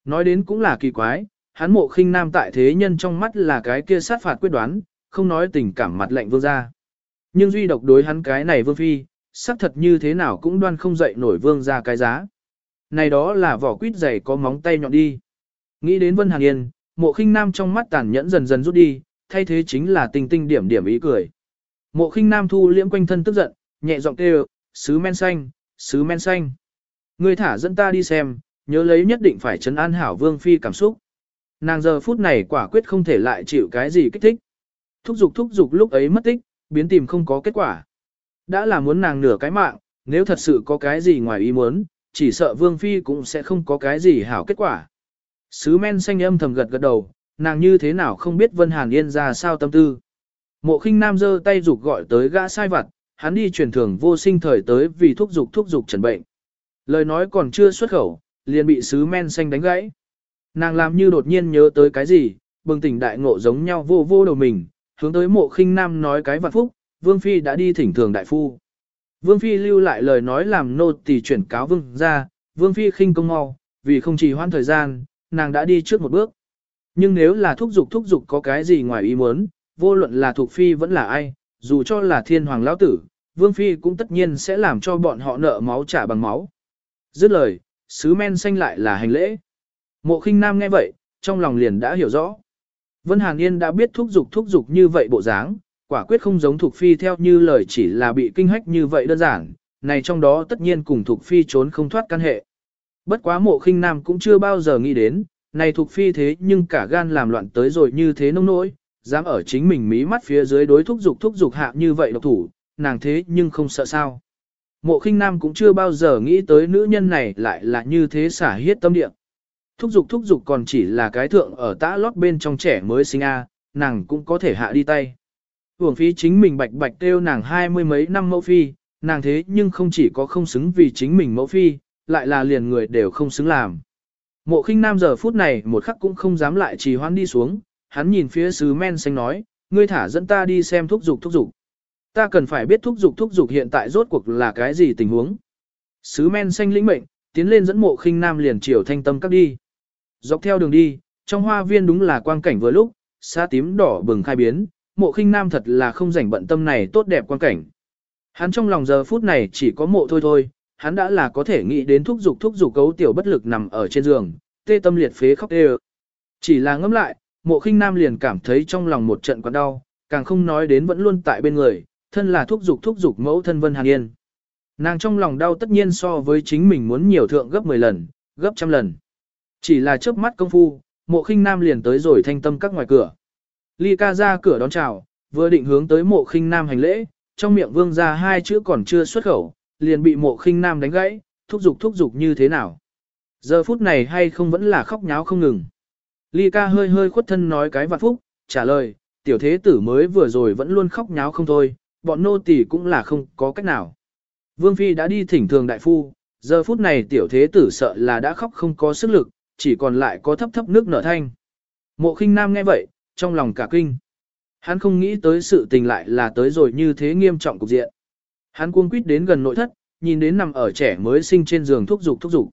Nói đến cũng là kỳ quái, hắn mộ khinh nam tại thế nhân trong mắt là cái kia sát phạt quyết đoán, không nói tình cảm mặt lệnh vương gia. Nhưng duy độc đối hắn cái này vương phi, xác thật như thế nào cũng đoan không dậy nổi vương gia cái giá. Này đó là vỏ quýt dày có móng tay nhọn đi. Nghĩ đến Vân Hàn Yên, mộ khinh nam trong mắt tàn nhẫn dần dần rút đi, thay thế chính là tinh tinh điểm điểm ý cười. Mộ khinh nam thu liễm quanh thân tức giận, nhẹ giọng kêu, sứ men xanh, sứ men xanh. Ngươi thả dẫn ta đi xem, nhớ lấy nhất định phải chấn an hảo vương phi cảm xúc. Nàng giờ phút này quả quyết không thể lại chịu cái gì kích thích. Thúc giục thúc giục lúc ấy mất tích, biến tìm không có kết quả. Đã là muốn nàng nửa cái mạng, nếu thật sự có cái gì ngoài ý muốn, chỉ sợ vương phi cũng sẽ không có cái gì hảo kết quả. Sứ men xanh âm thầm gật gật đầu, nàng như thế nào không biết Vân Hàn Yên ra sao tâm tư. Mộ khinh nam giơ tay dục gọi tới gã sai vặt, hắn đi truyền thường vô sinh thời tới vì thúc dục thúc dục trần bệnh. Lời nói còn chưa xuất khẩu, liền bị sứ men xanh đánh gãy. Nàng làm như đột nhiên nhớ tới cái gì, bừng tỉnh đại ngộ giống nhau vô vô đầu mình, hướng tới mộ khinh nam nói cái vạn phúc, Vương Phi đã đi thỉnh thường đại phu. Vương Phi lưu lại lời nói làm nô tỳ chuyển cáo Vương ra, Vương Phi khinh công mau, vì không chỉ hoãn thời gian, nàng đã đi trước một bước. Nhưng nếu là thúc dục thúc dục có cái gì ngoài ý muốn, vô luận là thuộc Phi vẫn là ai, dù cho là thiên hoàng lão tử, Vương Phi cũng tất nhiên sẽ làm cho bọn họ nợ máu trả bằng máu. Dứt lời, sứ men xanh lại là hành lễ. Mộ khinh nam nghe vậy, trong lòng liền đã hiểu rõ. Vân Hàn Yên đã biết thúc dục thúc dục như vậy bộ dáng, quả quyết không giống Thục Phi theo như lời chỉ là bị kinh hách như vậy đơn giản, này trong đó tất nhiên cùng Thục Phi trốn không thoát căn hệ. Bất quá mộ khinh nam cũng chưa bao giờ nghĩ đến, này Thục Phi thế nhưng cả gan làm loạn tới rồi như thế nông nỗi, dám ở chính mình mí mắt phía dưới đối thúc dục thúc dục hạ như vậy độc thủ, nàng thế nhưng không sợ sao. Mộ khinh nam cũng chưa bao giờ nghĩ tới nữ nhân này lại là như thế xả hiết tâm địa. Thúc dục thúc dục còn chỉ là cái thượng ở tã lót bên trong trẻ mới sinh A, nàng cũng có thể hạ đi tay. Hưởng phí chính mình bạch bạch kêu nàng hai mươi mấy năm mẫu phi, nàng thế nhưng không chỉ có không xứng vì chính mình mẫu phi, lại là liền người đều không xứng làm. Mộ khinh nam giờ phút này một khắc cũng không dám lại trì hoãn đi xuống, hắn nhìn phía sứ men xanh nói, ngươi thả dẫn ta đi xem thúc dục thúc dục. Ta cần phải biết thúc dục thúc dục hiện tại rốt cuộc là cái gì tình huống. Sứ men xanh lĩnh mệnh, tiến lên dẫn mộ khinh nam liền chiều thanh tâm các đi. Dọc theo đường đi, trong hoa viên đúng là quang cảnh vừa lúc, xa tím đỏ bừng khai biến, mộ khinh nam thật là không rảnh bận tâm này tốt đẹp quan cảnh. Hắn trong lòng giờ phút này chỉ có mộ thôi thôi, hắn đã là có thể nghĩ đến thúc dục thúc dục cấu tiểu bất lực nằm ở trên giường, tê tâm liệt phế khóc tê Chỉ là ngẫm lại, mộ khinh nam liền cảm thấy trong lòng một trận quặn đau, càng không nói đến vẫn luôn tại bên người, thân là thúc dục thúc dục mẫu thân Vân Hàn Yên. Nàng trong lòng đau tất nhiên so với chính mình muốn nhiều thượng gấp 10 lần, gấp trăm lần. Chỉ là chớp mắt công phu, mộ khinh nam liền tới rồi thanh tâm các ngoài cửa. Ly ca ra cửa đón chào, vừa định hướng tới mộ khinh nam hành lễ, trong miệng vương ra hai chữ còn chưa xuất khẩu, liền bị mộ khinh nam đánh gãy, thúc giục thúc giục như thế nào. Giờ phút này hay không vẫn là khóc nháo không ngừng. Ly ca hơi hơi khuất thân nói cái vạn phúc, trả lời, tiểu thế tử mới vừa rồi vẫn luôn khóc nháo không thôi, bọn nô tỳ cũng là không có cách nào. Vương Phi đã đi thỉnh thường đại phu, giờ phút này tiểu thế tử sợ là đã khóc không có sức lực, chỉ còn lại có thấp thấp nước nở thanh. Mộ khinh nam nghe vậy, trong lòng cả kinh. Hắn không nghĩ tới sự tình lại là tới rồi như thế nghiêm trọng cục diện. Hắn cuống quýt đến gần nội thất, nhìn đến nằm ở trẻ mới sinh trên giường thúc dục thúc dục.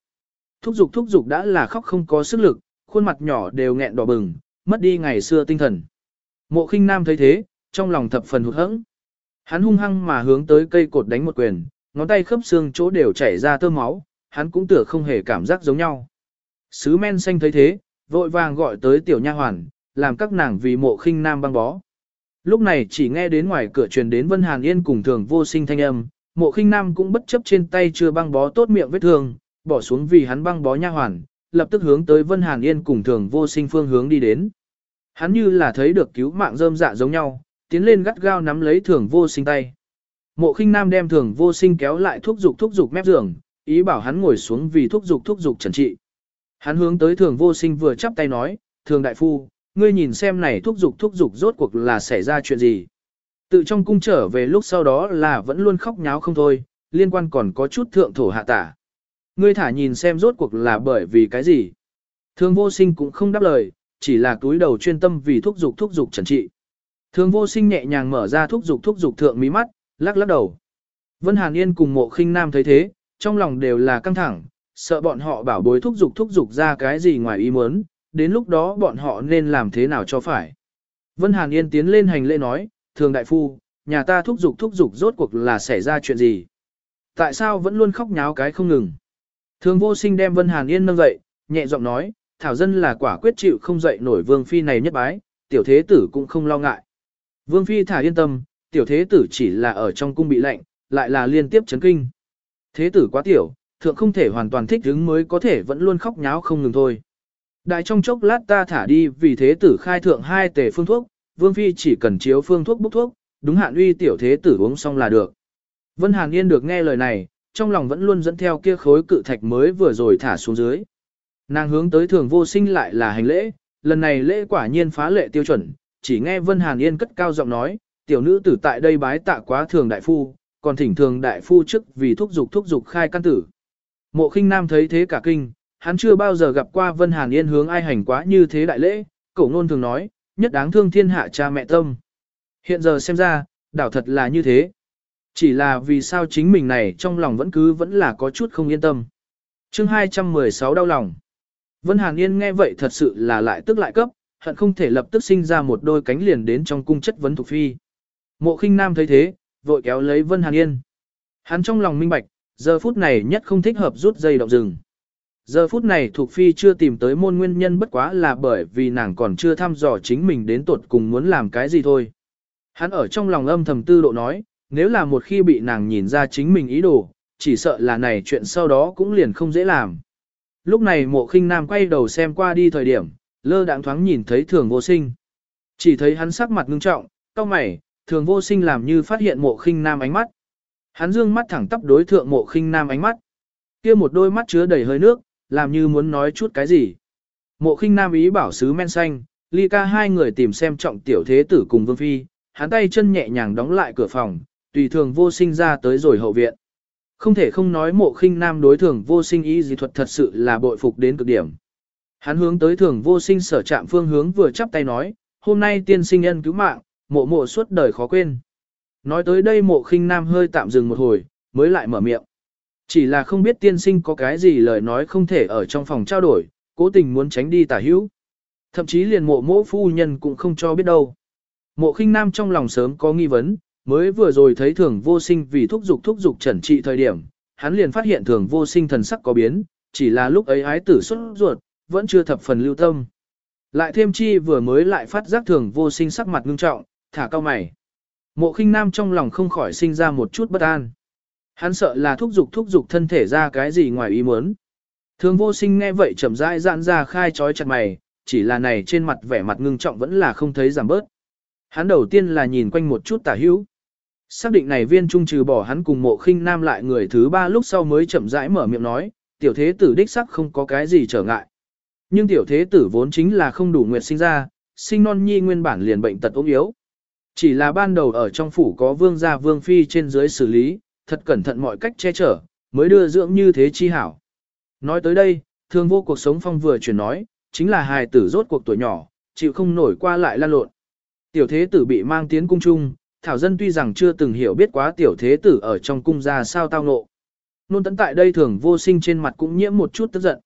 Thúc dục thúc dục đã là khóc không có sức lực, khuôn mặt nhỏ đều nghẹn đỏ bừng, mất đi ngày xưa tinh thần. Mộ khinh nam thấy thế, trong lòng thập phần hụt hẫng. Hắn hung hăng mà hướng tới cây cột đánh một quyền, ngón tay khớp xương chỗ đều chảy ra tơ máu, hắn cũng tựa không hề cảm giác giống nhau. Sứ men xanh thấy thế, vội vàng gọi tới tiểu nha hoàn, làm các nàng vì mộ khinh nam băng bó. Lúc này chỉ nghe đến ngoài cửa truyền đến Vân Hàn Yên cùng thường vô sinh thanh âm, mộ khinh nam cũng bất chấp trên tay chưa băng bó tốt miệng vết thương, bỏ xuống vì hắn băng bó nha hoàn, lập tức hướng tới Vân Hàn Yên cùng thường vô sinh phương hướng đi đến. Hắn như là thấy được cứu mạng rơm dạ giống nhau, tiến lên gắt gao nắm lấy thường vô sinh tay. Mộ khinh nam đem thường vô sinh kéo lại thúc dục thúc dục mép giường, ý bảo hắn ngồi xuống vì thúc dục thúc dục trần trị. Hắn hướng tới thường vô sinh vừa chắp tay nói, thường đại phu, ngươi nhìn xem này thúc dục thúc dục rốt cuộc là xảy ra chuyện gì. Tự trong cung trở về lúc sau đó là vẫn luôn khóc nháo không thôi, liên quan còn có chút thượng thổ hạ tả. Ngươi thả nhìn xem rốt cuộc là bởi vì cái gì. Thương vô sinh cũng không đáp lời, chỉ là túi đầu chuyên tâm vì thúc dục thúc dục trần trị. Thương vô sinh nhẹ nhàng mở ra thúc dục thúc dục thượng mí mắt, lắc lắc đầu. Vân Hàn Yên cùng mộ khinh nam thấy thế, trong lòng đều là căng thẳng, sợ bọn họ bảo bối thúc dục thúc dục ra cái gì ngoài ý muốn, đến lúc đó bọn họ nên làm thế nào cho phải. Vân Hàn Yên tiến lên hành lễ nói, thường đại phu, nhà ta thúc giục thúc giục rốt cuộc là xảy ra chuyện gì? Tại sao vẫn luôn khóc nháo cái không ngừng? Thường vô sinh đem Vân Hàn Yên nâng dậy, nhẹ giọng nói, thảo dân là quả quyết chịu không dậy nổi vương phi này nhất bái, tiểu thế tử cũng không lo ngại. Vương phi thả yên tâm, tiểu thế tử chỉ là ở trong cung bị lạnh, lại là liên tiếp chấn kinh. Thế tử quá tiểu, thượng không thể hoàn toàn thích ứng mới có thể vẫn luôn khóc nháo không ngừng thôi. Đại trong chốc lát ta thả đi vì thế tử khai thượng hai tề phương thuốc, vương phi chỉ cần chiếu phương thuốc bốc thuốc, đúng hạn uy tiểu thế tử uống xong là được. Vân Hàn Yên được nghe lời này, trong lòng vẫn luôn dẫn theo kia khối cự thạch mới vừa rồi thả xuống dưới. Nàng hướng tới thường vô sinh lại là hành lễ, lần này lễ quả nhiên phá lệ tiêu chuẩn, chỉ nghe Vân Hàn Yên cất cao giọng nói, tiểu nữ tử tại đây bái tạ quá thường đại phu, còn thỉnh thường đại phu trước vì thúc dục thúc dục khai căn tử. Mộ khinh nam thấy thế cả kinh, hắn chưa bao giờ gặp qua Vân Hàn Yên hướng ai hành quá như thế đại lễ, cổ ngôn thường nói, nhất đáng thương thiên hạ cha mẹ tâm. Hiện giờ xem ra, đảo thật là như thế. Chỉ là vì sao chính mình này trong lòng vẫn cứ vẫn là có chút không yên tâm. chương 216 đau lòng. Vân Hàn Yên nghe vậy thật sự là lại tức lại cấp, hận không thể lập tức sinh ra một đôi cánh liền đến trong cung chất vấn thuộc phi. Mộ khinh nam thấy thế, vội kéo lấy Vân Hàn Yên. Hắn trong lòng minh bạch, giờ phút này nhất không thích hợp rút dây động rừng. Giờ phút này thuộc phi chưa tìm tới môn nguyên nhân bất quá là bởi vì nàng còn chưa thăm dò chính mình đến tuột cùng muốn làm cái gì thôi. Hắn ở trong lòng âm thầm tư độ nói, nếu là một khi bị nàng nhìn ra chính mình ý đồ, chỉ sợ là này chuyện sau đó cũng liền không dễ làm. Lúc này mộ khinh nam quay đầu xem qua đi thời điểm, lơ đãng thoáng nhìn thấy thường vô sinh. Chỉ thấy hắn sắc mặt ngưng trọng, cao mày, thường vô sinh làm như phát hiện mộ khinh nam ánh mắt. Hắn dương mắt thẳng tắp đối thượng mộ khinh nam ánh mắt. kia một đôi mắt chứa đầy hơi nước, làm như muốn nói chút cái gì. Mộ khinh nam ý bảo sứ men xanh, ly ca hai người tìm xem trọng tiểu thế tử cùng vương phi, hắn tay chân nhẹ nhàng đóng lại cửa phòng, tùy thường vô sinh ra tới rồi hậu viện. Không thể không nói mộ khinh nam đối thường vô sinh ý gì thuật thật sự là bội phục đến cực điểm. Hắn hướng tới thường vô sinh sở trạm phương hướng vừa chắp tay nói, hôm nay tiên sinh nhân cứu mạng, mộ mộ suốt đời khó quên. Nói tới đây mộ khinh nam hơi tạm dừng một hồi, mới lại mở miệng. Chỉ là không biết tiên sinh có cái gì lời nói không thể ở trong phòng trao đổi, cố tình muốn tránh đi tả hữu. Thậm chí liền mộ mỗ phu nhân cũng không cho biết đâu. Mộ khinh nam trong lòng sớm có nghi vấn, mới vừa rồi thấy thường vô sinh vì thúc dục thúc dục trần trị thời điểm, hắn liền phát hiện thường vô sinh thần sắc có biến, chỉ là lúc ấy ái tử xuất ruột, vẫn chưa thập phần lưu tâm. Lại thêm chi vừa mới lại phát giác thường vô sinh sắc mặt ngưng trọng, thả cao mày. Mộ khinh nam trong lòng không khỏi sinh ra một chút bất an. Hắn sợ là thúc dục thúc dục thân thể ra cái gì ngoài ý muốn. Thường vô sinh nghe vậy chậm rãi giãn ra khai trói chặt mày, chỉ là này trên mặt vẻ mặt ngưng trọng vẫn là không thấy giảm bớt. Hắn đầu tiên là nhìn quanh một chút tả hữu. Xác định này viên trung trừ bỏ hắn cùng mộ khinh nam lại người thứ ba lúc sau mới chậm rãi mở miệng nói, tiểu thế tử đích sắc không có cái gì trở ngại. Nhưng tiểu thế tử vốn chính là không đủ nguyệt sinh ra, sinh non nhi nguyên bản liền bệnh tật ốm yếu. Chỉ là ban đầu ở trong phủ có vương gia vương phi trên dưới xử lý, thật cẩn thận mọi cách che chở, mới đưa dưỡng như thế chi hảo. Nói tới đây, thương vô cuộc sống phong vừa chuyển nói, chính là hài tử rốt cuộc tuổi nhỏ, chịu không nổi qua lại lan lộn. Tiểu thế tử bị mang tiến cung trung, Thảo Dân tuy rằng chưa từng hiểu biết quá tiểu thế tử ở trong cung ra sao tao ngộ. Nôn tấn tại đây thường vô sinh trên mặt cũng nhiễm một chút tức giận.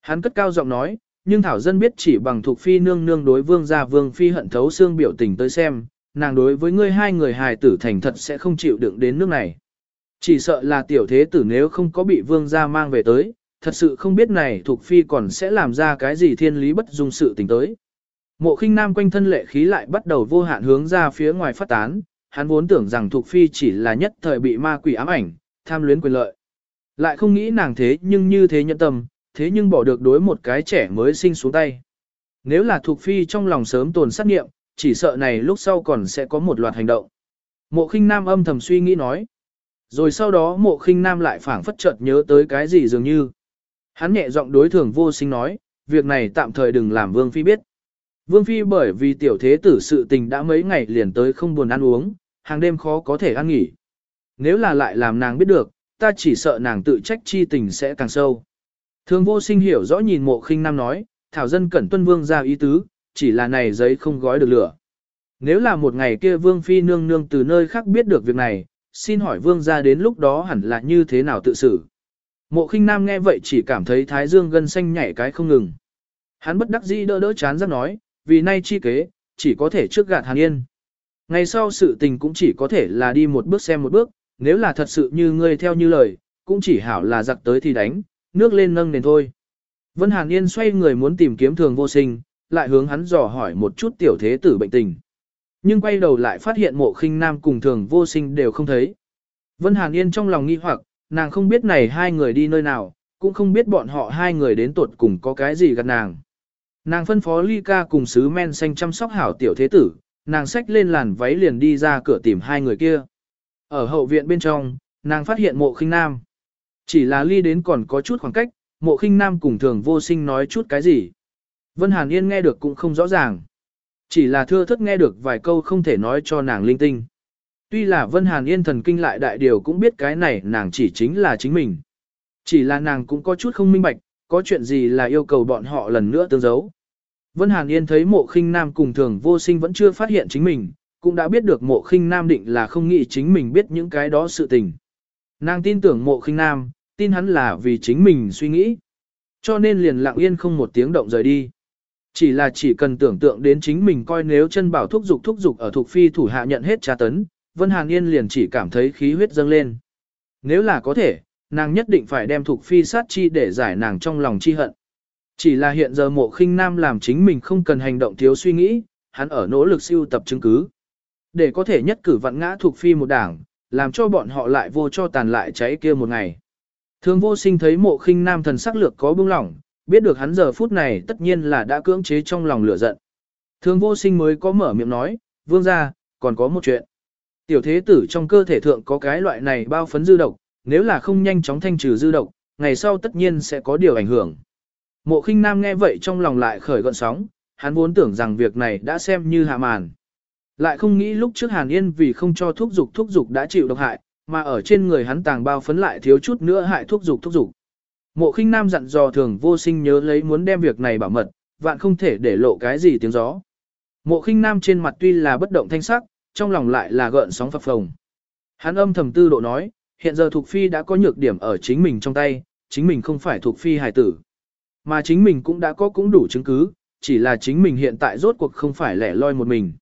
Hắn cất cao giọng nói, nhưng Thảo Dân biết chỉ bằng thuộc phi nương nương đối vương gia vương phi hận thấu xương biểu tình tới xem, nàng đối với ngươi hai người hài tử thành thật sẽ không chịu đựng đến nước này. Chỉ sợ là tiểu thế tử nếu không có bị vương gia mang về tới, thật sự không biết này thuộc phi còn sẽ làm ra cái gì thiên lý bất dung sự tình tới. Mộ khinh nam quanh thân lệ khí lại bắt đầu vô hạn hướng ra phía ngoài phát tán, hắn vốn tưởng rằng thuộc Phi chỉ là nhất thời bị ma quỷ ám ảnh, tham luyến quyền lợi. Lại không nghĩ nàng thế nhưng như thế nhận tâm, thế nhưng bỏ được đối một cái trẻ mới sinh xuống tay. Nếu là thuộc Phi trong lòng sớm tồn sát nghiệm, chỉ sợ này lúc sau còn sẽ có một loạt hành động. Mộ khinh nam âm thầm suy nghĩ nói. Rồi sau đó mộ khinh nam lại phảng phất chợt nhớ tới cái gì dường như. Hắn nhẹ giọng đối thường vô sinh nói, việc này tạm thời đừng làm Vương Phi biết. Vương Phi bởi vì tiểu thế tử sự tình đã mấy ngày liền tới không buồn ăn uống, hàng đêm khó có thể ăn nghỉ. Nếu là lại làm nàng biết được, ta chỉ sợ nàng tự trách chi tình sẽ càng sâu. Thường vô sinh hiểu rõ nhìn mộ khinh nam nói, thảo dân cẩn tuân vương ra ý tứ, chỉ là này giấy không gói được lửa. Nếu là một ngày kia vương phi nương nương từ nơi khác biết được việc này, xin hỏi vương gia đến lúc đó hẳn là như thế nào tự xử. Mộ khinh nam nghe vậy chỉ cảm thấy thái dương gân xanh nhảy cái không ngừng. Hắn bất đắc dĩ đỡ đỡ chán ra nói, vì nay chi kế, chỉ có thể trước gạt hàn yên. Ngày sau sự tình cũng chỉ có thể là đi một bước xem một bước, nếu là thật sự như ngươi theo như lời, cũng chỉ hảo là giặc tới thì đánh, nước lên nâng nền thôi. Vân Hàn Yên xoay người muốn tìm kiếm thường vô sinh, lại hướng hắn dò hỏi một chút tiểu thế tử bệnh tình. Nhưng quay đầu lại phát hiện mộ khinh nam cùng thường vô sinh đều không thấy. Vân Hàn Yên trong lòng nghi hoặc, nàng không biết này hai người đi nơi nào, cũng không biết bọn họ hai người đến tuột cùng có cái gì gần nàng. Nàng phân phó ly ca cùng sứ men xanh chăm sóc hảo tiểu thế tử, nàng xách lên làn váy liền đi ra cửa tìm hai người kia. Ở hậu viện bên trong, nàng phát hiện mộ khinh nam. Chỉ là ly đến còn có chút khoảng cách, mộ khinh nam cùng thường vô sinh nói chút cái gì. Vân Hàn Yên nghe được cũng không rõ ràng. Chỉ là thưa thất nghe được vài câu không thể nói cho nàng linh tinh. Tuy là Vân Hàn Yên thần kinh lại đại điều cũng biết cái này nàng chỉ chính là chính mình. Chỉ là nàng cũng có chút không minh bạch, có chuyện gì là yêu cầu bọn họ lần nữa tương giấu. Vân Hàn Yên thấy mộ khinh nam cùng thường vô sinh vẫn chưa phát hiện chính mình, cũng đã biết được mộ khinh nam định là không nghĩ chính mình biết những cái đó sự tình. Nàng tin tưởng mộ khinh nam, tin hắn là vì chính mình suy nghĩ. Cho nên liền lặng yên không một tiếng động rời đi. Chỉ là chỉ cần tưởng tượng đến chính mình coi nếu chân bảo thúc dục thúc dục ở thuộc phi thủ hạ nhận hết tra tấn, Vân Hàn Yên liền chỉ cảm thấy khí huyết dâng lên. Nếu là có thể, nàng nhất định phải đem thuộc phi sát chi để giải nàng trong lòng chi hận. Chỉ là hiện giờ mộ khinh nam làm chính mình không cần hành động thiếu suy nghĩ, hắn ở nỗ lực siêu tập chứng cứ. Để có thể nhất cử vặn ngã thuộc phi một đảng, làm cho bọn họ lại vô cho tàn lại cháy kia một ngày. thường vô sinh thấy mộ khinh nam thần sắc lược có bưng lỏng, biết được hắn giờ phút này tất nhiên là đã cưỡng chế trong lòng lửa giận. Thương vô sinh mới có mở miệng nói, vương ra, còn có một chuyện. Tiểu thế tử trong cơ thể thượng có cái loại này bao phấn dư độc, nếu là không nhanh chóng thanh trừ dư độc, ngày sau tất nhiên sẽ có điều ảnh hưởng. Mộ khinh nam nghe vậy trong lòng lại khởi gọn sóng, hắn vốn tưởng rằng việc này đã xem như hạ màn. Lại không nghĩ lúc trước Hàn Yên vì không cho thuốc dục thuốc dục đã chịu độc hại, mà ở trên người hắn tàng bao phấn lại thiếu chút nữa hại thuốc dục thuốc dục. Mộ khinh nam dặn dò thường vô sinh nhớ lấy muốn đem việc này bảo mật, vạn không thể để lộ cái gì tiếng gió. Mộ khinh nam trên mặt tuy là bất động thanh sắc, trong lòng lại là gợn sóng phập phồng. Hắn âm thầm tư độ nói, hiện giờ Thục Phi đã có nhược điểm ở chính mình trong tay, chính mình không phải Thục Phi hài tử. Mà chính mình cũng đã có cũng đủ chứng cứ, chỉ là chính mình hiện tại rốt cuộc không phải lẻ loi một mình.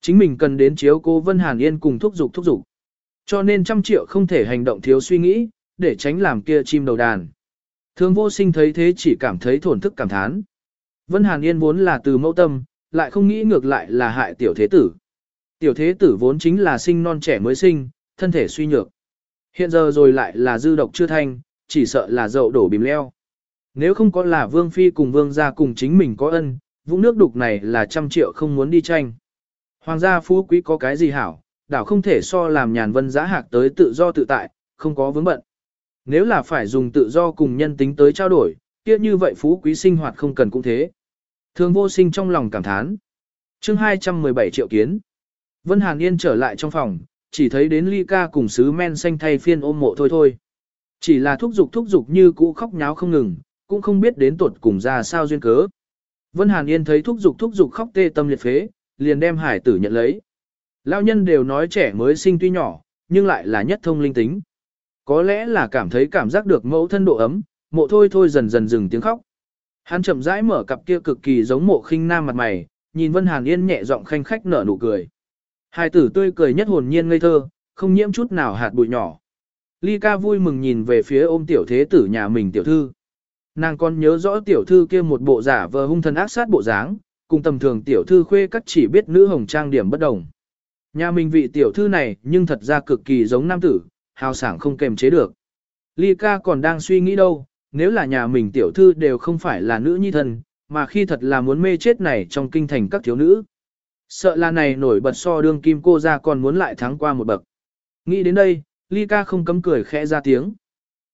Chính mình cần đến chiếu cô Vân Hàn Yên cùng thúc giục thúc giục. Cho nên trăm triệu không thể hành động thiếu suy nghĩ, để tránh làm kia chim đầu đàn thường vô sinh thấy thế chỉ cảm thấy thổn thức cảm thán. Vân Hàn Yên vốn là từ mẫu tâm, lại không nghĩ ngược lại là hại tiểu thế tử. Tiểu thế tử vốn chính là sinh non trẻ mới sinh, thân thể suy nhược. Hiện giờ rồi lại là dư độc chưa thanh, chỉ sợ là dậu đổ bìm leo. Nếu không có là vương phi cùng vương gia cùng chính mình có ân, vũng nước đục này là trăm triệu không muốn đi tranh. Hoàng gia phú quý có cái gì hảo, đảo không thể so làm nhàn vân giá hạc tới tự do tự tại, không có vướng bận. Nếu là phải dùng tự do cùng nhân tính tới trao đổi, kia như vậy phú quý sinh hoạt không cần cũng thế. Thường vô sinh trong lòng cảm thán. chương 217 triệu kiến. Vân Hàn Yên trở lại trong phòng, chỉ thấy đến ly ca cùng sứ men xanh thay phiên ôm mộ thôi thôi. Chỉ là thúc giục thúc giục như cũ khóc nháo không ngừng, cũng không biết đến tuột cùng ra sao duyên cớ. Vân Hàn Yên thấy thúc giục thúc giục khóc tê tâm liệt phế, liền đem hải tử nhận lấy. Lao nhân đều nói trẻ mới sinh tuy nhỏ, nhưng lại là nhất thông linh tính. Có lẽ là cảm thấy cảm giác được mẫu thân độ ấm, mộ thôi thôi dần dần dừng tiếng khóc. Hắn chậm rãi mở cặp kia cực kỳ giống mộ khinh nam mặt mày, nhìn Vân Hàn Yên nhẹ giọng khanh khách nở nụ cười. Hai tử tươi cười nhất hồn nhiên ngây thơ, không nhiễm chút nào hạt bụi nhỏ. Ly ca vui mừng nhìn về phía ôm tiểu thế tử nhà mình tiểu thư. Nàng còn nhớ rõ tiểu thư kia một bộ giả vờ hung thần ác sát bộ dáng, cùng tầm thường tiểu thư khuê các chỉ biết nữ hồng trang điểm bất đồng. Nhà mình vị tiểu thư này nhưng thật ra cực kỳ giống nam tử, hào sảng không kềm chế được. Ly ca còn đang suy nghĩ đâu, nếu là nhà mình tiểu thư đều không phải là nữ nhi thần, mà khi thật là muốn mê chết này trong kinh thành các thiếu nữ. Sợ là này nổi bật so đương kim cô ra còn muốn lại thắng qua một bậc. Nghĩ đến đây, Ly ca không cấm cười khẽ ra tiếng.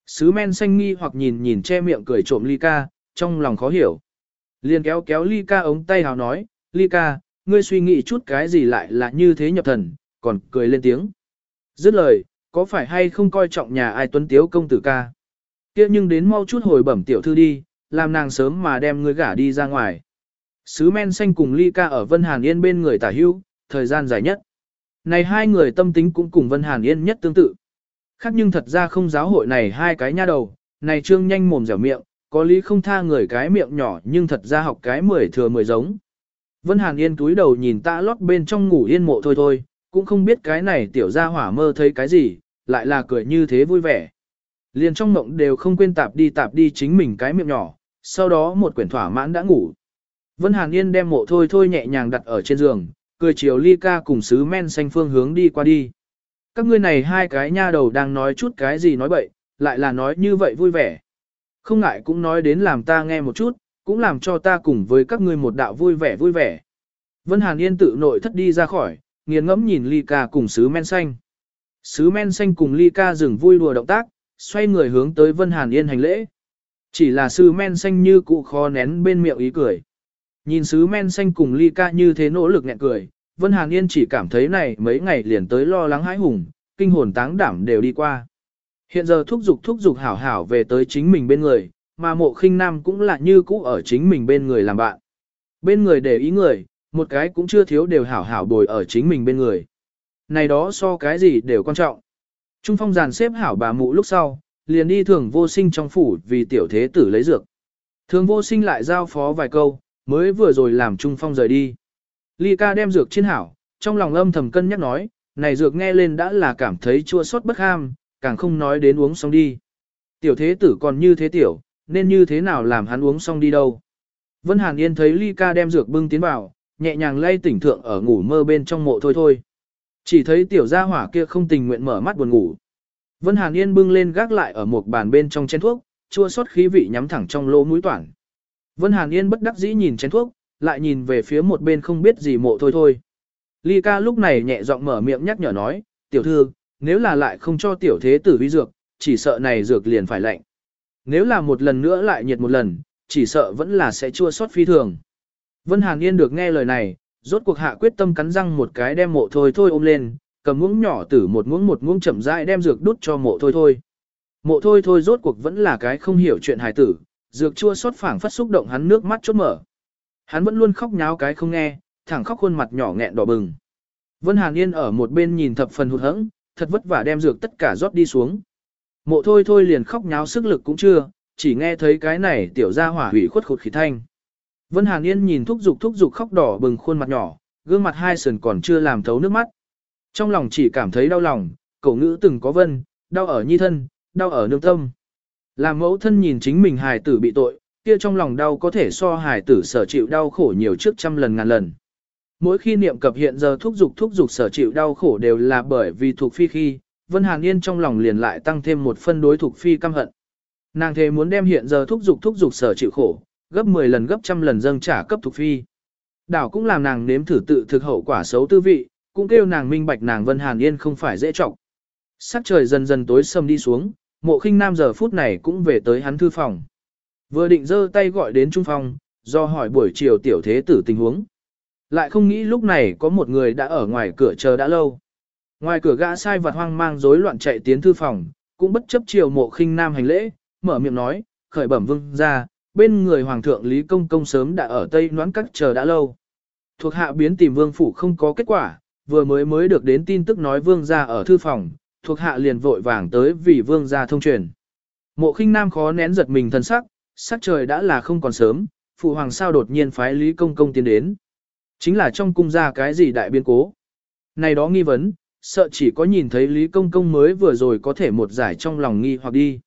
Sứ men xanh nghi hoặc nhìn nhìn che miệng cười trộm Ly ca, trong lòng khó hiểu. Liền kéo kéo Ly ca ống tay hào nói, Ly ca, ngươi suy nghĩ chút cái gì lại là như thế nhập thần, còn cười lên tiếng. Dứt lời, có phải hay không coi trọng nhà ai tuấn tiếu công tử ca? kia nhưng đến mau chút hồi bẩm tiểu thư đi, làm nàng sớm mà đem người gả đi ra ngoài. Sứ men xanh cùng ly ca ở Vân Hàn Yên bên người tả hưu, thời gian dài nhất. Này hai người tâm tính cũng cùng Vân Hàn Yên nhất tương tự. Khác nhưng thật ra không giáo hội này hai cái nha đầu, này trương nhanh mồm dẻo miệng, có lý không tha người cái miệng nhỏ nhưng thật ra học cái mười thừa mười giống. Vân Hàn Yên túi đầu nhìn ta lót bên trong ngủ yên mộ thôi thôi, cũng không biết cái này tiểu gia hỏa mơ thấy cái gì, lại là cười như thế vui vẻ. Liền trong mộng đều không quên tạp đi tạp đi chính mình cái miệng nhỏ, sau đó một quyển thỏa mãn đã ngủ. Vân Hàn Yên đem mộ thôi thôi nhẹ nhàng đặt ở trên giường, cười chiều ly ca cùng sứ men xanh phương hướng đi qua đi. Các ngươi này hai cái nha đầu đang nói chút cái gì nói bậy, lại là nói như vậy vui vẻ. Không ngại cũng nói đến làm ta nghe một chút, cũng làm cho ta cùng với các ngươi một đạo vui vẻ vui vẻ. Vân Hàn Yên tự nội thất đi ra khỏi, nghiền ngẫm nhìn ly ca cùng sứ men xanh. Sứ men xanh cùng ly ca dừng vui đùa động tác, xoay người hướng tới Vân Hàn Yên hành lễ. Chỉ là sứ men xanh như cụ khó nén bên miệng ý cười. Nhìn sứ men xanh cùng ly ca như thế nỗ lực nhẹ cười, Vân Hàn Yên chỉ cảm thấy này mấy ngày liền tới lo lắng hãi hùng, kinh hồn táng đảm đều đi qua. Hiện giờ thúc giục thúc giục hảo hảo về tới chính mình bên người, mà mộ khinh nam cũng là như cũ ở chính mình bên người làm bạn. Bên người để ý người, một cái cũng chưa thiếu đều hảo hảo bồi ở chính mình bên người. Này đó so cái gì đều quan trọng. Trung phong giàn xếp hảo bà mụ lúc sau, liền đi thường vô sinh trong phủ vì tiểu thế tử lấy dược. Thường vô sinh lại giao phó vài câu, mới vừa rồi làm Trung phong rời đi. Ly ca đem dược trên hảo, trong lòng âm thầm cân nhắc nói, này dược nghe lên đã là cảm thấy chua xót bất ham, càng không nói đến uống xong đi. Tiểu thế tử còn như thế tiểu, nên như thế nào làm hắn uống xong đi đâu. Vân Hàn Yên thấy Ly ca đem dược bưng tiến vào, nhẹ nhàng lay tỉnh thượng ở ngủ mơ bên trong mộ thôi thôi. Chỉ thấy tiểu gia hỏa kia không tình nguyện mở mắt buồn ngủ. Vân Hàn Yên bưng lên gác lại ở một bàn bên trong chén thuốc, chua xót khí vị nhắm thẳng trong lỗ mũi toản. Vân Hàn Yên bất đắc dĩ nhìn chén thuốc, lại nhìn về phía một bên không biết gì mộ thôi thôi. Ly ca lúc này nhẹ giọng mở miệng nhắc nhở nói, tiểu thư, nếu là lại không cho tiểu thế tử vi dược, chỉ sợ này dược liền phải lạnh. Nếu là một lần nữa lại nhiệt một lần, chỉ sợ vẫn là sẽ chua xót phi thường. Vân Hàn Yên được nghe lời này, rốt cuộc hạ quyết tâm cắn răng một cái đem mộ thôi thôi ôm lên, cầm muỗng nhỏ tử một muỗng một muỗng chậm rãi đem dược đút cho mộ thôi thôi. Mộ thôi thôi rốt cuộc vẫn là cái không hiểu chuyện hài tử, dược chua xót phảng phất xúc động hắn nước mắt chốt mở. Hắn vẫn luôn khóc nháo cái không nghe, thẳng khóc khuôn mặt nhỏ nghẹn đỏ bừng. Vân Hàn Yên ở một bên nhìn thập phần hụt hẫng, thật vất vả đem dược tất cả rót đi xuống. Mộ thôi thôi liền khóc nháo sức lực cũng chưa, chỉ nghe thấy cái này tiểu ra hỏa hủy khuất khụt khí thanh. Vân Hàn Yên nhìn thúc dục thúc dục khóc đỏ bừng khuôn mặt nhỏ, gương mặt hai sườn còn chưa làm thấu nước mắt. Trong lòng chỉ cảm thấy đau lòng, cậu ngữ từng có vân, đau ở nhi thân, đau ở nương tâm. Làm mẫu thân nhìn chính mình hài tử bị tội, kia trong lòng đau có thể so hài tử sở chịu đau khổ nhiều trước trăm lần ngàn lần. Mỗi khi niệm cập hiện giờ thúc dục thúc dục sở chịu đau khổ đều là bởi vì thuộc phi khi, Vân Hàn Yên trong lòng liền lại tăng thêm một phân đối thuộc phi căm hận. Nàng thề muốn đem hiện giờ thúc dục thúc dục sở chịu khổ, gấp 10 lần gấp trăm lần dâng trả cấp thuộc phi. Đảo cũng làm nàng nếm thử tự thực hậu quả xấu tư vị, cũng kêu nàng minh bạch nàng Vân Hàn Yên không phải dễ trọng. Sắc trời dần dần tối sầm đi xuống, mộ khinh nam giờ phút này cũng về tới hắn thư phòng. Vừa định giơ tay gọi đến Trung phòng, do hỏi buổi chiều tiểu thế tử tình huống. Lại không nghĩ lúc này có một người đã ở ngoài cửa chờ đã lâu. Ngoài cửa gã sai vặt hoang mang rối loạn chạy tiến thư phòng, cũng bất chấp chiều mộ khinh nam hành lễ, mở miệng nói, khởi bẩm vương ra, bên người hoàng thượng Lý Công Công sớm đã ở Tây Noãn Các chờ đã lâu. Thuộc hạ biến tìm vương phủ không có kết quả, vừa mới mới được đến tin tức nói vương gia ở thư phòng, thuộc hạ liền vội vàng tới vì vương gia thông truyền. Mộ khinh nam khó nén giật mình thân sắc, sắc trời đã là không còn sớm, phụ hoàng sao đột nhiên phái Lý Công Công tiến đến. Chính là trong cung ra cái gì đại biến cố. Này đó nghi vấn, sợ chỉ có nhìn thấy Lý Công Công mới vừa rồi có thể một giải trong lòng nghi hoặc đi.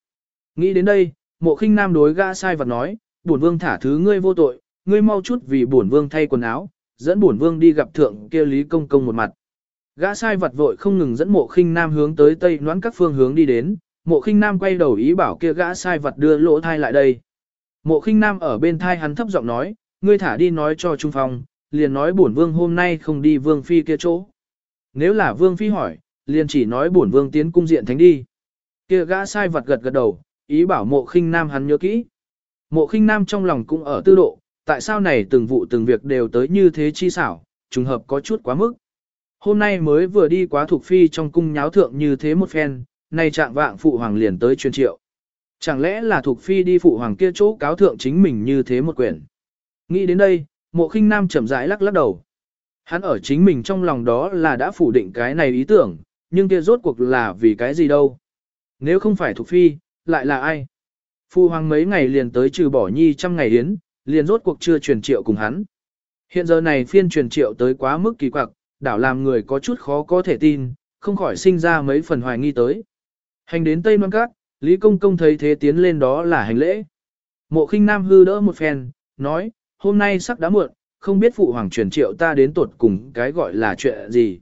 Nghĩ đến đây, mộ khinh nam đối gã sai vật nói, bổn vương thả thứ ngươi vô tội, ngươi mau chút vì bổn vương thay quần áo, dẫn bổn vương đi gặp thượng kia Lý Công Công một mặt. Gã sai vật vội không ngừng dẫn mộ khinh nam hướng tới tây noãn các phương hướng đi đến, mộ khinh nam quay đầu ý bảo kia gã sai vật đưa lỗ thai lại đây. Mộ khinh nam ở bên thai hắn thấp giọng nói, ngươi thả đi nói cho Trung Phong, liền nói bổn vương hôm nay không đi vương phi kia chỗ. Nếu là vương phi hỏi, liền chỉ nói bổn vương tiến cung diện thánh đi. Kia gã sai vật gật gật đầu, ý bảo mộ khinh nam hắn nhớ kỹ. Mộ khinh nam trong lòng cũng ở tư độ, tại sao này từng vụ từng việc đều tới như thế chi xảo, trùng hợp có chút quá mức. Hôm nay mới vừa đi quá thuộc phi trong cung nháo thượng như thế một phen, nay trạng vạng phụ hoàng liền tới truyền triệu. Chẳng lẽ là thuộc phi đi phụ hoàng kia chỗ cáo thượng chính mình như thế một quyển. Nghĩ đến đây, mộ khinh nam chậm rãi lắc lắc đầu. Hắn ở chính mình trong lòng đó là đã phủ định cái này ý tưởng, nhưng kia rốt cuộc là vì cái gì đâu. Nếu không phải thuộc phi, lại là ai? Phu hoàng mấy ngày liền tới trừ bỏ nhi trăm ngày yến, liền rốt cuộc chưa truyền triệu cùng hắn. Hiện giờ này phiên truyền triệu tới quá mức kỳ quặc, đảo làm người có chút khó có thể tin, không khỏi sinh ra mấy phần hoài nghi tới. Hành đến Tây Loan Cát, Lý Công Công thấy thế tiến lên đó là hành lễ. Mộ khinh nam hư đỡ một phen, nói, hôm nay sắc đã muộn, không biết phụ hoàng truyền triệu ta đến tột cùng cái gọi là chuyện gì.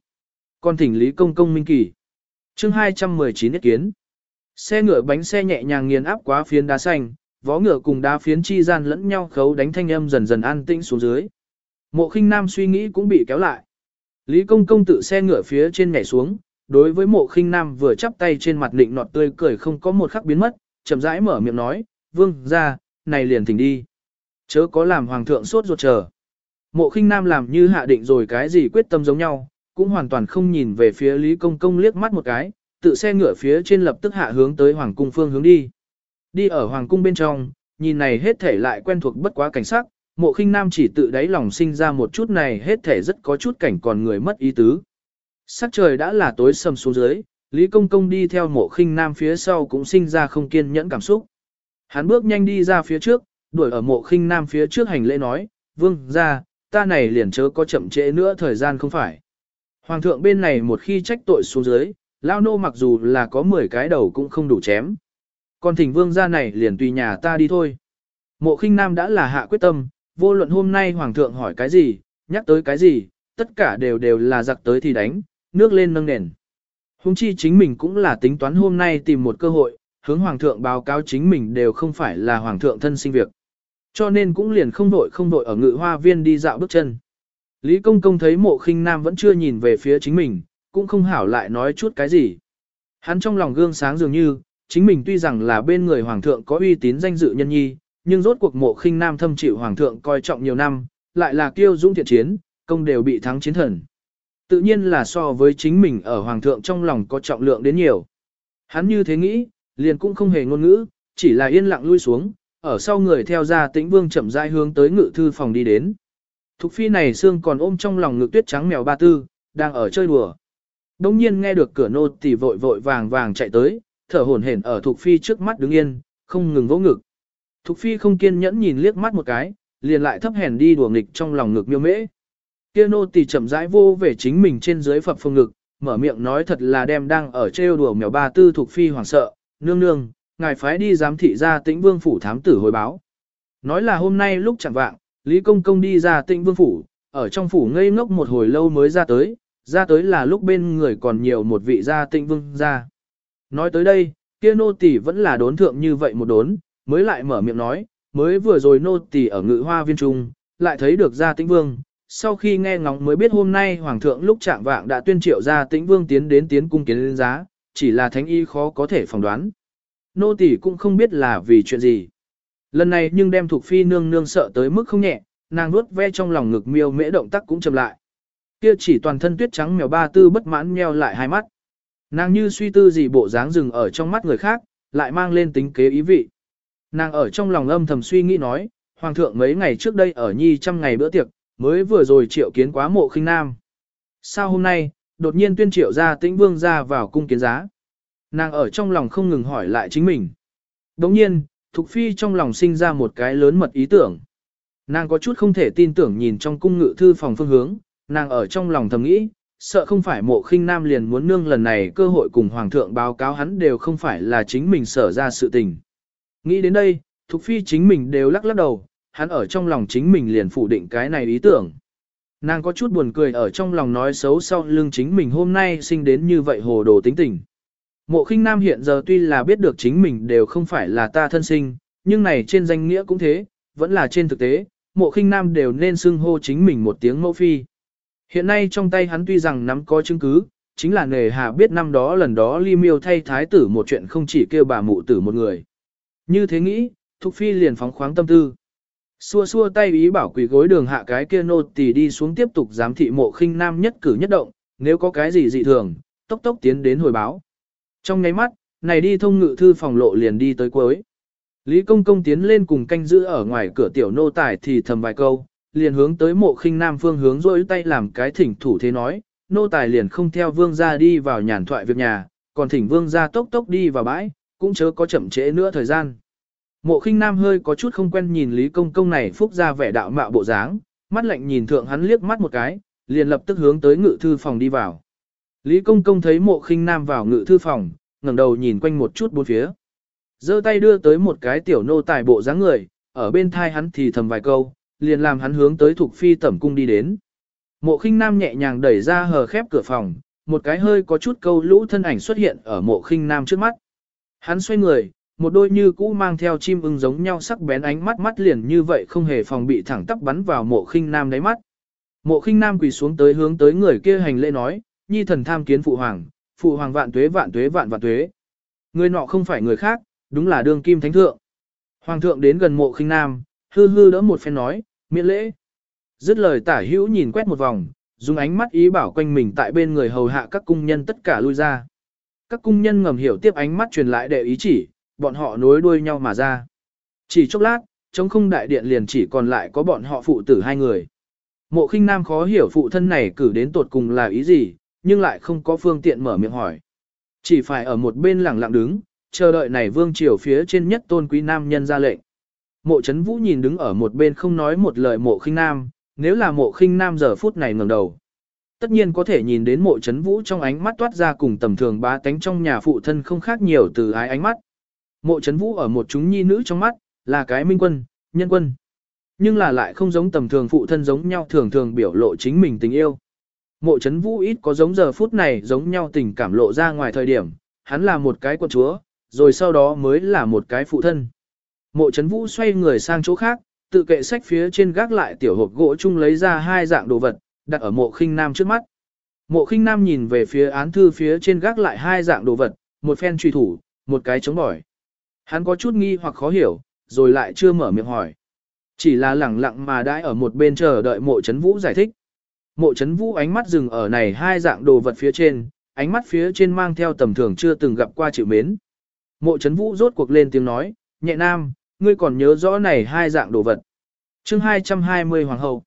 Con thỉnh Lý Công Công minh kỳ. chương 219 ý kiến. Xe ngựa bánh xe nhẹ nhàng nghiền áp quá phiến đá xanh, vó ngựa cùng đá phiến chi gian lẫn nhau khấu đánh thanh âm dần dần an tĩnh xuống dưới. Mộ khinh nam suy nghĩ cũng bị kéo lại. Lý công công tự xe ngựa phía trên nhảy xuống, đối với mộ khinh nam vừa chắp tay trên mặt định nọt tươi cười không có một khắc biến mất, chậm rãi mở miệng nói, vương ra, này liền thỉnh đi. Chớ có làm hoàng thượng sốt ruột chờ. Mộ khinh nam làm như hạ định rồi cái gì quyết tâm giống nhau, cũng hoàn toàn không nhìn về phía Lý công công liếc mắt một cái, tự xe ngựa phía trên lập tức hạ hướng tới hoàng cung phương hướng đi. Đi ở hoàng cung bên trong, nhìn này hết thể lại quen thuộc bất quá cảnh sắc, mộ khinh nam chỉ tự đáy lòng sinh ra một chút này hết thể rất có chút cảnh còn người mất ý tứ. Sắc trời đã là tối sầm xuống dưới, Lý Công Công đi theo mộ khinh nam phía sau cũng sinh ra không kiên nhẫn cảm xúc. Hắn bước nhanh đi ra phía trước, đuổi ở mộ khinh nam phía trước hành lễ nói, vương ra, ta này liền chớ có chậm trễ nữa thời gian không phải. Hoàng thượng bên này một khi trách tội xuống dưới, lao nô mặc dù là có 10 cái đầu cũng không đủ chém. Còn thỉnh vương ra này liền tùy nhà ta đi thôi. Mộ khinh nam đã là hạ quyết tâm, vô luận hôm nay hoàng thượng hỏi cái gì, nhắc tới cái gì, tất cả đều đều là giặc tới thì đánh, nước lên nâng nền. Hùng chi chính mình cũng là tính toán hôm nay tìm một cơ hội, hướng hoàng thượng báo cáo chính mình đều không phải là hoàng thượng thân sinh việc. Cho nên cũng liền không đội không đội ở ngự hoa viên đi dạo bước chân. Lý công công thấy mộ khinh nam vẫn chưa nhìn về phía chính mình, cũng không hảo lại nói chút cái gì. Hắn trong lòng gương sáng dường như, chính mình tuy rằng là bên người hoàng thượng có uy tín danh dự nhân nhi, nhưng rốt cuộc mộ khinh nam thâm chịu hoàng thượng coi trọng nhiều năm, lại là kiêu dũng thiện chiến, công đều bị thắng chiến thần. Tự nhiên là so với chính mình ở hoàng thượng trong lòng có trọng lượng đến nhiều. Hắn như thế nghĩ, liền cũng không hề ngôn ngữ, chỉ là yên lặng lui xuống, ở sau người theo ra tĩnh vương chậm rãi hướng tới ngự thư phòng đi đến. Thục phi này xương còn ôm trong lòng ngực tuyết trắng mèo ba tư, đang ở chơi đùa. Đông nhiên nghe được cửa nô tỳ vội vội vàng vàng chạy tới, thở hổn hển ở Thục Phi trước mắt đứng yên, không ngừng vỗ ngực. Thục Phi không kiên nhẫn nhìn liếc mắt một cái, liền lại thấp hèn đi đùa nghịch trong lòng ngực miêu mễ. Kia nô tỳ chậm rãi vô về chính mình trên dưới phập phồng ngực, mở miệng nói thật là đem đang ở trêu đùa mèo ba tư Thục Phi hoảng sợ, nương nương, ngài phái đi giám thị ra tĩnh vương phủ thám tử hồi báo. Nói là hôm nay lúc chẳng vạng, Lý Công Công đi ra tĩnh vương phủ, ở trong phủ ngây ngốc một hồi lâu mới ra tới, ra tới là lúc bên người còn nhiều một vị gia tinh vương gia. Nói tới đây, kia nô tỳ vẫn là đốn thượng như vậy một đốn, mới lại mở miệng nói, mới vừa rồi nô tỳ ở ngự hoa viên trung, lại thấy được gia tinh vương. Sau khi nghe ngóng mới biết hôm nay hoàng thượng lúc trạng vạng đã tuyên triệu gia tĩnh vương tiến đến tiến cung kiến lên giá, chỉ là thánh y khó có thể phỏng đoán. Nô tỳ cũng không biết là vì chuyện gì. Lần này nhưng đem thuộc phi nương nương sợ tới mức không nhẹ, nàng nuốt ve trong lòng ngực miêu mễ động tác cũng chậm lại. Kia chỉ toàn thân tuyết trắng mèo ba tư bất mãn nheo lại hai mắt. Nàng như suy tư gì bộ dáng rừng ở trong mắt người khác, lại mang lên tính kế ý vị. Nàng ở trong lòng âm thầm suy nghĩ nói, Hoàng thượng mấy ngày trước đây ở nhi trăm ngày bữa tiệc, mới vừa rồi triệu kiến quá mộ khinh nam. Sao hôm nay, đột nhiên tuyên triệu ra tĩnh vương ra vào cung kiến giá. Nàng ở trong lòng không ngừng hỏi lại chính mình. Đồng nhiên, Thục Phi trong lòng sinh ra một cái lớn mật ý tưởng. Nàng có chút không thể tin tưởng nhìn trong cung ngự thư phòng phương hướng, nàng ở trong lòng thầm nghĩ, sợ không phải mộ khinh nam liền muốn nương lần này cơ hội cùng hoàng thượng báo cáo hắn đều không phải là chính mình sở ra sự tình. Nghĩ đến đây, Thục Phi chính mình đều lắc lắc đầu, hắn ở trong lòng chính mình liền phủ định cái này ý tưởng. Nàng có chút buồn cười ở trong lòng nói xấu sau lưng chính mình hôm nay sinh đến như vậy hồ đồ tính tình. Mộ khinh nam hiện giờ tuy là biết được chính mình đều không phải là ta thân sinh, nhưng này trên danh nghĩa cũng thế, vẫn là trên thực tế, mộ khinh nam đều nên xưng hô chính mình một tiếng mẫu phi. Hiện nay trong tay hắn tuy rằng nắm có chứng cứ, chính là nề hà biết năm đó lần đó ly miêu thay thái tử một chuyện không chỉ kêu bà mụ tử một người. Như thế nghĩ, Thục Phi liền phóng khoáng tâm tư. Xua xua tay ý bảo quỷ gối đường hạ cái kia nô tỳ đi xuống tiếp tục giám thị mộ khinh nam nhất cử nhất động, nếu có cái gì dị thường, tốc tốc tiến đến hồi báo. Trong nháy mắt, này đi thông ngự thư phòng lộ liền đi tới cuối. Lý công công tiến lên cùng canh giữ ở ngoài cửa tiểu nô tài thì thầm vài câu, liền hướng tới mộ khinh nam phương hướng rôi tay làm cái thỉnh thủ thế nói, nô tài liền không theo vương gia đi vào nhàn thoại việc nhà, còn thỉnh vương gia tốc tốc đi vào bãi, cũng chớ có chậm trễ nữa thời gian. Mộ khinh nam hơi có chút không quen nhìn Lý Công Công này phúc ra vẻ đạo mạo bộ dáng, mắt lạnh nhìn thượng hắn liếc mắt một cái, liền lập tức hướng tới ngự thư phòng đi vào. Lý Công Công thấy mộ khinh nam vào ngự thư phòng, ngẩng đầu nhìn quanh một chút bốn phía. giơ tay đưa tới một cái tiểu nô tài bộ dáng người, ở bên thai hắn thì thầm vài câu, liền làm hắn hướng tới thuộc phi tẩm cung đi đến. Mộ khinh nam nhẹ nhàng đẩy ra hờ khép cửa phòng, một cái hơi có chút câu lũ thân ảnh xuất hiện ở mộ khinh nam trước mắt. Hắn xoay người, một đôi như cũ mang theo chim ưng giống nhau sắc bén ánh mắt mắt liền như vậy không hề phòng bị thẳng tắp bắn vào mộ khinh nam đáy mắt. Mộ khinh nam quỳ xuống tới hướng tới người kia hành lễ nói, nhi thần tham kiến phụ hoàng, phụ hoàng vạn tuế vạn tuế vạn vạn tuế. Người nọ không phải người khác, đúng là đương kim thánh thượng. Hoàng thượng đến gần mộ khinh nam, hư hư đỡ một phen nói, miễn lễ. Dứt lời tả hữu nhìn quét một vòng, dùng ánh mắt ý bảo quanh mình tại bên người hầu hạ các cung nhân tất cả lui ra. Các cung nhân ngầm hiểu tiếp ánh mắt truyền lại để ý chỉ, bọn họ nối đuôi nhau mà ra. Chỉ chốc lát, trong không đại điện liền chỉ còn lại có bọn họ phụ tử hai người. Mộ khinh nam khó hiểu phụ thân này cử đến tột cùng là ý gì, nhưng lại không có phương tiện mở miệng hỏi. Chỉ phải ở một bên lặng lặng đứng, chờ đợi này vương triều phía trên nhất tôn quý nam nhân ra lệnh. Mộ chấn vũ nhìn đứng ở một bên không nói một lời mộ khinh nam, nếu là mộ khinh nam giờ phút này ngẩng đầu. Tất nhiên có thể nhìn đến mộ chấn vũ trong ánh mắt toát ra cùng tầm thường bá tánh trong nhà phụ thân không khác nhiều từ ái ánh mắt. Mộ chấn vũ ở một chúng nhi nữ trong mắt, là cái minh quân, nhân quân. Nhưng là lại không giống tầm thường phụ thân giống nhau thường thường biểu lộ chính mình tình yêu. Mộ chấn vũ ít có giống giờ phút này giống nhau tình cảm lộ ra ngoài thời điểm, hắn là một cái quân chúa, rồi sau đó mới là một cái phụ thân. Mộ Trấn vũ xoay người sang chỗ khác, tự kệ sách phía trên gác lại tiểu hộp gỗ chung lấy ra hai dạng đồ vật, đặt ở mộ khinh nam trước mắt. Mộ khinh nam nhìn về phía án thư phía trên gác lại hai dạng đồ vật, một phen truy thủ, một cái chống bỏi. Hắn có chút nghi hoặc khó hiểu, rồi lại chưa mở miệng hỏi. Chỉ là lẳng lặng mà đãi ở một bên chờ đợi mộ Trấn vũ giải thích. Mộ Trấn vũ ánh mắt dừng ở này hai dạng đồ vật phía trên, ánh mắt phía trên mang theo tầm thường chưa từng gặp qua chịu mến. Mộ Trấn vũ rốt cuộc lên tiếng nói, nhẹ nam, ngươi còn nhớ rõ này hai dạng đồ vật. chương 220 Hoàng hậu.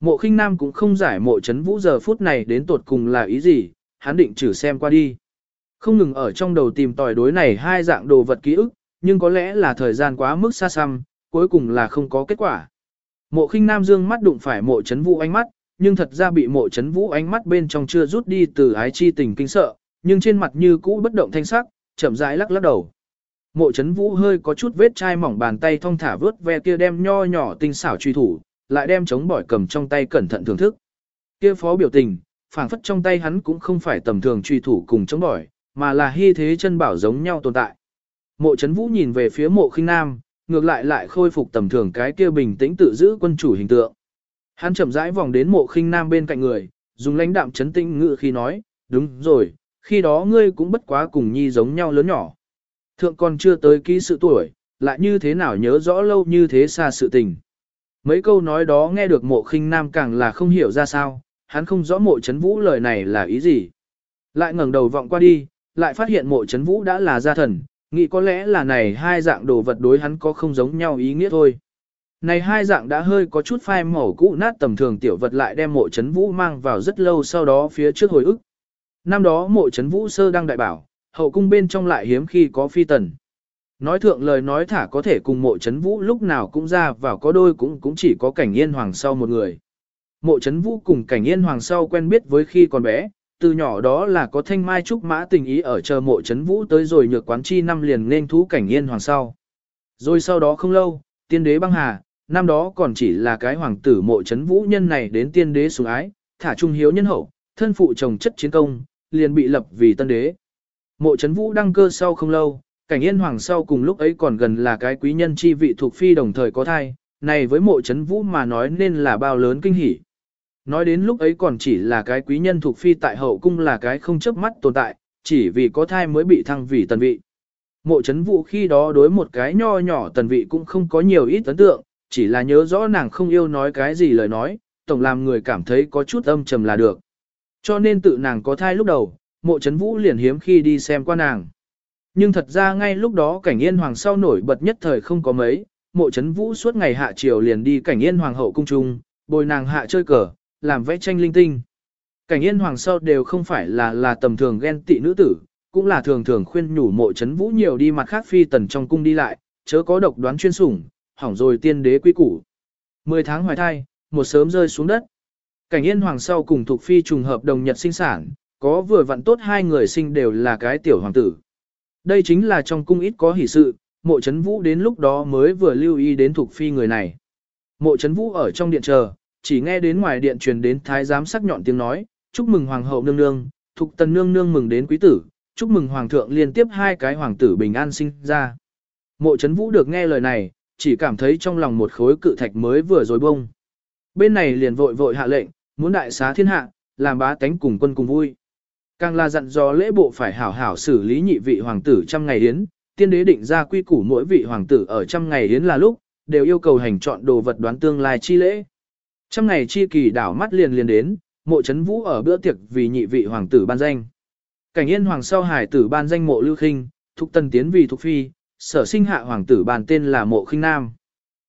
Mộ khinh nam cũng không giải mộ chấn vũ giờ phút này đến tột cùng là ý gì, hắn định trừ xem qua đi. Không ngừng ở trong đầu tìm tòi đối này hai dạng đồ vật ký ức, nhưng có lẽ là thời gian quá mức xa xăm, cuối cùng là không có kết quả. Mộ khinh nam dương mắt đụng phải mộ chấn vũ ánh mắt, nhưng thật ra bị mộ chấn vũ ánh mắt bên trong chưa rút đi từ ái chi tình kinh sợ, nhưng trên mặt như cũ bất động thanh sắc, chậm rãi lắc lắc đầu. Mộ chấn vũ hơi có chút vết chai mỏng bàn tay thong thả vớt ve kia đem nho nhỏ tinh xảo truy thủ, lại đem chống bỏi cầm trong tay cẩn thận thưởng thức. Kia phó biểu tình, phảng phất trong tay hắn cũng không phải tầm thường truy thủ cùng chống bỏi, mà là hy thế chân bảo giống nhau tồn tại. Mộ chấn vũ nhìn về phía mộ khinh nam, ngược lại lại khôi phục tầm thường cái kia bình tĩnh tự giữ quân chủ hình tượng. Hắn chậm rãi vòng đến mộ khinh nam bên cạnh người, dùng lãnh đạm chấn tĩnh ngự khi nói, đúng rồi, khi đó ngươi cũng bất quá cùng nhi giống nhau lớn nhỏ. Thượng còn chưa tới ký sự tuổi, lại như thế nào nhớ rõ lâu như thế xa sự tình. Mấy câu nói đó nghe được mộ khinh nam càng là không hiểu ra sao, hắn không rõ mộ chấn vũ lời này là ý gì. Lại ngẩng đầu vọng qua đi, lại phát hiện mộ chấn vũ đã là gia thần, nghĩ có lẽ là này hai dạng đồ vật đối hắn có không giống nhau ý nghĩa thôi. Này hai dạng đã hơi có chút phai màu cũ nát tầm thường tiểu vật lại đem mộ chấn vũ mang vào rất lâu sau đó phía trước hồi ức. Năm đó mộ chấn vũ sơ đăng đại bảo, hậu cung bên trong lại hiếm khi có phi tần. Nói thượng lời nói thả có thể cùng mộ chấn vũ lúc nào cũng ra vào có đôi cũng cũng chỉ có cảnh yên hoàng sau một người. Mộ chấn vũ cùng cảnh yên hoàng sau quen biết với khi còn bé, từ nhỏ đó là có thanh mai trúc mã tình ý ở chờ mộ chấn vũ tới rồi nhược quán chi năm liền nên thú cảnh yên hoàng sau. Rồi sau đó không lâu, tiên đế băng hà, năm đó còn chỉ là cái hoàng tử mộ chấn vũ nhân này đến tiên đế sủng ái, thả trung hiếu nhân hậu, thân phụ chồng chất chiến công, liền bị lập vì tân đế. Mộ chấn vũ đăng cơ sau không lâu, cảnh yên hoàng sau cùng lúc ấy còn gần là cái quý nhân chi vị thuộc phi đồng thời có thai, này với mộ chấn vũ mà nói nên là bao lớn kinh hỉ. Nói đến lúc ấy còn chỉ là cái quý nhân thuộc phi tại hậu cung là cái không chớp mắt tồn tại, chỉ vì có thai mới bị thăng vì tần vị. Mộ chấn vũ khi đó đối một cái nho nhỏ tần vị cũng không có nhiều ít ấn tượng, chỉ là nhớ rõ nàng không yêu nói cái gì lời nói, tổng làm người cảm thấy có chút âm trầm là được. Cho nên tự nàng có thai lúc đầu, mộ chấn vũ liền hiếm khi đi xem qua nàng. Nhưng thật ra ngay lúc đó cảnh yên hoàng sau nổi bật nhất thời không có mấy, mộ chấn vũ suốt ngày hạ triều liền đi cảnh yên hoàng hậu cung trung, bồi nàng hạ chơi cờ, làm vẽ tranh linh tinh. Cảnh yên hoàng sau đều không phải là là tầm thường ghen tị nữ tử, cũng là thường thường khuyên nhủ mộ chấn vũ nhiều đi mặt khác phi tần trong cung đi lại, chớ có độc đoán chuyên sủng, hỏng rồi tiên đế quy củ. Mười tháng hoài thai, một sớm rơi xuống đất. Cảnh yên hoàng sau cùng thuộc phi trùng hợp đồng nhật sinh sản, có vừa vặn tốt hai người sinh đều là cái tiểu hoàng tử. Đây chính là trong cung ít có hỷ sự, mộ chấn vũ đến lúc đó mới vừa lưu ý đến thuộc phi người này. Mộ chấn vũ ở trong điện chờ, chỉ nghe đến ngoài điện truyền đến thái giám sắc nhọn tiếng nói, chúc mừng hoàng hậu nương nương, thục tần nương nương mừng đến quý tử, chúc mừng hoàng thượng liên tiếp hai cái hoàng tử bình an sinh ra. Mộ chấn vũ được nghe lời này, chỉ cảm thấy trong lòng một khối cự thạch mới vừa rồi bông. Bên này liền vội vội hạ lệnh, muốn đại xá thiên hạ, làm bá tánh cùng quân cùng vui. Càng là dặn dò lễ bộ phải hảo hảo xử lý nhị vị hoàng tử trăm ngày yến, tiên đế định ra quy củ mỗi vị hoàng tử ở trăm ngày yến là lúc, đều yêu cầu hành chọn đồ vật đoán tương lai chi lễ. Trăm ngày chi kỳ đảo mắt liền liền đến, mộ chấn vũ ở bữa tiệc vì nhị vị hoàng tử ban danh. Cảnh yên hoàng sau hải tử ban danh mộ lưu khinh, thục tần tiến vì thục phi, sở sinh hạ hoàng tử ban tên là mộ khinh nam.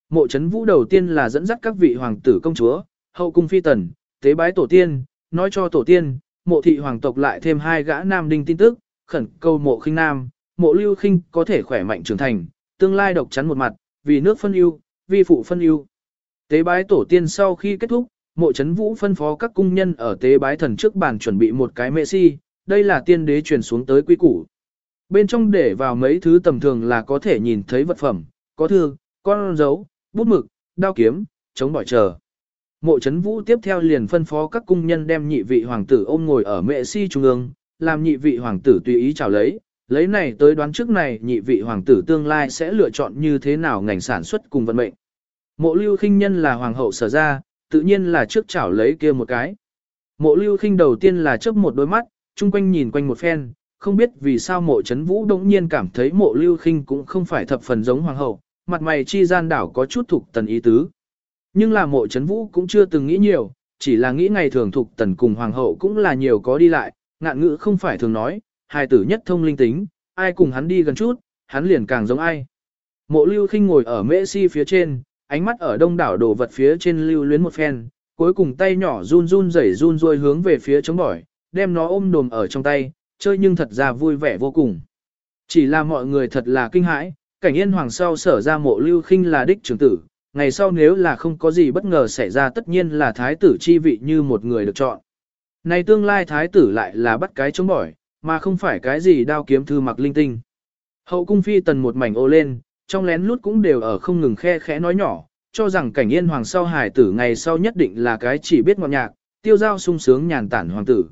Mộ chấn vũ đầu tiên là dẫn dắt các vị hoàng tử công chúa, hậu cung phi tần, tế bái tổ tiên, nói cho tổ tiên, mộ thị hoàng tộc lại thêm hai gã nam đinh tin tức, khẩn cầu mộ khinh nam, mộ lưu khinh có thể khỏe mạnh trưởng thành, tương lai độc chắn một mặt, vì nước phân ưu, vi phụ phân ưu. Tế bái tổ tiên sau khi kết thúc, mộ chấn vũ phân phó các cung nhân ở tế bái thần trước bàn chuẩn bị một cái mệ si, đây là tiên đế truyền xuống tới quy củ. Bên trong để vào mấy thứ tầm thường là có thể nhìn thấy vật phẩm, có thư, con dấu, bút mực, đao kiếm, chống bỏi chờ. Mộ chấn vũ tiếp theo liền phân phó các cung nhân đem nhị vị hoàng tử ôm ngồi ở mẹ si trung ương, làm nhị vị hoàng tử tùy ý chào lấy, lấy này tới đoán trước này nhị vị hoàng tử tương lai sẽ lựa chọn như thế nào ngành sản xuất cùng vận mệnh. Mộ lưu khinh nhân là hoàng hậu sở ra, tự nhiên là trước chảo lấy kia một cái. Mộ lưu khinh đầu tiên là chớp một đôi mắt, chung quanh nhìn quanh một phen, không biết vì sao mộ chấn vũ đông nhiên cảm thấy mộ lưu khinh cũng không phải thập phần giống hoàng hậu, mặt mày chi gian đảo có chút thuộc tần ý tứ. Nhưng là mộ chấn vũ cũng chưa từng nghĩ nhiều, chỉ là nghĩ ngày thường thuộc tần cùng hoàng hậu cũng là nhiều có đi lại, ngạn ngữ không phải thường nói, hài tử nhất thông linh tính, ai cùng hắn đi gần chút, hắn liền càng giống ai. Mộ lưu khinh ngồi ở mễ si phía trên, ánh mắt ở đông đảo đồ vật phía trên lưu luyến một phen, cuối cùng tay nhỏ run run rẩy run ruôi hướng về phía chống bỏi, đem nó ôm đồm ở trong tay, chơi nhưng thật ra vui vẻ vô cùng. Chỉ là mọi người thật là kinh hãi, cảnh yên hoàng sau sở ra mộ lưu khinh là đích trưởng tử, ngày sau nếu là không có gì bất ngờ xảy ra tất nhiên là thái tử chi vị như một người được chọn. Này tương lai thái tử lại là bắt cái chống bỏi, mà không phải cái gì đao kiếm thư mặc linh tinh. Hậu cung phi tần một mảnh ô lên, trong lén lút cũng đều ở không ngừng khe khẽ nói nhỏ, cho rằng cảnh yên hoàng sau hải tử ngày sau nhất định là cái chỉ biết ngọt nhạc, tiêu giao sung sướng nhàn tản hoàng tử.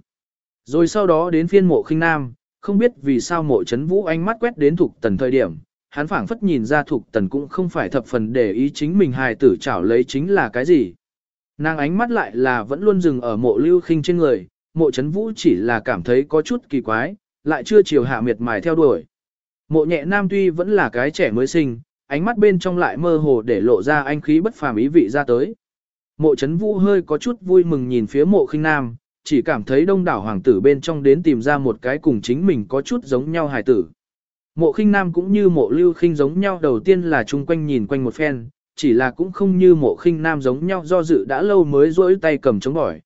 Rồi sau đó đến phiên mộ khinh nam, không biết vì sao mộ chấn vũ ánh mắt quét đến thuộc tần thời điểm, hắn phảng phất nhìn ra thuộc tần cũng không phải thập phần để ý chính mình hài tử chảo lấy chính là cái gì. Nàng ánh mắt lại là vẫn luôn dừng ở mộ lưu khinh trên người, mộ chấn vũ chỉ là cảm thấy có chút kỳ quái, lại chưa chiều hạ miệt mài theo đuổi. Mộ nhẹ nam tuy vẫn là cái trẻ mới sinh, ánh mắt bên trong lại mơ hồ để lộ ra anh khí bất phàm ý vị ra tới. Mộ chấn vũ hơi có chút vui mừng nhìn phía mộ khinh nam, chỉ cảm thấy đông đảo hoàng tử bên trong đến tìm ra một cái cùng chính mình có chút giống nhau hài tử. Mộ khinh nam cũng như mộ lưu khinh giống nhau đầu tiên là chung quanh nhìn quanh một phen, chỉ là cũng không như mộ khinh nam giống nhau do dự đã lâu mới rỗi tay cầm chống bỏi.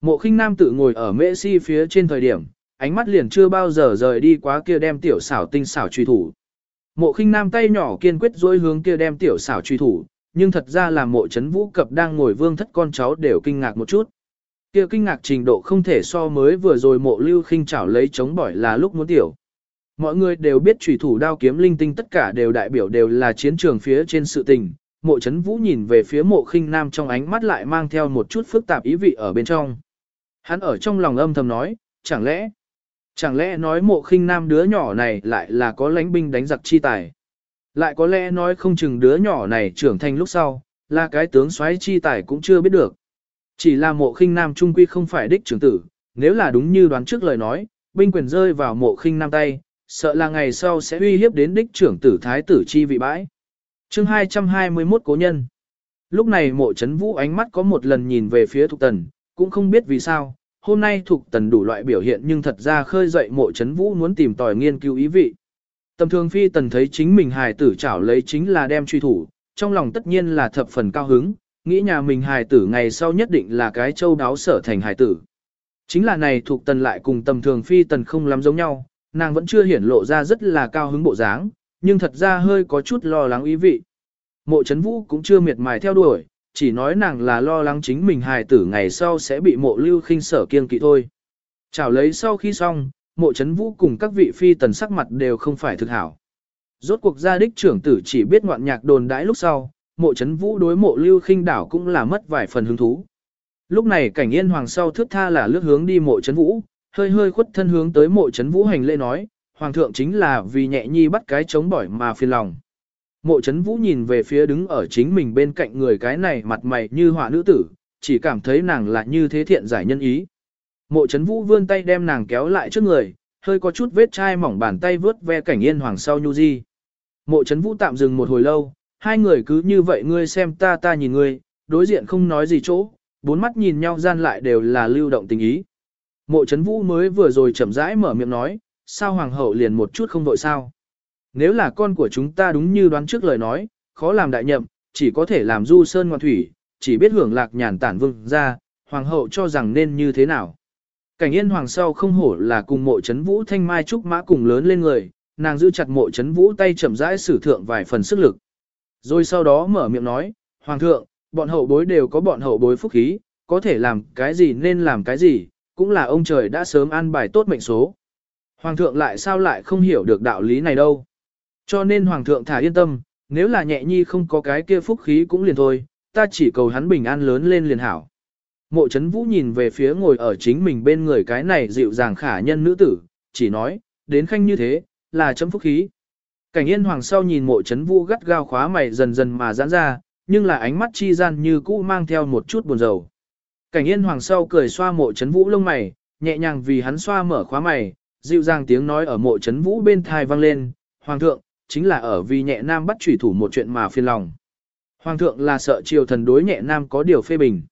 Mộ khinh nam tự ngồi ở mễ si phía trên thời điểm, ánh mắt liền chưa bao giờ rời đi quá kia đem tiểu xảo tinh xảo truy thủ. Mộ khinh nam tay nhỏ kiên quyết dối hướng kia đem tiểu xảo truy thủ, nhưng thật ra là mộ chấn vũ cập đang ngồi vương thất con cháu đều kinh ngạc một chút. Kia kinh ngạc trình độ không thể so mới vừa rồi mộ lưu khinh chảo lấy chống bỏi là lúc muốn tiểu. Mọi người đều biết trùy thủ đao kiếm linh tinh tất cả đều đại biểu đều là chiến trường phía trên sự tình, mộ chấn vũ nhìn về phía mộ khinh nam trong ánh mắt lại mang theo một chút phức tạp ý vị ở bên trong. Hắn ở trong lòng âm thầm nói, chẳng lẽ, chẳng lẽ nói mộ khinh nam đứa nhỏ này lại là có lãnh binh đánh giặc chi tài. Lại có lẽ nói không chừng đứa nhỏ này trưởng thành lúc sau, là cái tướng xoáy chi tài cũng chưa biết được. Chỉ là mộ khinh nam trung quy không phải đích trưởng tử, nếu là đúng như đoán trước lời nói, binh quyền rơi vào mộ khinh nam tay, sợ là ngày sau sẽ uy hiếp đến đích trưởng tử thái tử chi vị bãi. chương 221 cố nhân. Lúc này mộ chấn vũ ánh mắt có một lần nhìn về phía thục tần, cũng không biết vì sao, hôm nay thục tần đủ loại biểu hiện nhưng thật ra khơi dậy mộ chấn vũ muốn tìm tòi nghiên cứu ý vị. Tầm thường phi tần thấy chính mình hài tử chảo lấy chính là đem truy thủ, trong lòng tất nhiên là thập phần cao hứng, nghĩ nhà mình hài tử ngày sau nhất định là cái châu đáo sở thành hài tử. Chính là này thuộc tần lại cùng tầm thường phi tần không lắm giống nhau, nàng vẫn chưa hiển lộ ra rất là cao hứng bộ dáng, nhưng thật ra hơi có chút lo lắng ý vị. Mộ chấn vũ cũng chưa miệt mài theo đuổi, chỉ nói nàng là lo lắng chính mình hài tử ngày sau sẽ bị mộ lưu khinh sở kiên kỵ thôi. Chào lấy sau khi xong, mộ chấn vũ cùng các vị phi tần sắc mặt đều không phải thực hảo. Rốt cuộc gia đích trưởng tử chỉ biết ngoạn nhạc đồn đãi lúc sau, mộ chấn vũ đối mộ lưu khinh đảo cũng là mất vài phần hứng thú. Lúc này cảnh yên hoàng sau thước tha là lướt hướng đi mộ chấn vũ, hơi hơi khuất thân hướng tới mộ chấn vũ hành lễ nói, hoàng thượng chính là vì nhẹ nhi bắt cái chống bỏi mà phiền lòng. Mộ chấn vũ nhìn về phía đứng ở chính mình bên cạnh người cái này mặt mày như họa nữ tử, chỉ cảm thấy nàng là như thế thiện giải nhân ý. Mộ chấn vũ vươn tay đem nàng kéo lại trước người, hơi có chút vết chai mỏng bàn tay vướt ve cảnh yên hoàng sau nhu di. Mộ chấn vũ tạm dừng một hồi lâu, hai người cứ như vậy ngươi xem ta ta nhìn ngươi, đối diện không nói gì chỗ, bốn mắt nhìn nhau gian lại đều là lưu động tình ý. Mộ chấn vũ mới vừa rồi chậm rãi mở miệng nói, sao hoàng hậu liền một chút không đợi sao. Nếu là con của chúng ta đúng như đoán trước lời nói, khó làm đại nhậm, chỉ có thể làm du sơn ngoan thủy, chỉ biết hưởng lạc nhàn tản vương ra, hoàng hậu cho rằng nên như thế nào. Cảnh yên hoàng sau không hổ là cùng mộ chấn vũ thanh mai trúc mã cùng lớn lên người, nàng giữ chặt mộ chấn vũ tay chậm rãi sử thượng vài phần sức lực. Rồi sau đó mở miệng nói, Hoàng thượng, bọn hậu bối đều có bọn hậu bối phúc khí, có thể làm cái gì nên làm cái gì, cũng là ông trời đã sớm an bài tốt mệnh số. Hoàng thượng lại sao lại không hiểu được đạo lý này đâu. Cho nên Hoàng thượng thả yên tâm, nếu là nhẹ nhi không có cái kia phúc khí cũng liền thôi, ta chỉ cầu hắn bình an lớn lên liền hảo. Mộ chấn vũ nhìn về phía ngồi ở chính mình bên người cái này dịu dàng khả nhân nữ tử, chỉ nói, đến khanh như thế, là chấm phúc khí. Cảnh yên hoàng sau nhìn mộ chấn vũ gắt gao khóa mày dần dần mà giãn ra, nhưng là ánh mắt chi gian như cũ mang theo một chút buồn rầu. Cảnh yên hoàng sau cười xoa mộ chấn vũ lông mày, nhẹ nhàng vì hắn xoa mở khóa mày, dịu dàng tiếng nói ở mộ chấn vũ bên thai vang lên, Hoàng thượng, chính là ở vì nhẹ nam bắt chủy thủ một chuyện mà phiền lòng. Hoàng thượng là sợ triều thần đối nhẹ nam có điều phê bình.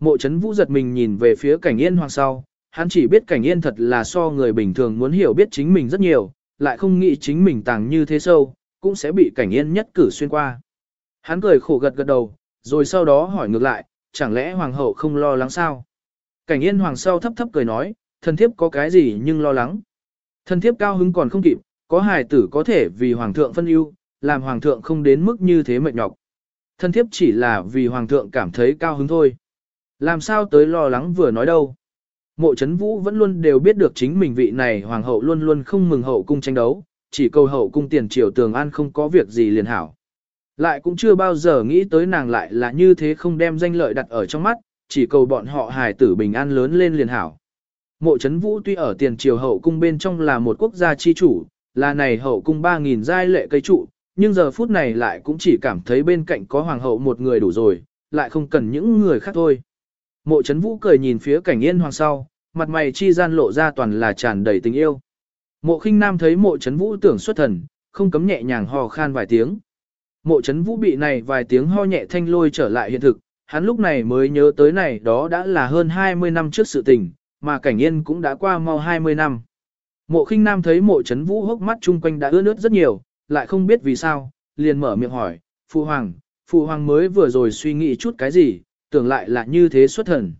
Mộ chấn vũ giật mình nhìn về phía cảnh yên hoàng sau, hắn chỉ biết cảnh yên thật là so người bình thường muốn hiểu biết chính mình rất nhiều, lại không nghĩ chính mình tàng như thế sâu, cũng sẽ bị cảnh yên nhất cử xuyên qua. Hắn cười khổ gật gật đầu, rồi sau đó hỏi ngược lại, chẳng lẽ hoàng hậu không lo lắng sao? Cảnh yên hoàng sau thấp thấp cười nói, thần thiếp có cái gì nhưng lo lắng. Thần thiếp cao hứng còn không kịp, có hài tử có thể vì hoàng thượng phân ưu, làm hoàng thượng không đến mức như thế mệt nhọc. Thần thiếp chỉ là vì hoàng thượng cảm thấy cao hứng thôi. Làm sao tới lo lắng vừa nói đâu. Mộ chấn vũ vẫn luôn đều biết được chính mình vị này hoàng hậu luôn luôn không mừng hậu cung tranh đấu, chỉ cầu hậu cung tiền triều tường an không có việc gì liền hảo. Lại cũng chưa bao giờ nghĩ tới nàng lại là như thế không đem danh lợi đặt ở trong mắt, chỉ cầu bọn họ hài tử bình an lớn lên liền hảo. Mộ chấn vũ tuy ở tiền triều hậu cung bên trong là một quốc gia chi chủ, là này hậu cung 3.000 giai lệ cây trụ, nhưng giờ phút này lại cũng chỉ cảm thấy bên cạnh có hoàng hậu một người đủ rồi, lại không cần những người khác thôi. Mộ chấn vũ cười nhìn phía cảnh yên hoàng sau, mặt mày chi gian lộ ra toàn là tràn đầy tình yêu. Mộ khinh nam thấy mộ chấn vũ tưởng xuất thần, không cấm nhẹ nhàng hò khan vài tiếng. Mộ chấn vũ bị này vài tiếng ho nhẹ thanh lôi trở lại hiện thực, hắn lúc này mới nhớ tới này đó đã là hơn 20 năm trước sự tình, mà cảnh yên cũng đã qua mau 20 năm. Mộ khinh nam thấy mộ chấn vũ hốc mắt chung quanh đã ướt nước rất nhiều, lại không biết vì sao, liền mở miệng hỏi, Phụ Hoàng, Phụ Hoàng mới vừa rồi suy nghĩ chút cái gì, tưởng lại là như thế xuất thần.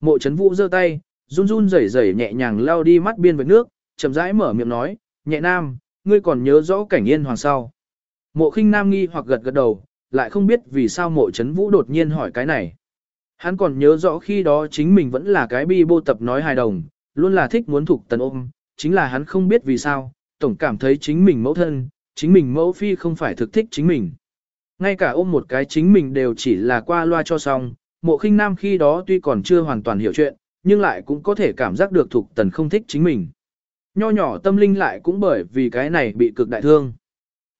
Mộ chấn vũ giơ tay, run run rẩy rẩy nhẹ nhàng lao đi mắt biên với nước, chậm rãi mở miệng nói, nhẹ nam, ngươi còn nhớ rõ cảnh yên hoàng sau. Mộ khinh nam nghi hoặc gật gật đầu, lại không biết vì sao mộ chấn vũ đột nhiên hỏi cái này. Hắn còn nhớ rõ khi đó chính mình vẫn là cái bi bô tập nói hài đồng, luôn là thích muốn thuộc tần ôm, chính là hắn không biết vì sao, tổng cảm thấy chính mình mẫu thân, chính mình mẫu phi không phải thực thích chính mình. Ngay cả ôm một cái chính mình đều chỉ là qua loa cho xong, mộ khinh nam khi đó tuy còn chưa hoàn toàn hiểu chuyện, nhưng lại cũng có thể cảm giác được thuộc Tần không thích chính mình. Nho nhỏ tâm linh lại cũng bởi vì cái này bị cực đại thương.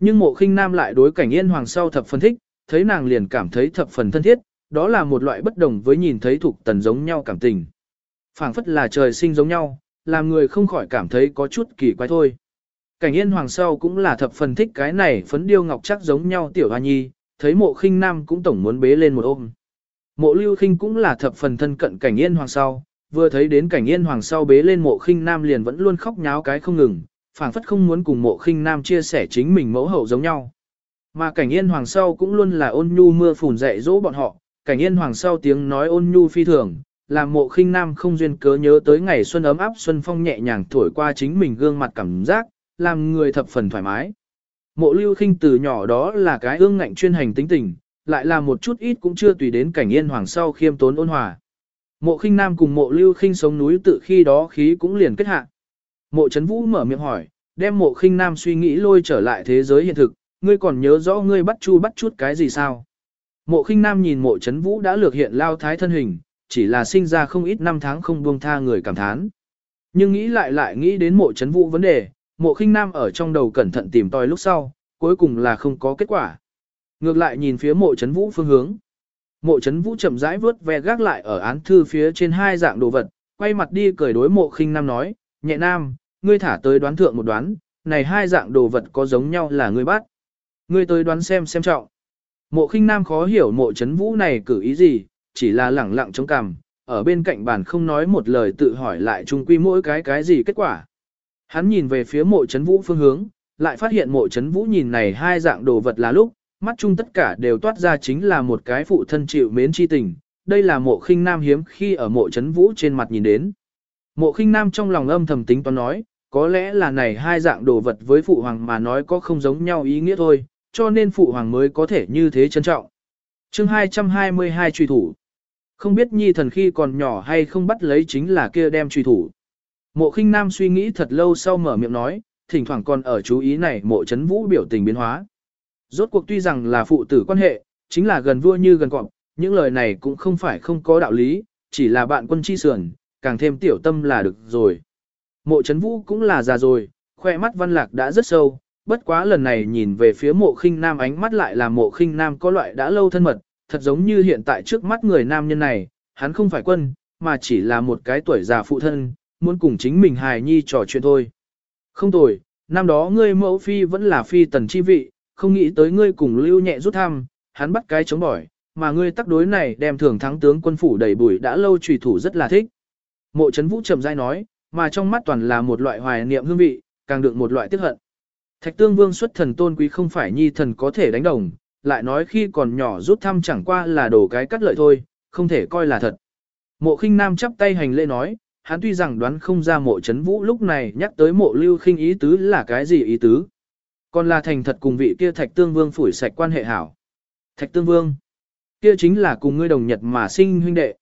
Nhưng mộ khinh nam lại đối cảnh yên hoàng sau thập phân thích, thấy nàng liền cảm thấy thập phần thân thiết, đó là một loại bất đồng với nhìn thấy thuộc Tần giống nhau cảm tình. phảng phất là trời sinh giống nhau, làm người không khỏi cảm thấy có chút kỳ quái thôi. Cảnh yên hoàng sau cũng là thập phần thích cái này phấn điêu ngọc chắc giống nhau tiểu hoa nhi, thấy mộ khinh nam cũng tổng muốn bế lên một ôm. Mộ lưu khinh cũng là thập phần thân cận cảnh yên hoàng sau, vừa thấy đến cảnh yên hoàng sau bế lên mộ khinh nam liền vẫn luôn khóc nháo cái không ngừng, phảng phất không muốn cùng mộ khinh nam chia sẻ chính mình mẫu hậu giống nhau. Mà cảnh yên hoàng sau cũng luôn là ôn nhu mưa phùn dạy dỗ bọn họ, cảnh yên hoàng sau tiếng nói ôn nhu phi thường, làm mộ khinh nam không duyên cớ nhớ tới ngày xuân ấm áp xuân phong nhẹ nhàng thổi qua chính mình gương mặt cảm giác, làm người thập phần thoải mái. Mộ lưu khinh từ nhỏ đó là cái ương ngạnh chuyên hành tính tình, lại là một chút ít cũng chưa tùy đến cảnh yên hoàng sau khiêm tốn ôn hòa. Mộ khinh nam cùng mộ lưu khinh sống núi tự khi đó khí cũng liền kết hạ. Mộ chấn vũ mở miệng hỏi, đem mộ khinh nam suy nghĩ lôi trở lại thế giới hiện thực, ngươi còn nhớ rõ ngươi bắt chu bắt chút cái gì sao? Mộ khinh nam nhìn mộ chấn vũ đã lược hiện lao thái thân hình, chỉ là sinh ra không ít năm tháng không buông tha người cảm thán. Nhưng nghĩ lại lại nghĩ đến mộ chấn vũ vấn đề, mộ khinh nam ở trong đầu cẩn thận tìm tòi lúc sau, cuối cùng là không có kết quả. Ngược lại nhìn phía mộ chấn vũ phương hướng. Mộ chấn vũ chậm rãi vớt ve gác lại ở án thư phía trên hai dạng đồ vật, quay mặt đi cười đối mộ khinh nam nói, nhẹ nam, ngươi thả tới đoán thượng một đoán, này hai dạng đồ vật có giống nhau là ngươi bắt. Ngươi tới đoán xem xem trọng. Mộ khinh nam khó hiểu mộ chấn vũ này cử ý gì, chỉ là lẳng lặng chống cằm, ở bên cạnh bàn không nói một lời tự hỏi lại chung quy mỗi cái cái gì kết quả. Hắn nhìn về phía mộ chấn vũ phương hướng, lại phát hiện mộ chấn vũ nhìn này hai dạng đồ vật là lúc, mắt chung tất cả đều toát ra chính là một cái phụ thân chịu mến chi tình. Đây là mộ khinh nam hiếm khi ở mộ chấn vũ trên mặt nhìn đến. Mộ khinh nam trong lòng âm thầm tính toán nói, có lẽ là này hai dạng đồ vật với phụ hoàng mà nói có không giống nhau ý nghĩa thôi, cho nên phụ hoàng mới có thể như thế trân trọng. chương 222 truy thủ. Không biết nhi thần khi còn nhỏ hay không bắt lấy chính là kia đem truy thủ. Mộ khinh nam suy nghĩ thật lâu sau mở miệng nói, thỉnh thoảng còn ở chú ý này mộ chấn vũ biểu tình biến hóa. Rốt cuộc tuy rằng là phụ tử quan hệ, chính là gần vua như gần cọp, những lời này cũng không phải không có đạo lý, chỉ là bạn quân chi sườn, càng thêm tiểu tâm là được rồi. Mộ chấn vũ cũng là già rồi, khoe mắt văn lạc đã rất sâu, bất quá lần này nhìn về phía mộ khinh nam ánh mắt lại là mộ khinh nam có loại đã lâu thân mật, thật giống như hiện tại trước mắt người nam nhân này, hắn không phải quân, mà chỉ là một cái tuổi già phụ thân, muốn cùng chính mình hài nhi trò chuyện thôi. Không tồi, năm đó ngươi mẫu phi vẫn là phi tần chi vị, không nghĩ tới ngươi cùng lưu nhẹ rút thăm, hắn bắt cái chống bỏi, mà ngươi tắc đối này đem thưởng thắng tướng quân phủ đầy bùi đã lâu trùy thủ rất là thích. Mộ chấn vũ trầm dai nói, mà trong mắt toàn là một loại hoài niệm hương vị, càng được một loại tiếc hận. Thạch tương vương xuất thần tôn quý không phải nhi thần có thể đánh đồng, lại nói khi còn nhỏ rút thăm chẳng qua là đổ cái cắt lợi thôi, không thể coi là thật. Mộ khinh nam chắp tay hành lễ nói, hắn tuy rằng đoán không ra mộ chấn vũ lúc này nhắc tới mộ lưu khinh ý tứ là cái gì ý tứ. Còn là thành thật cùng vị kia thạch tương vương phủi sạch quan hệ hảo. Thạch tương vương, kia chính là cùng ngươi đồng nhật mà sinh huynh đệ.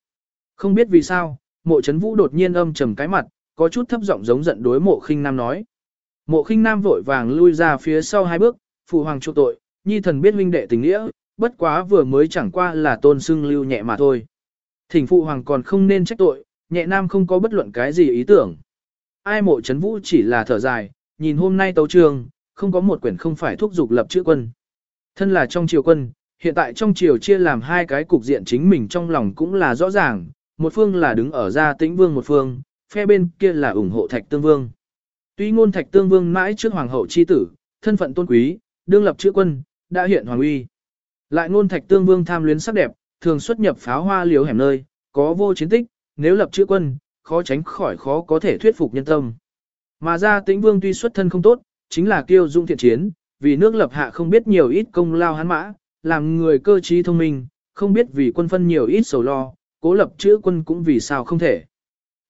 Không biết vì sao, mộ chấn vũ đột nhiên âm trầm cái mặt, có chút thấp giọng giống giận đối mộ khinh nam nói. Mộ khinh nam vội vàng lui ra phía sau hai bước, phụ hoàng chu tội, nhi thần biết huynh đệ tình nghĩa, bất quá vừa mới chẳng qua là tôn xưng lưu nhẹ mà thôi. Thỉnh phụ hoàng còn không nên trách tội, nhẹ nam không có bất luận cái gì ý tưởng. Ai mộ chấn vũ chỉ là thở dài, nhìn hôm nay tấu trường, không có một quyển không phải thúc dục lập chữ quân. Thân là trong triều quân, hiện tại trong triều chia làm hai cái cục diện chính mình trong lòng cũng là rõ ràng, một phương là đứng ở gia tĩnh vương một phương, phe bên kia là ủng hộ thạch tương vương. Tuy ngôn thạch tương vương mãi trước hoàng hậu chi tử, thân phận tôn quý, đương lập chữ quân, đã hiện hoàng uy. Lại ngôn thạch tương vương tham luyến sắc đẹp, thường xuất nhập pháo hoa liếu hẻm nơi, có vô chiến tích, nếu lập chữ quân, khó tránh khỏi khó có thể thuyết phục nhân tâm. Mà gia tĩnh vương tuy xuất thân không tốt, chính là kiêu dung thiện chiến, vì nước lập hạ không biết nhiều ít công lao hắn mã, làm người cơ trí thông minh, không biết vì quân phân nhiều ít sầu lo, cố lập chữ quân cũng vì sao không thể.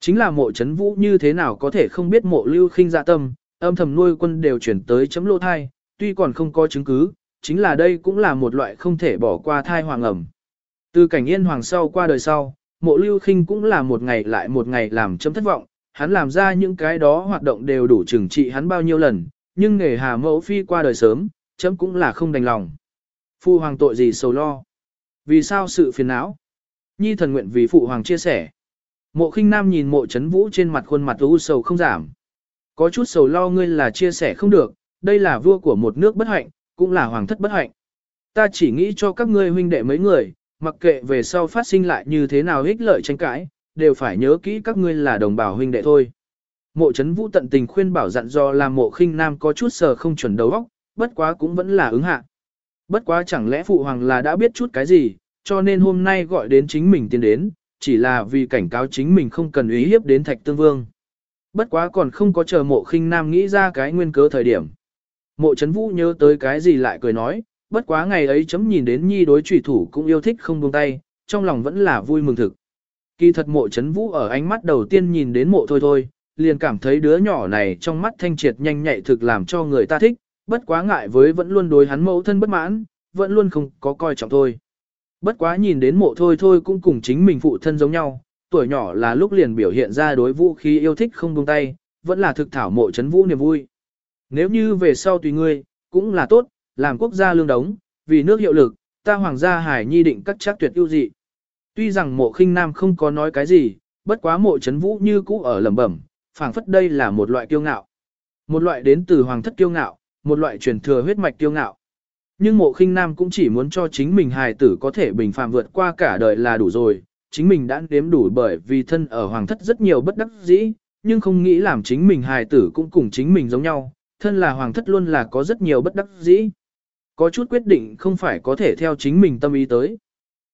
Chính là mộ chấn vũ như thế nào có thể không biết mộ lưu khinh dạ tâm, âm thầm nuôi quân đều chuyển tới chấm lô thai, tuy còn không có chứng cứ, chính là đây cũng là một loại không thể bỏ qua thai hoàng ẩm. Từ cảnh yên hoàng sau qua đời sau, mộ lưu khinh cũng là một ngày lại một ngày làm chấm thất vọng, hắn làm ra những cái đó hoạt động đều đủ trừng trị hắn bao nhiêu lần, nhưng nghề hà mẫu phi qua đời sớm, chấm cũng là không đành lòng. phu hoàng tội gì sầu lo? Vì sao sự phiền não? Nhi thần nguyện vì phụ hoàng chia sẻ. Mộ khinh nam nhìn mộ chấn vũ trên mặt khuôn mặt u sầu không giảm. Có chút sầu lo ngươi là chia sẻ không được, đây là vua của một nước bất hạnh, cũng là hoàng thất bất hạnh. Ta chỉ nghĩ cho các ngươi huynh đệ mấy người, mặc kệ về sau phát sinh lại như thế nào ích lợi tranh cãi, đều phải nhớ kỹ các ngươi là đồng bào huynh đệ thôi. Mộ chấn vũ tận tình khuyên bảo dặn do là mộ khinh nam có chút sờ không chuẩn đầu óc, bất quá cũng vẫn là ứng hạ. Bất quá chẳng lẽ phụ hoàng là đã biết chút cái gì, cho nên hôm nay gọi đến chính mình tiến đến, chỉ là vì cảnh cáo chính mình không cần ý hiếp đến thạch tương vương. Bất quá còn không có chờ mộ khinh nam nghĩ ra cái nguyên cớ thời điểm. Mộ chấn vũ nhớ tới cái gì lại cười nói, bất quá ngày ấy chấm nhìn đến nhi đối trùy thủ cũng yêu thích không buông tay, trong lòng vẫn là vui mừng thực. Kỳ thật mộ chấn vũ ở ánh mắt đầu tiên nhìn đến mộ thôi thôi, liền cảm thấy đứa nhỏ này trong mắt thanh triệt nhanh nhạy thực làm cho người ta thích, bất quá ngại với vẫn luôn đối hắn mẫu thân bất mãn, vẫn luôn không có coi trọng thôi. Bất quá nhìn đến mộ thôi thôi cũng cùng chính mình phụ thân giống nhau, tuổi nhỏ là lúc liền biểu hiện ra đối vũ khí yêu thích không buông tay, vẫn là thực thảo mộ chấn vũ niềm vui. Nếu như về sau tùy ngươi, cũng là tốt, làm quốc gia lương đống, vì nước hiệu lực, ta hoàng gia hải nhi định cắt chắc tuyệt ưu dị. Tuy rằng mộ khinh nam không có nói cái gì, bất quá mộ chấn vũ như cũ ở lẩm bẩm, phảng phất đây là một loại kiêu ngạo. Một loại đến từ hoàng thất kiêu ngạo, một loại truyền thừa huyết mạch kiêu ngạo. Nhưng mộ khinh nam cũng chỉ muốn cho chính mình hài tử có thể bình phàm vượt qua cả đời là đủ rồi, chính mình đã đếm đủ bởi vì thân ở hoàng thất rất nhiều bất đắc dĩ, nhưng không nghĩ làm chính mình hài tử cũng cùng chính mình giống nhau, thân là hoàng thất luôn là có rất nhiều bất đắc dĩ. Có chút quyết định không phải có thể theo chính mình tâm ý tới.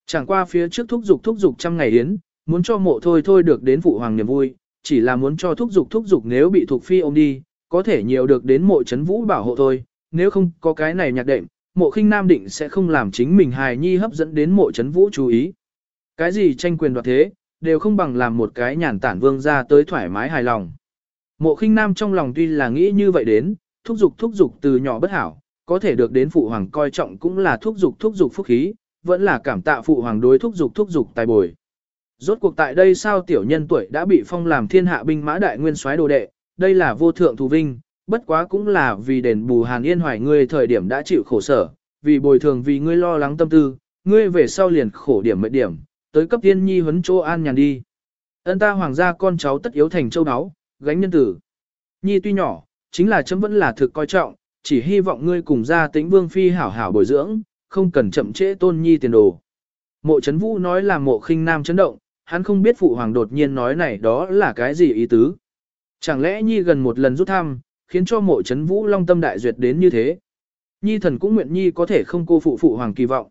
Chẳng qua phía trước thúc dục thúc dục trăm ngày yến, muốn cho mộ thôi thôi được đến phụ hoàng niềm vui, chỉ là muốn cho thúc dục thúc dục nếu bị thuộc phi ôm đi, có thể nhiều được đến mộ chấn vũ bảo hộ thôi, nếu không có cái này nhạc đệm, mộ khinh nam định sẽ không làm chính mình hài nhi hấp dẫn đến mộ chấn vũ chú ý. Cái gì tranh quyền đoạt thế, đều không bằng làm một cái nhàn tản vương ra tới thoải mái hài lòng. Mộ khinh nam trong lòng tuy là nghĩ như vậy đến, thúc dục thúc dục từ nhỏ bất hảo, có thể được đến phụ hoàng coi trọng cũng là thúc dục thúc dục phúc khí, vẫn là cảm tạ phụ hoàng đối thúc dục thúc dục tài bồi. Rốt cuộc tại đây sao tiểu nhân tuổi đã bị phong làm thiên hạ binh mã đại nguyên soái đồ đệ, đây là vô thượng thù vinh, bất quá cũng là vì đền bù Hàn Yên hoài ngươi thời điểm đã chịu khổ sở, vì bồi thường vì ngươi lo lắng tâm tư, ngươi về sau liền khổ điểm mệnh điểm, tới cấp tiên nhi huấn chỗ an nhàn đi. Ân ta hoàng gia con cháu tất yếu thành châu đáo gánh nhân tử. Nhi tuy nhỏ, chính là chấm vẫn là thực coi trọng, chỉ hy vọng ngươi cùng gia tĩnh vương phi hảo hảo bồi dưỡng, không cần chậm trễ tôn nhi tiền đồ. Mộ chấn vũ nói là mộ khinh nam chấn động, hắn không biết phụ hoàng đột nhiên nói này đó là cái gì ý tứ. Chẳng lẽ nhi gần một lần rút thăm, khiến cho mộ chấn vũ long tâm đại duyệt đến như thế. Nhi thần cũng nguyện nhi có thể không cô phụ phụ hoàng kỳ vọng.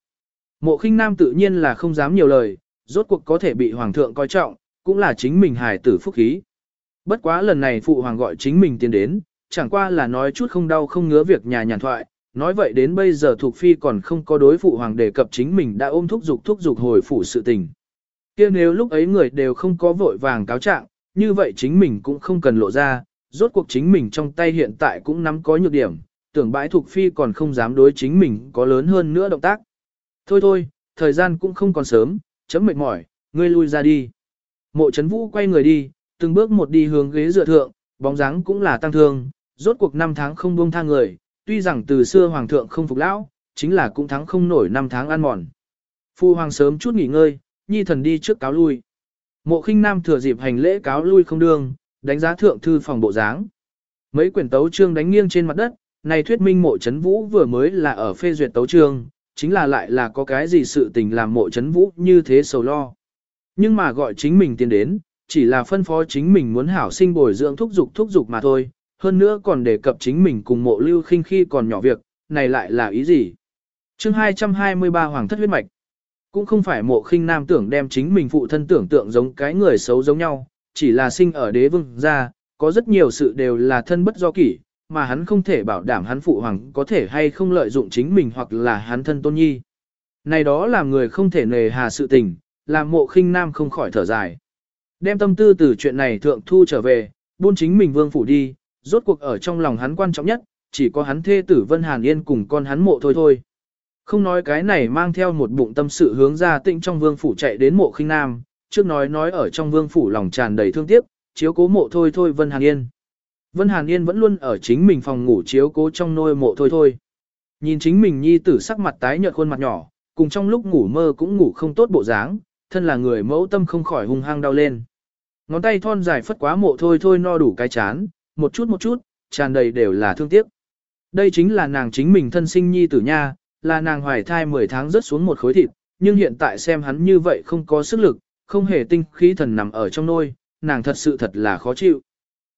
Mộ khinh nam tự nhiên là không dám nhiều lời, rốt cuộc có thể bị hoàng thượng coi trọng, cũng là chính mình hài tử phúc khí. Bất quá lần này phụ hoàng gọi chính mình tiến đến, chẳng qua là nói chút không đau không ngứa việc nhà nhàn thoại, nói vậy đến bây giờ thuộc phi còn không có đối phụ hoàng đề cập chính mình đã ôm thúc dục thúc dục hồi phủ sự tình. kia nếu lúc ấy người đều không có vội vàng cáo trạng, như vậy chính mình cũng không cần lộ ra, rốt cuộc chính mình trong tay hiện tại cũng nắm có nhược điểm, tưởng bãi thuộc phi còn không dám đối chính mình có lớn hơn nữa động tác. Thôi thôi, thời gian cũng không còn sớm, chấm mệt mỏi, ngươi lui ra đi. Mộ chấn vũ quay người đi, từng bước một đi hướng ghế dựa thượng, bóng dáng cũng là tăng thương, rốt cuộc năm tháng không buông tha người, tuy rằng từ xưa hoàng thượng không phục lão, chính là cũng thắng không nổi năm tháng ăn mòn. Phu hoàng sớm chút nghỉ ngơi, nhi thần đi trước cáo lui. Mộ khinh nam thừa dịp hành lễ cáo lui không đương, đánh giá thượng thư phòng bộ dáng. Mấy quyển tấu trương đánh nghiêng trên mặt đất, này thuyết minh mộ chấn vũ vừa mới là ở phê duyệt tấu trương, chính là lại là có cái gì sự tình làm mộ chấn vũ như thế sầu lo. Nhưng mà gọi chính mình tiến đến, chỉ là phân phó chính mình muốn hảo sinh bồi dưỡng thúc dục thúc dục mà thôi, hơn nữa còn đề cập chính mình cùng mộ lưu khinh khi còn nhỏ việc, này lại là ý gì? chương 223 Hoàng thất huyết mạch cũng không phải mộ khinh nam tưởng đem chính mình phụ thân tưởng tượng giống cái người xấu giống nhau, chỉ là sinh ở đế vương gia có rất nhiều sự đều là thân bất do kỷ, mà hắn không thể bảo đảm hắn phụ hoàng có thể hay không lợi dụng chính mình hoặc là hắn thân tôn nhi. Này đó làm người không thể nề hà sự tình, làm mộ khinh nam không khỏi thở dài. Đem tâm tư từ chuyện này thượng thu trở về, buôn chính mình vương phủ đi, rốt cuộc ở trong lòng hắn quan trọng nhất, chỉ có hắn thê tử Vân Hàn Yên cùng con hắn mộ thôi thôi. Không nói cái này mang theo một bụng tâm sự hướng ra tịnh trong vương phủ chạy đến mộ khinh nam, trước nói nói ở trong vương phủ lòng tràn đầy thương tiếc, chiếu cố mộ thôi thôi Vân Hàn Yên. Vân Hàn Yên vẫn luôn ở chính mình phòng ngủ chiếu cố trong nôi mộ thôi thôi. Nhìn chính mình nhi tử sắc mặt tái nhợt khuôn mặt nhỏ, cùng trong lúc ngủ mơ cũng ngủ không tốt bộ dáng, thân là người mẫu tâm không khỏi hung hăng đau lên. Ngón tay thon dài phất quá mộ thôi thôi no đủ cái chán, một chút một chút, tràn đầy đều là thương tiếc. Đây chính là nàng chính mình thân sinh nhi tử nha, là nàng hoài thai 10 tháng rớt xuống một khối thịt, nhưng hiện tại xem hắn như vậy không có sức lực, không hề tinh khí thần nằm ở trong nôi, nàng thật sự thật là khó chịu.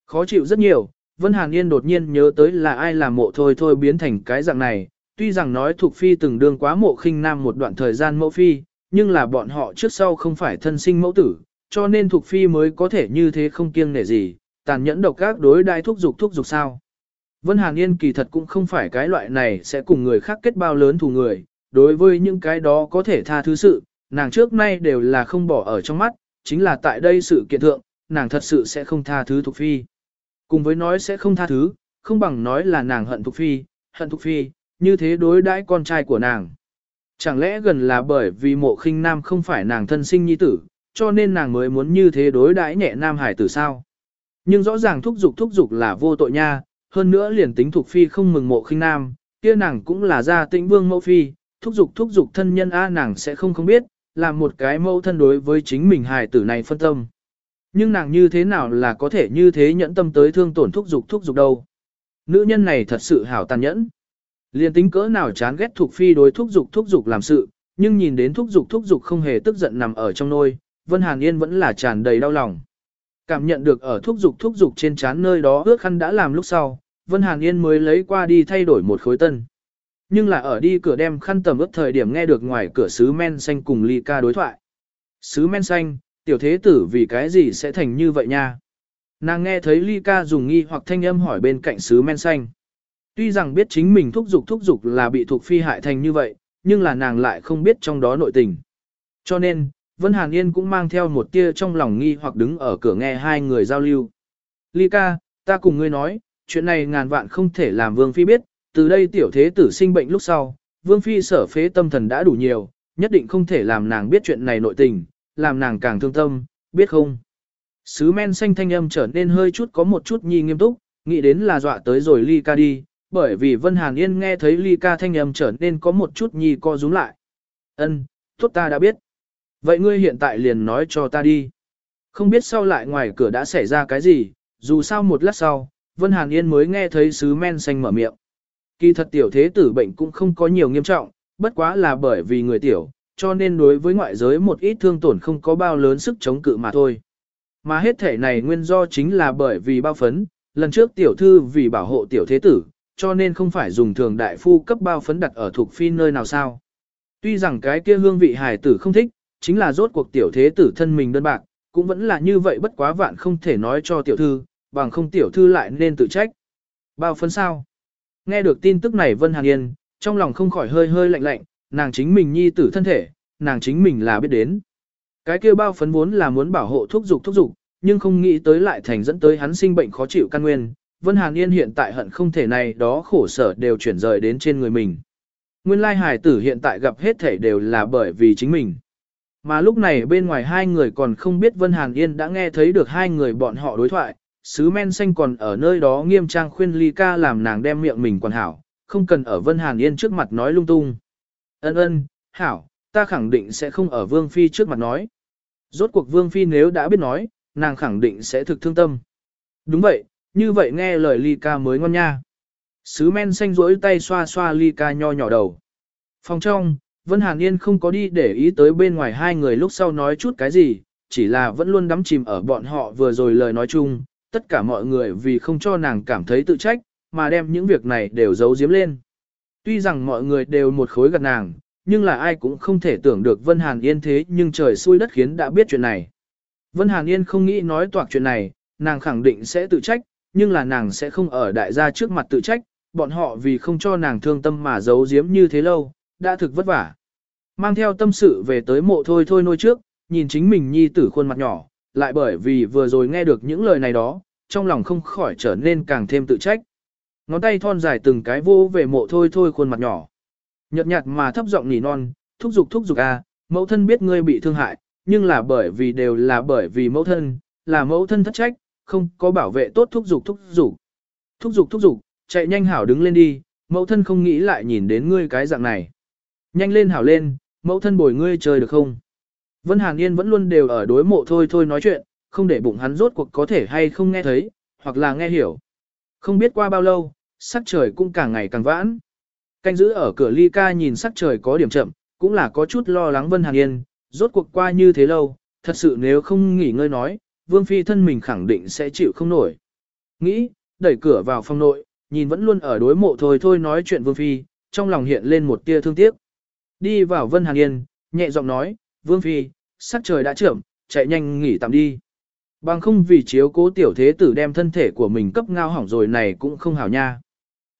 Khó chịu rất nhiều, Vân Hàn Yên đột nhiên nhớ tới là ai làm mộ thôi thôi biến thành cái dạng này, tuy rằng nói thuộc Phi từng đương quá mộ khinh nam một đoạn thời gian mẫu phi, nhưng là bọn họ trước sau không phải thân sinh mẫu tử, cho nên thuộc Phi mới có thể như thế không kiêng nể gì, tàn nhẫn độc các đối đai thúc dục thúc dục sao. Vân Hàn Yên kỳ thật cũng không phải cái loại này sẽ cùng người khác kết bao lớn thù người, đối với những cái đó có thể tha thứ sự, nàng trước nay đều là không bỏ ở trong mắt, chính là tại đây sự kiện thượng, nàng thật sự sẽ không tha thứ Thục Phi. Cùng với nói sẽ không tha thứ, không bằng nói là nàng hận Thục Phi, hận Thục Phi, như thế đối đãi con trai của nàng. Chẳng lẽ gần là bởi vì mộ khinh nam không phải nàng thân sinh nhi tử, cho nên nàng mới muốn như thế đối đãi nhẹ nam hải tử sao? Nhưng rõ ràng thúc dục thúc dục là vô tội nha, hơn nữa liền tính Thục phi không mừng mộ khinh nam, kia nàng cũng là gia tĩnh vương mẫu phi, thúc dục thúc dục thân nhân a nàng sẽ không không biết, làm một cái mẫu thân đối với chính mình hài tử này phân tâm. Nhưng nàng như thế nào là có thể như thế nhẫn tâm tới thương tổn thúc dục thúc dục đâu. Nữ nhân này thật sự hảo tàn nhẫn. Liên tính cỡ nào chán ghét thuộc phi đối thúc dục thúc dục làm sự, nhưng nhìn đến thúc dục thúc dục không hề tức giận nằm ở trong nôi, Vân Hàn Yên vẫn là tràn đầy đau lòng. Cảm nhận được ở thúc dục thúc dục trên chán nơi đó ước khăn đã làm lúc sau, Vân Hàn Yên mới lấy qua đi thay đổi một khối tân. Nhưng là ở đi cửa đem khăn tầm ướp thời điểm nghe được ngoài cửa sứ men xanh cùng ly ca đối thoại. Sứ men xanh, tiểu thế tử vì cái gì sẽ thành như vậy nha? Nàng nghe thấy ly ca dùng nghi hoặc thanh âm hỏi bên cạnh sứ men xanh. Tuy rằng biết chính mình thúc giục thúc giục là bị thuộc phi hại thành như vậy, nhưng là nàng lại không biết trong đó nội tình. Cho nên, Vân Hàn Yên cũng mang theo một tia trong lòng nghi hoặc đứng ở cửa nghe hai người giao lưu. Ly ca, ta cùng ngươi nói, chuyện này ngàn vạn không thể làm Vương Phi biết, từ đây tiểu thế tử sinh bệnh lúc sau, Vương Phi sở phế tâm thần đã đủ nhiều, nhất định không thể làm nàng biết chuyện này nội tình, làm nàng càng thương tâm, biết không? Sứ men xanh thanh âm trở nên hơi chút có một chút nhi nghiêm túc, nghĩ đến là dọa tới rồi ly ca đi, bởi vì Vân Hàn Yên nghe thấy ly ca thanh âm trở nên có một chút nhi co rúm lại. Ân, tốt ta đã biết. Vậy ngươi hiện tại liền nói cho ta đi. Không biết sau lại ngoài cửa đã xảy ra cái gì, dù sao một lát sau, Vân Hàn Yên mới nghe thấy sứ men xanh mở miệng. Kỳ thật tiểu thế tử bệnh cũng không có nhiều nghiêm trọng, bất quá là bởi vì người tiểu, cho nên đối với ngoại giới một ít thương tổn không có bao lớn sức chống cự mà thôi. Mà hết thể này nguyên do chính là bởi vì bao phấn, lần trước tiểu thư vì bảo hộ tiểu thế tử, cho nên không phải dùng thường đại phu cấp bao phấn đặt ở thuộc phi nơi nào sao. Tuy rằng cái kia hương vị hài tử không thích, chính là rốt cuộc tiểu thế tử thân mình đơn bạc, cũng vẫn là như vậy bất quá vạn không thể nói cho tiểu thư, bằng không tiểu thư lại nên tự trách. Bao phấn sao? Nghe được tin tức này Vân Hàn Yên, trong lòng không khỏi hơi hơi lạnh lạnh, nàng chính mình nhi tử thân thể, nàng chính mình là biết đến. Cái kia bao phấn vốn là muốn bảo hộ thuốc dục thuốc dục, nhưng không nghĩ tới lại thành dẫn tới hắn sinh bệnh khó chịu căn nguyên. Vân Hàn Yên hiện tại hận không thể này đó khổ sở đều chuyển rời đến trên người mình. Nguyên lai hài tử hiện tại gặp hết thể đều là bởi vì chính mình. Mà lúc này bên ngoài hai người còn không biết Vân Hàn Yên đã nghe thấy được hai người bọn họ đối thoại, sứ men xanh còn ở nơi đó nghiêm trang khuyên ly ca làm nàng đem miệng mình còn hảo, không cần ở Vân Hàn Yên trước mặt nói lung tung. Ân ân, hảo, ta khẳng định sẽ không ở Vương Phi trước mặt nói. Rốt cuộc Vương Phi nếu đã biết nói, nàng khẳng định sẽ thực thương tâm. Đúng vậy, như vậy nghe lời ly ca mới ngon nha. Sứ men xanh rỗi tay xoa xoa ly ca nho nhỏ đầu. Phòng trong, Vân Hàn Yên không có đi để ý tới bên ngoài hai người lúc sau nói chút cái gì, chỉ là vẫn luôn đắm chìm ở bọn họ vừa rồi lời nói chung, tất cả mọi người vì không cho nàng cảm thấy tự trách, mà đem những việc này đều giấu giếm lên. Tuy rằng mọi người đều một khối gật nàng, nhưng là ai cũng không thể tưởng được Vân Hàn Yên thế nhưng trời xui đất khiến đã biết chuyện này. Vân Hàn Yên không nghĩ nói toạc chuyện này, nàng khẳng định sẽ tự trách, nhưng là nàng sẽ không ở đại gia trước mặt tự trách, bọn họ vì không cho nàng thương tâm mà giấu giếm như thế lâu, đã thực vất vả. Mang theo tâm sự về tới mộ thôi thôi nôi trước, nhìn chính mình nhi tử khuôn mặt nhỏ, lại bởi vì vừa rồi nghe được những lời này đó, trong lòng không khỏi trở nên càng thêm tự trách. Ngón tay thon dài từng cái vô về mộ thôi thôi khuôn mặt nhỏ. Nhật nhạt mà thấp giọng nỉ non, thúc giục thúc giục à, mẫu thân biết ngươi bị thương hại, nhưng là bởi vì đều là bởi vì mẫu thân, là mẫu thân thất trách, không có bảo vệ tốt thúc giục thúc giục. Thúc giục thúc giục, chạy nhanh hảo đứng lên đi, mẫu thân không nghĩ lại nhìn đến ngươi cái dạng này. Nhanh lên hảo lên, mẫu thân bồi ngươi chơi được không? Vân Hàn Yên vẫn luôn đều ở đối mộ thôi thôi nói chuyện, không để bụng hắn rốt cuộc có thể hay không nghe thấy, hoặc là nghe hiểu. Không biết qua bao lâu, sắc trời cũng càng ngày càng vãn. Canh giữ ở cửa ly ca nhìn sắc trời có điểm chậm, cũng là có chút lo lắng Vân Hàn Yên, rốt cuộc qua như thế lâu, thật sự nếu không nghỉ ngơi nói, Vương Phi thân mình khẳng định sẽ chịu không nổi. Nghĩ, đẩy cửa vào phòng nội, nhìn vẫn luôn ở đối mộ thôi thôi nói chuyện Vương Phi, trong lòng hiện lên một tia thương tiếc. Đi vào Vân Hàn Yên, nhẹ giọng nói, Vương Phi, sắc trời đã trưởng, chạy nhanh nghỉ tạm đi. Bằng không vì chiếu cố tiểu thế tử đem thân thể của mình cấp ngao hỏng rồi này cũng không hảo nha.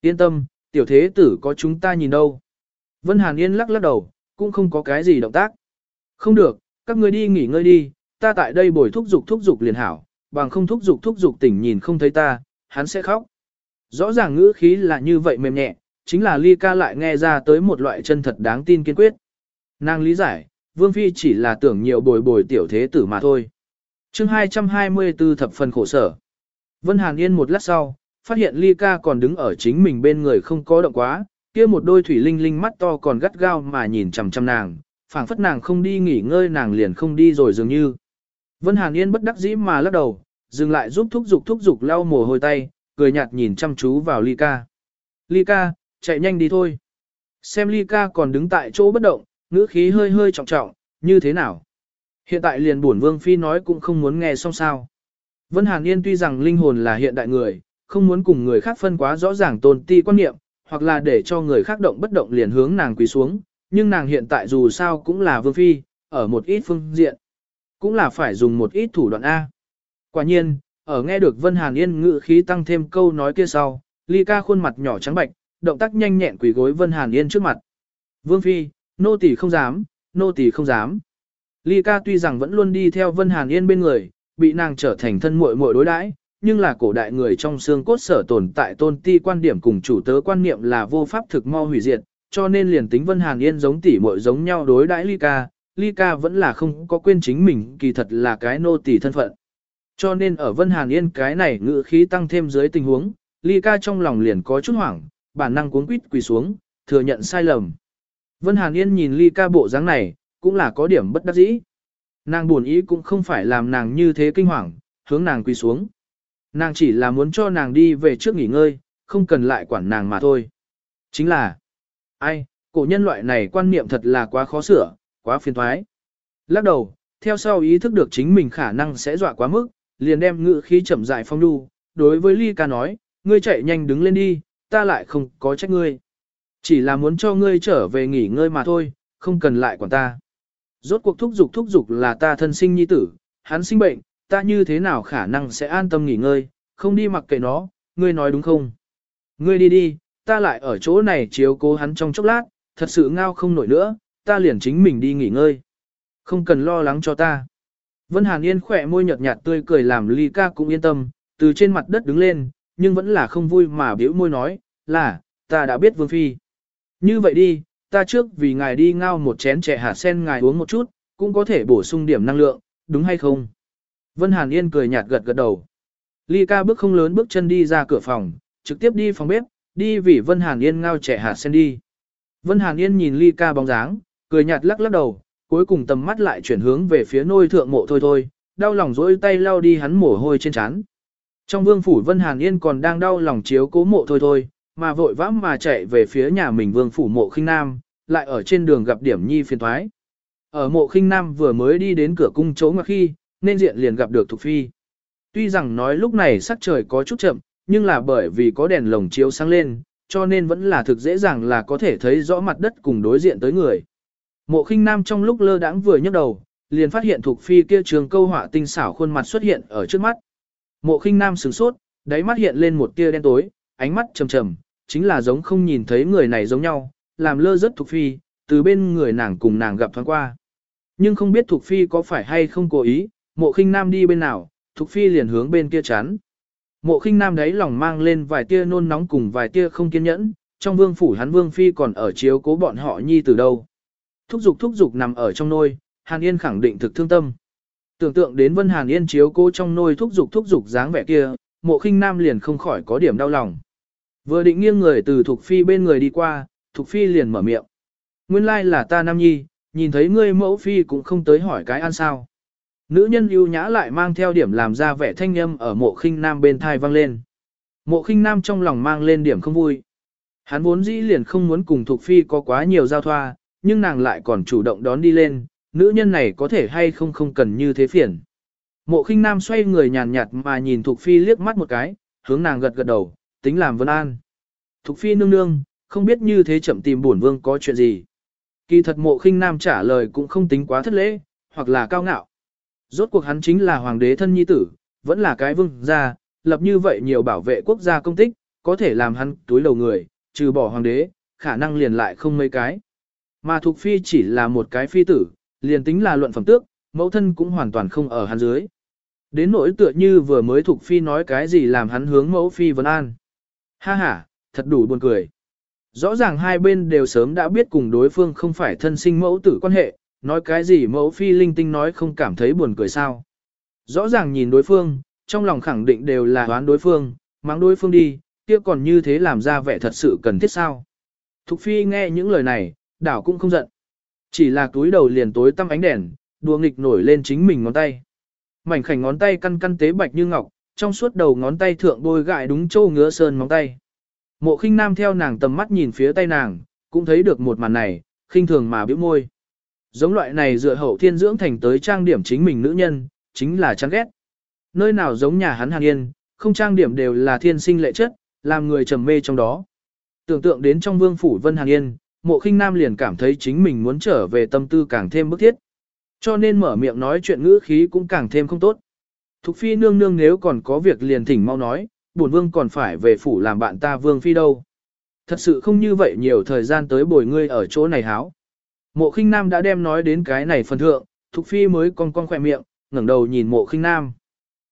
Yên tâm, tiểu thế tử có chúng ta nhìn đâu. Vân Hàn Yên lắc lắc đầu, cũng không có cái gì động tác. Không được, các ngươi đi nghỉ ngơi đi, ta tại đây bồi thúc dục thúc dục liền hảo, bằng không thúc dục thúc dục tỉnh nhìn không thấy ta, hắn sẽ khóc. Rõ ràng ngữ khí là như vậy mềm nhẹ, chính là ly ca lại nghe ra tới một loại chân thật đáng tin kiên quyết. Nàng lý giải, Vương Phi chỉ là tưởng nhiều bồi bồi tiểu thế tử mà thôi. chương 224 thập phần khổ sở. Vân Hàn Yên một lát sau, phát hiện ly ca còn đứng ở chính mình bên người không có động quá, kia một đôi thủy linh linh mắt to còn gắt gao mà nhìn chằm chằm nàng, phảng phất nàng không đi nghỉ ngơi nàng liền không đi rồi dường như. Vân Hàn Yên bất đắc dĩ mà lắc đầu, dừng lại giúp thúc dục thúc dục lau mồ hôi tay, cười nhạt nhìn chăm chú vào ly ca. Ly ca, chạy nhanh đi thôi. Xem ly ca còn đứng tại chỗ bất động, ngữ khí hơi hơi trọng trọng, như thế nào? Hiện tại liền buồn vương phi nói cũng không muốn nghe xong sao. Vân Hàn Yên tuy rằng linh hồn là hiện đại người, không muốn cùng người khác phân quá rõ ràng tôn ti quan niệm, hoặc là để cho người khác động bất động liền hướng nàng quỳ xuống, nhưng nàng hiện tại dù sao cũng là vương phi, ở một ít phương diện, cũng là phải dùng một ít thủ đoạn A. Quả nhiên, ở nghe được Vân Hàn Yên ngự khí tăng thêm câu nói kia sau, Ly ca khuôn mặt nhỏ trắng bạch, động tác nhanh nhẹn quỳ gối Vân Hàn Yên trước mặt. Vương phi, nô tỳ không dám, nô tỳ không dám. Ly ca tuy rằng vẫn luôn đi theo Vân Hàn Yên bên người, bị nàng trở thành thân muội muội đối đãi, nhưng là cổ đại người trong xương cốt sở tồn tại tôn ti quan điểm cùng chủ tớ quan niệm là vô pháp thực mau hủy diệt, cho nên liền tính Vân Hàn Yên giống tỷ muội giống nhau đối đãi Ly ca, Ly ca vẫn là không có quên chính mình kỳ thật là cái nô tỳ thân phận. Cho nên ở Vân Hàn Yên cái này ngữ khí tăng thêm dưới tình huống, Ly ca trong lòng liền có chút hoảng, bản năng cuống quýt quỳ xuống, thừa nhận sai lầm. Vân Hàn Yên nhìn Ly ca bộ dáng này, cũng là có điểm bất đắc dĩ. Nàng buồn ý cũng không phải làm nàng như thế kinh hoàng, hướng nàng quỳ xuống. Nàng chỉ là muốn cho nàng đi về trước nghỉ ngơi, không cần lại quản nàng mà thôi. Chính là, ai, cổ nhân loại này quan niệm thật là quá khó sửa, quá phiền thoái. Lắc đầu, theo sau ý thức được chính mình khả năng sẽ dọa quá mức, liền đem ngự khí chậm dại phong đu, đối với Ly ca nói, ngươi chạy nhanh đứng lên đi, ta lại không có trách ngươi. Chỉ là muốn cho ngươi trở về nghỉ ngơi mà thôi, không cần lại quản ta. Rốt cuộc thúc dục thúc dục là ta thân sinh nhi tử, hắn sinh bệnh, ta như thế nào khả năng sẽ an tâm nghỉ ngơi, không đi mặc kệ nó, ngươi nói đúng không? Ngươi đi đi, ta lại ở chỗ này chiếu cố hắn trong chốc lát, thật sự ngao không nổi nữa, ta liền chính mình đi nghỉ ngơi. Không cần lo lắng cho ta. Vân Hàn Yên khỏe môi nhợt nhạt tươi cười làm Ly ca cũng yên tâm, từ trên mặt đất đứng lên, nhưng vẫn là không vui mà biểu môi nói, là, ta đã biết Vương Phi. Như vậy đi, ta trước vì ngài đi ngao một chén trẻ hạt sen ngài uống một chút, cũng có thể bổ sung điểm năng lượng, đúng hay không? Vân Hàn Yên cười nhạt gật gật đầu. Ly ca bước không lớn bước chân đi ra cửa phòng, trực tiếp đi phòng bếp, đi vì Vân Hàn Yên ngao trẻ hạt sen đi. Vân Hàn Yên nhìn Ly ca bóng dáng, cười nhạt lắc lắc đầu, cuối cùng tầm mắt lại chuyển hướng về phía nôi thượng mộ thôi thôi, đau lòng dỗi tay lau đi hắn mồ hôi trên trán. Trong vương phủ Vân Hàn Yên còn đang đau lòng chiếu cố mộ thôi thôi, mà vội vã mà chạy về phía nhà mình vương phủ mộ khinh nam, lại ở trên đường gặp điểm nhi phiền thoái. Ở mộ khinh nam vừa mới đi đến cửa cung chỗ ngoặc khi, nên diện liền gặp được Thục Phi. Tuy rằng nói lúc này sắc trời có chút chậm, nhưng là bởi vì có đèn lồng chiếu sáng lên, cho nên vẫn là thực dễ dàng là có thể thấy rõ mặt đất cùng đối diện tới người. Mộ khinh nam trong lúc lơ đãng vừa nhấc đầu, liền phát hiện Thục Phi kia trường câu họa tinh xảo khuôn mặt xuất hiện ở trước mắt. Mộ khinh nam sửng sốt, đáy mắt hiện lên một tia đen tối, ánh mắt trầm trầm, chính là giống không nhìn thấy người này giống nhau, làm lơ rất Thục Phi, từ bên người nàng cùng nàng gặp thoáng qua. Nhưng không biết Thục Phi có phải hay không cố ý, mộ khinh nam đi bên nào, Thục Phi liền hướng bên kia chán. Mộ khinh nam đấy lòng mang lên vài tia nôn nóng cùng vài tia không kiên nhẫn, trong vương phủ hắn vương phi còn ở chiếu cố bọn họ nhi từ đâu. Thúc dục thúc dục nằm ở trong nôi, Hàn Yên khẳng định thực thương tâm. Tưởng tượng đến Vân Hàn Yên chiếu cố trong nôi thúc dục thúc dục dáng vẻ kia, mộ khinh nam liền không khỏi có điểm đau lòng. Vừa định nghiêng người từ Thục Phi bên người đi qua, Thục Phi liền mở miệng. Nguyên lai là ta Nam Nhi, nhìn thấy ngươi mẫu Phi cũng không tới hỏi cái ăn sao. Nữ nhân ưu nhã lại mang theo điểm làm ra vẻ thanh âm ở mộ khinh nam bên thai vang lên. Mộ khinh nam trong lòng mang lên điểm không vui. Hắn vốn dĩ liền không muốn cùng Thục Phi có quá nhiều giao thoa, nhưng nàng lại còn chủ động đón đi lên, nữ nhân này có thể hay không không cần như thế phiền. Mộ khinh nam xoay người nhàn nhạt mà nhìn Thục Phi liếc mắt một cái, hướng nàng gật gật đầu, tính làm vân an. Thục Phi nương nương, không biết như thế chậm tìm bổn vương có chuyện gì. Kỳ thật mộ khinh nam trả lời cũng không tính quá thất lễ, hoặc là cao ngạo. Rốt cuộc hắn chính là hoàng đế thân nhi tử, vẫn là cái vương gia, lập như vậy nhiều bảo vệ quốc gia công tích, có thể làm hắn túi đầu người, trừ bỏ hoàng đế, khả năng liền lại không mấy cái. Mà Thục Phi chỉ là một cái phi tử, liền tính là luận phẩm tước, mẫu thân cũng hoàn toàn không ở hắn dưới. Đến nỗi tựa như vừa mới Thục Phi nói cái gì làm hắn hướng mẫu Phi vấn an. Ha ha, thật đủ buồn cười. Rõ ràng hai bên đều sớm đã biết cùng đối phương không phải thân sinh mẫu tử quan hệ, nói cái gì mẫu Phi linh tinh nói không cảm thấy buồn cười sao. Rõ ràng nhìn đối phương, trong lòng khẳng định đều là đoán đối phương, mang đối phương đi, kia còn như thế làm ra vẻ thật sự cần thiết sao. Thục Phi nghe những lời này, đảo cũng không giận. Chỉ là túi đầu liền tối tăm ánh đèn, đùa nghịch nổi lên chính mình ngón tay. Mảnh khảnh ngón tay căn căn tế bạch như ngọc, trong suốt đầu ngón tay thượng bôi gại đúng châu ngứa sơn móng tay. Mộ khinh nam theo nàng tầm mắt nhìn phía tay nàng, cũng thấy được một màn này, khinh thường mà bĩu môi. Giống loại này dựa hậu thiên dưỡng thành tới trang điểm chính mình nữ nhân, chính là chán ghét. Nơi nào giống nhà hắn hàn yên, không trang điểm đều là thiên sinh lệ chất, làm người trầm mê trong đó. Tưởng tượng đến trong vương phủ vân hàn yên, mộ khinh nam liền cảm thấy chính mình muốn trở về tâm tư càng thêm bức thiết. Cho nên mở miệng nói chuyện ngữ khí cũng càng thêm không tốt. Thục phi nương nương nếu còn có việc liền thỉnh mau nói, bổn vương còn phải về phủ làm bạn ta vương phi đâu. Thật sự không như vậy nhiều thời gian tới bồi ngươi ở chỗ này háo. Mộ khinh nam đã đem nói đến cái này phần thượng, thục phi mới con con khỏe miệng, ngẩng đầu nhìn mộ khinh nam.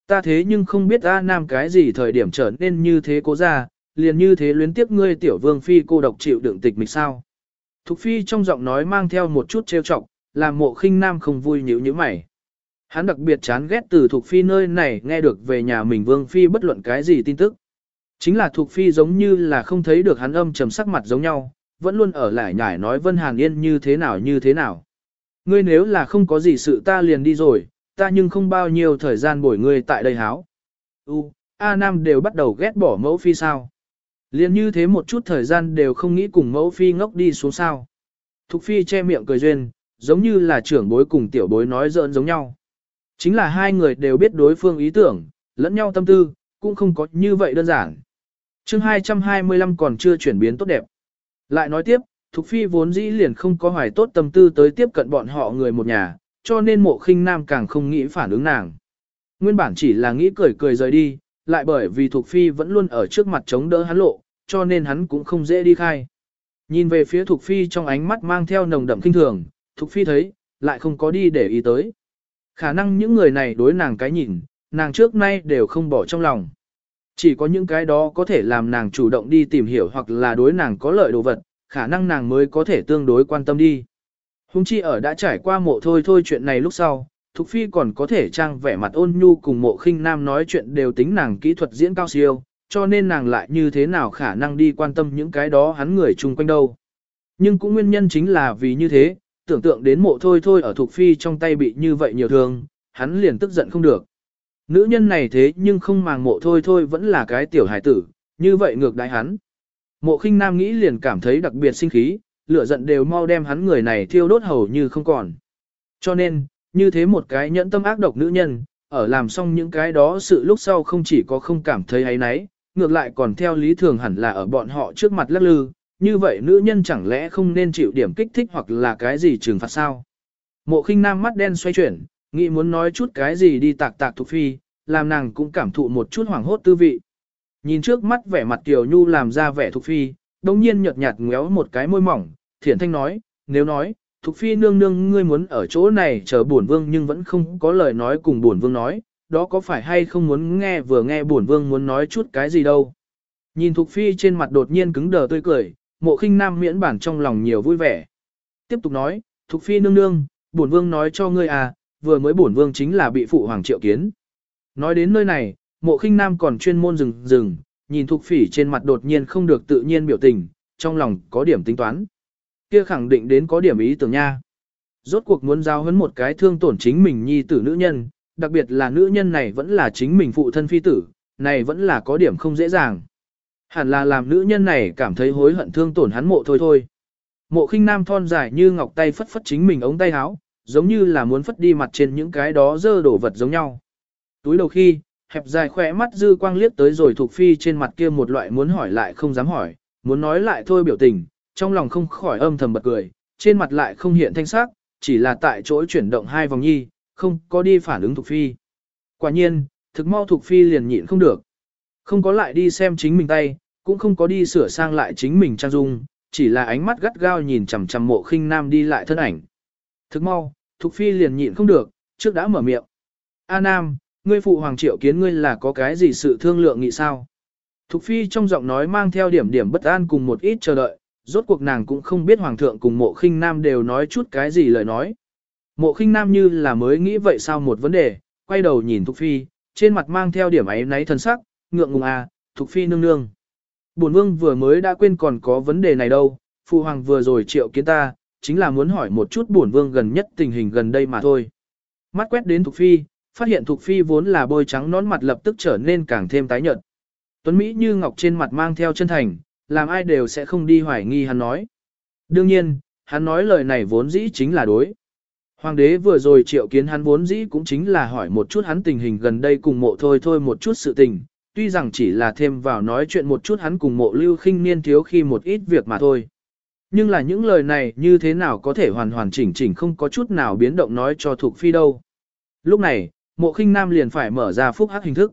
Ta thế nhưng không biết A Nam cái gì thời điểm trở nên như thế cố ra, liền như thế luyến tiếp ngươi tiểu vương phi cô độc chịu đựng tịch mịch sao. Thục phi trong giọng nói mang theo một chút trêu chọc, làm mộ khinh nam không vui nhíu như mày. Hắn đặc biệt chán ghét từ Thục Phi nơi này nghe được về nhà mình Vương Phi bất luận cái gì tin tức. Chính là Thục Phi giống như là không thấy được hắn âm trầm sắc mặt giống nhau, vẫn luôn ở lại nhải nói Vân Hàn Yên như thế nào như thế nào. Ngươi nếu là không có gì sự ta liền đi rồi, ta nhưng không bao nhiêu thời gian bồi ngươi tại đây háo. U, A Nam đều bắt đầu ghét bỏ mẫu phi sao. Liền như thế một chút thời gian đều không nghĩ cùng mẫu phi ngốc đi xuống sao. Thục phi che miệng cười duyên, giống như là trưởng bối cùng tiểu bối nói giỡn giống nhau. Chính là hai người đều biết đối phương ý tưởng, lẫn nhau tâm tư, cũng không có như vậy đơn giản. chương 225 còn chưa chuyển biến tốt đẹp. Lại nói tiếp, Thục Phi vốn dĩ liền không có hoài tốt tâm tư tới tiếp cận bọn họ người một nhà, cho nên mộ khinh nam càng không nghĩ phản ứng nàng. Nguyên bản chỉ là nghĩ cười cười rời đi, lại bởi vì Thục Phi vẫn luôn ở trước mặt chống đỡ hắn lộ, cho nên hắn cũng không dễ đi khai. Nhìn về phía Thục Phi trong ánh mắt mang theo nồng đậm kinh thường, Thục Phi thấy, lại không có đi để ý tới. Khả năng những người này đối nàng cái nhìn, nàng trước nay đều không bỏ trong lòng. Chỉ có những cái đó có thể làm nàng chủ động đi tìm hiểu hoặc là đối nàng có lợi đồ vật, khả năng nàng mới có thể tương đối quan tâm đi. Hùng chi ở đã trải qua mộ thôi thôi chuyện này lúc sau, Thục Phi còn có thể trang vẻ mặt ôn nhu cùng mộ khinh nam nói chuyện đều tính nàng kỹ thuật diễn cao siêu, cho nên nàng lại như thế nào khả năng đi quan tâm những cái đó hắn người chung quanh đâu. Nhưng cũng nguyên nhân chính là vì như thế, tưởng tượng đến mộ thôi thôi ở thuộc Phi trong tay bị như vậy nhiều thương, hắn liền tức giận không được. Nữ nhân này thế nhưng không màng mộ thôi thôi vẫn là cái tiểu hải tử, như vậy ngược đại hắn. Mộ khinh nam nghĩ liền cảm thấy đặc biệt sinh khí, lửa giận đều mau đem hắn người này thiêu đốt hầu như không còn. Cho nên, như thế một cái nhẫn tâm ác độc nữ nhân, ở làm xong những cái đó sự lúc sau không chỉ có không cảm thấy ấy nấy, ngược lại còn theo lý thường hẳn là ở bọn họ trước mặt lắc lư, như vậy nữ nhân chẳng lẽ không nên chịu điểm kích thích hoặc là cái gì trừng phạt sao? Mộ khinh nam mắt đen xoay chuyển, nghĩ muốn nói chút cái gì đi tạc tạc thuộc phi, làm nàng cũng cảm thụ một chút hoảng hốt tư vị. Nhìn trước mắt vẻ mặt tiểu nhu làm ra vẻ thuộc phi, đồng nhiên nhợt nhạt ngéo một cái môi mỏng, thiển thanh nói, nếu nói, thuộc phi nương nương ngươi muốn ở chỗ này chờ bổn vương nhưng vẫn không có lời nói cùng bổn vương nói, đó có phải hay không muốn nghe vừa nghe bổn vương muốn nói chút cái gì đâu. Nhìn thuộc Phi trên mặt đột nhiên cứng đờ tươi cười, mộ khinh nam miễn bản trong lòng nhiều vui vẻ. Tiếp tục nói, Thục Phi nương nương, bổn vương nói cho ngươi à, vừa mới bổn vương chính là bị phụ hoàng triệu kiến. Nói đến nơi này, mộ khinh nam còn chuyên môn dừng dừng, nhìn Thục Phỉ trên mặt đột nhiên không được tự nhiên biểu tình, trong lòng có điểm tính toán. Kia khẳng định đến có điểm ý tưởng nha. Rốt cuộc muốn giao hấn một cái thương tổn chính mình nhi tử nữ nhân, đặc biệt là nữ nhân này vẫn là chính mình phụ thân phi tử, này vẫn là có điểm không dễ dàng. Hẳn là làm nữ nhân này cảm thấy hối hận thương tổn hắn mộ thôi thôi. Mộ khinh nam thon dài như ngọc tay phất phất chính mình ống tay áo, giống như là muốn phất đi mặt trên những cái đó dơ đổ vật giống nhau. Túi đầu khi, hẹp dài khỏe mắt dư quang liếc tới rồi thuộc phi trên mặt kia một loại muốn hỏi lại không dám hỏi, muốn nói lại thôi biểu tình, trong lòng không khỏi âm thầm bật cười, trên mặt lại không hiện thanh sắc, chỉ là tại chỗ chuyển động hai vòng nhi, không có đi phản ứng thuộc phi. Quả nhiên, thực mau thuộc phi liền nhịn không được. Không có lại đi xem chính mình tay, cũng không có đi sửa sang lại chính mình trang dung, chỉ là ánh mắt gắt gao nhìn chằm chằm mộ khinh nam đi lại thân ảnh. Thức mau, Thục Phi liền nhịn không được, trước đã mở miệng. A Nam, ngươi phụ hoàng triệu kiến ngươi là có cái gì sự thương lượng nghị sao? Thục Phi trong giọng nói mang theo điểm điểm bất an cùng một ít chờ đợi, rốt cuộc nàng cũng không biết hoàng thượng cùng mộ khinh nam đều nói chút cái gì lời nói. Mộ khinh nam như là mới nghĩ vậy sao một vấn đề, quay đầu nhìn Thục Phi, trên mặt mang theo điểm ấy náy thân sắc, ngượng ngùng à, Thục Phi nương nương. Bổn vương vừa mới đã quên còn có vấn đề này đâu, phụ hoàng vừa rồi triệu kiến ta, chính là muốn hỏi một chút bổn vương gần nhất tình hình gần đây mà thôi. Mắt quét đến Thục Phi, phát hiện Thục Phi vốn là bôi trắng nón mặt lập tức trở nên càng thêm tái nhợt. Tuấn Mỹ như ngọc trên mặt mang theo chân thành, làm ai đều sẽ không đi hoài nghi hắn nói. Đương nhiên, hắn nói lời này vốn dĩ chính là đối. Hoàng đế vừa rồi triệu kiến hắn vốn dĩ cũng chính là hỏi một chút hắn tình hình gần đây cùng mộ thôi thôi một chút sự tình, tuy rằng chỉ là thêm vào nói chuyện một chút hắn cùng mộ lưu khinh niên thiếu khi một ít việc mà thôi. Nhưng là những lời này như thế nào có thể hoàn hoàn chỉnh chỉnh không có chút nào biến động nói cho thuộc phi đâu. Lúc này, mộ khinh nam liền phải mở ra phúc hắc hình thức.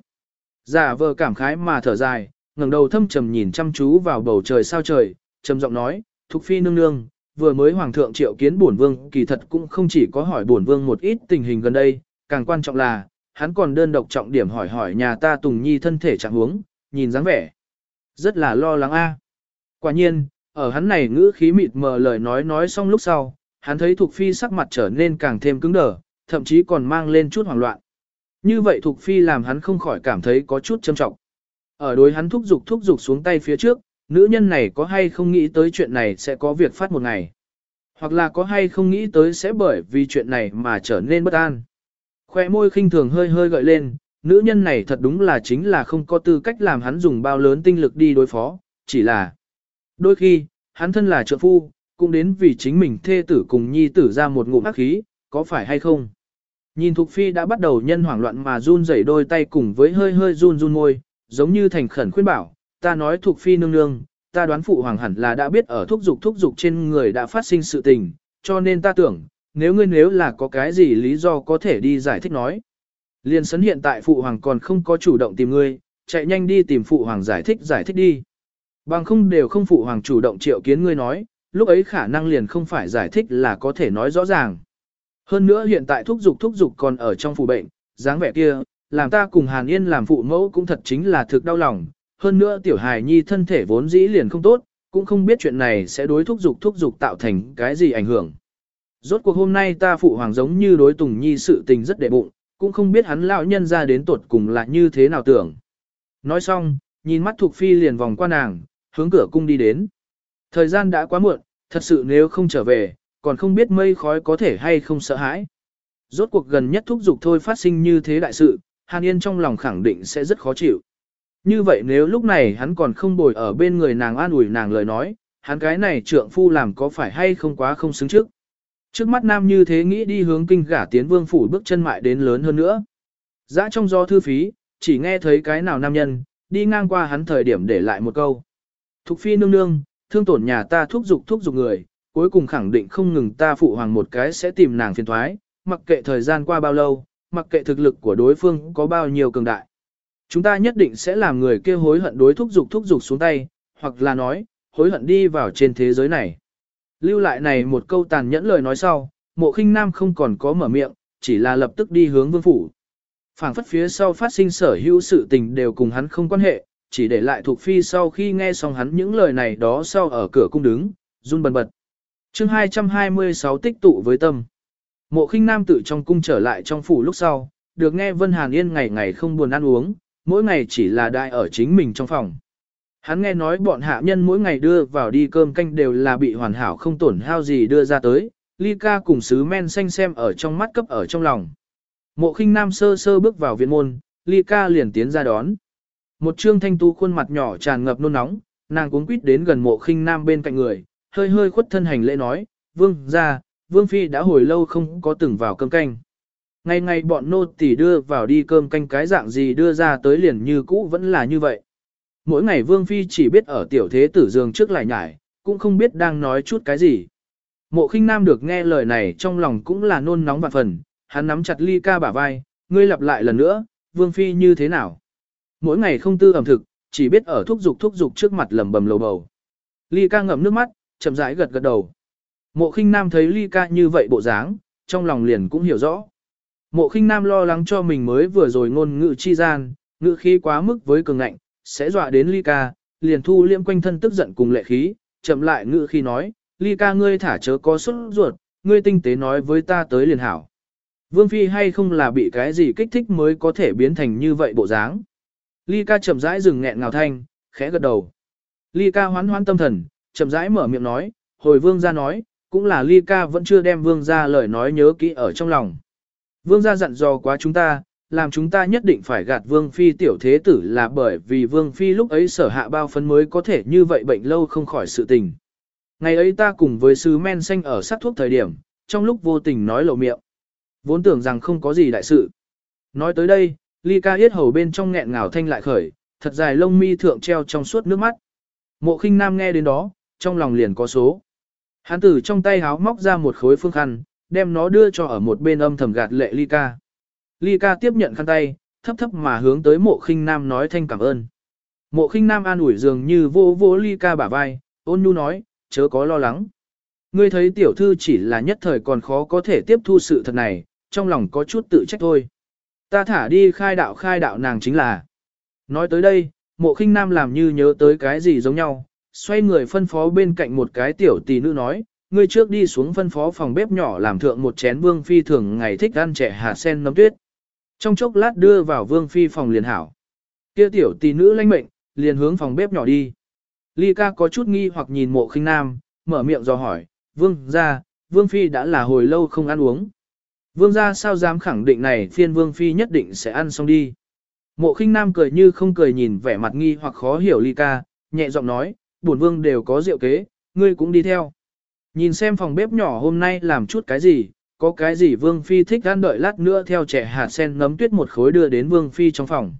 Giả vờ cảm khái mà thở dài, ngẩng đầu thâm trầm nhìn chăm chú vào bầu trời sao trời, trầm giọng nói, thuộc phi nương nương, vừa mới hoàng thượng triệu kiến bổn vương kỳ thật cũng không chỉ có hỏi bổn vương một ít tình hình gần đây, càng quan trọng là, hắn còn đơn độc trọng điểm hỏi hỏi nhà ta Tùng Nhi thân thể trạng huống, nhìn dáng vẻ. Rất là lo lắng a. Quả nhiên, ở hắn này ngữ khí mịt mờ lời nói nói xong lúc sau, hắn thấy Thục Phi sắc mặt trở nên càng thêm cứng đờ, thậm chí còn mang lên chút hoảng loạn. Như vậy Thục Phi làm hắn không khỏi cảm thấy có chút châm trọng. Ở đối hắn thúc giục thúc giục xuống tay phía trước, nữ nhân này có hay không nghĩ tới chuyện này sẽ có việc phát một ngày. Hoặc là có hay không nghĩ tới sẽ bởi vì chuyện này mà trở nên bất an. Khoe môi khinh thường hơi hơi gợi lên, nữ nhân này thật đúng là chính là không có tư cách làm hắn dùng bao lớn tinh lực đi đối phó, chỉ là đôi khi, hắn thân là trợ phu, cũng đến vì chính mình thê tử cùng nhi tử ra một ngụm ác khí, có phải hay không? Nhìn Thục Phi đã bắt đầu nhân hoảng loạn mà run rẩy đôi tay cùng với hơi hơi run run môi, giống như thành khẩn khuyên bảo, ta nói Thục Phi nương nương, ta đoán phụ hoàng hẳn là đã biết ở thúc dục thúc dục trên người đã phát sinh sự tình, cho nên ta tưởng, nếu ngươi nếu là có cái gì lý do có thể đi giải thích nói. Liên sấn hiện tại phụ hoàng còn không có chủ động tìm ngươi, chạy nhanh đi tìm phụ hoàng giải thích giải thích đi. Bằng không đều không phụ hoàng chủ động triệu kiến ngươi nói, lúc ấy khả năng liền không phải giải thích là có thể nói rõ ràng. Hơn nữa hiện tại thúc dục thúc dục còn ở trong phủ bệnh, dáng vẻ kia, làm ta cùng Hàn Yên làm phụ mẫu cũng thật chính là thực đau lòng. Hơn nữa tiểu hài nhi thân thể vốn dĩ liền không tốt, cũng không biết chuyện này sẽ đối thúc dục thúc dục tạo thành cái gì ảnh hưởng. Rốt cuộc hôm nay ta phụ hoàng giống như đối Tùng Nhi sự tình rất đệ bụng, cũng không biết hắn lão nhân ra đến tuột cùng là như thế nào tưởng. Nói xong, nhìn mắt Thục Phi liền vòng qua nàng, hướng cửa cung đi đến. Thời gian đã quá muộn, thật sự nếu không trở về, còn không biết mây khói có thể hay không sợ hãi. Rốt cuộc gần nhất thúc dục thôi phát sinh như thế đại sự, Hàn Yên trong lòng khẳng định sẽ rất khó chịu. Như vậy nếu lúc này hắn còn không bồi ở bên người nàng an ủi nàng lời nói, hắn cái này trượng phu làm có phải hay không quá không xứng trước. Trước mắt nam như thế nghĩ đi hướng kinh gả tiến vương phủ bước chân mại đến lớn hơn nữa. Giã trong gió thư phí, chỉ nghe thấy cái nào nam nhân, đi ngang qua hắn thời điểm để lại một câu. Thục phi nương nương, thương tổn nhà ta thúc giục thúc giục người, cuối cùng khẳng định không ngừng ta phụ hoàng một cái sẽ tìm nàng phiền thoái, mặc kệ thời gian qua bao lâu, mặc kệ thực lực của đối phương có bao nhiêu cường đại. Chúng ta nhất định sẽ làm người kia hối hận đối thúc giục thúc giục xuống tay, hoặc là nói, hối hận đi vào trên thế giới này. Lưu lại này một câu tàn nhẫn lời nói sau, mộ khinh nam không còn có mở miệng, chỉ là lập tức đi hướng vương phủ. phảng phất phía sau phát sinh sở hữu sự tình đều cùng hắn không quan hệ, chỉ để lại thuộc phi sau khi nghe xong hắn những lời này đó sau ở cửa cung đứng, run bần bật. chương 226 tích tụ với tâm. Mộ khinh nam tự trong cung trở lại trong phủ lúc sau, được nghe Vân Hàn Yên ngày ngày không buồn ăn uống, mỗi ngày chỉ là đại ở chính mình trong phòng. Hắn nghe nói bọn hạ nhân mỗi ngày đưa vào đi cơm canh đều là bị hoàn hảo không tổn hao gì đưa ra tới, ly ca cùng sứ men xanh xem ở trong mắt cấp ở trong lòng. Mộ khinh nam sơ sơ bước vào viện môn, ly ca liền tiến ra đón. Một trương thanh tu khuôn mặt nhỏ tràn ngập nôn nóng, nàng cuống quýt đến gần mộ khinh nam bên cạnh người, hơi hơi khuất thân hành lễ nói, vương ra, vương phi đã hồi lâu không có từng vào cơm canh. Ngày ngày bọn nô tỳ đưa vào đi cơm canh cái dạng gì đưa ra tới liền như cũ vẫn là như vậy. Mỗi ngày vương phi chỉ biết ở tiểu thế tử giường trước lại nhải, cũng không biết đang nói chút cái gì. Mộ khinh nam được nghe lời này trong lòng cũng là nôn nóng vạn phần, hắn nắm chặt ly ca bả vai, ngươi lặp lại lần nữa, vương phi như thế nào. Mỗi ngày không tư ẩm thực, chỉ biết ở thúc dục thúc dục trước mặt lầm bầm lầu bầu. Ly ca ngậm nước mắt, chậm rãi gật gật đầu. Mộ khinh nam thấy ly ca như vậy bộ dáng, trong lòng liền cũng hiểu rõ. Mộ khinh nam lo lắng cho mình mới vừa rồi ngôn ngữ chi gian, ngữ khí quá mức với cường ngạnh, sẽ dọa đến ly ca, liền thu liễm quanh thân tức giận cùng lệ khí, chậm lại ngữ khi nói, ly ca ngươi thả chớ có xuất ruột, ngươi tinh tế nói với ta tới liền hảo. Vương Phi hay không là bị cái gì kích thích mới có thể biến thành như vậy bộ dáng. Ly ca chậm rãi dừng nghẹn ngào thanh, khẽ gật đầu. Ly ca hoán hoán tâm thần, chậm rãi mở miệng nói, hồi vương gia nói, cũng là ly ca vẫn chưa đem vương gia lời nói nhớ kỹ ở trong lòng. Vương gia dặn dò quá chúng ta, làm chúng ta nhất định phải gạt vương phi tiểu thế tử là bởi vì vương phi lúc ấy sở hạ bao phấn mới có thể như vậy bệnh lâu không khỏi sự tình. Ngày ấy ta cùng với sứ men xanh ở sát thuốc thời điểm, trong lúc vô tình nói lộ miệng. Vốn tưởng rằng không có gì đại sự. Nói tới đây, ly ca yết hầu bên trong nghẹn ngào thanh lại khởi, thật dài lông mi thượng treo trong suốt nước mắt. Mộ khinh nam nghe đến đó, trong lòng liền có số. Hán tử trong tay háo móc ra một khối phương khăn, đem nó đưa cho ở một bên âm thầm gạt lệ ly ca. Ly ca tiếp nhận khăn tay, thấp thấp mà hướng tới mộ khinh nam nói thanh cảm ơn. Mộ khinh nam an ủi dường như vô vô ly ca bả vai, ôn nhu nói, chớ có lo lắng. Ngươi thấy tiểu thư chỉ là nhất thời còn khó có thể tiếp thu sự thật này, trong lòng có chút tự trách thôi. Ta thả đi khai đạo khai đạo nàng chính là. Nói tới đây, mộ khinh nam làm như nhớ tới cái gì giống nhau, xoay người phân phó bên cạnh một cái tiểu tỷ nữ nói, ngươi trước đi xuống phân phó phòng bếp nhỏ làm thượng một chén vương phi thường ngày thích ăn trẻ hạt sen nấm tuyết. Trong chốc lát đưa vào vương phi phòng liền hảo. Kia tiểu tỷ nữ lãnh mệnh, liền hướng phòng bếp nhỏ đi. Ly ca có chút nghi hoặc nhìn mộ khinh nam, mở miệng do hỏi, vương ra, vương phi đã là hồi lâu không ăn uống. Vương ra sao dám khẳng định này phiên vương phi nhất định sẽ ăn xong đi. Mộ khinh nam cười như không cười nhìn vẻ mặt nghi hoặc khó hiểu ly ca, nhẹ giọng nói, bổn vương đều có rượu kế, ngươi cũng đi theo. Nhìn xem phòng bếp nhỏ hôm nay làm chút cái gì, có cái gì Vương Phi thích ăn đợi lát nữa theo trẻ hạt sen ngấm tuyết một khối đưa đến Vương Phi trong phòng.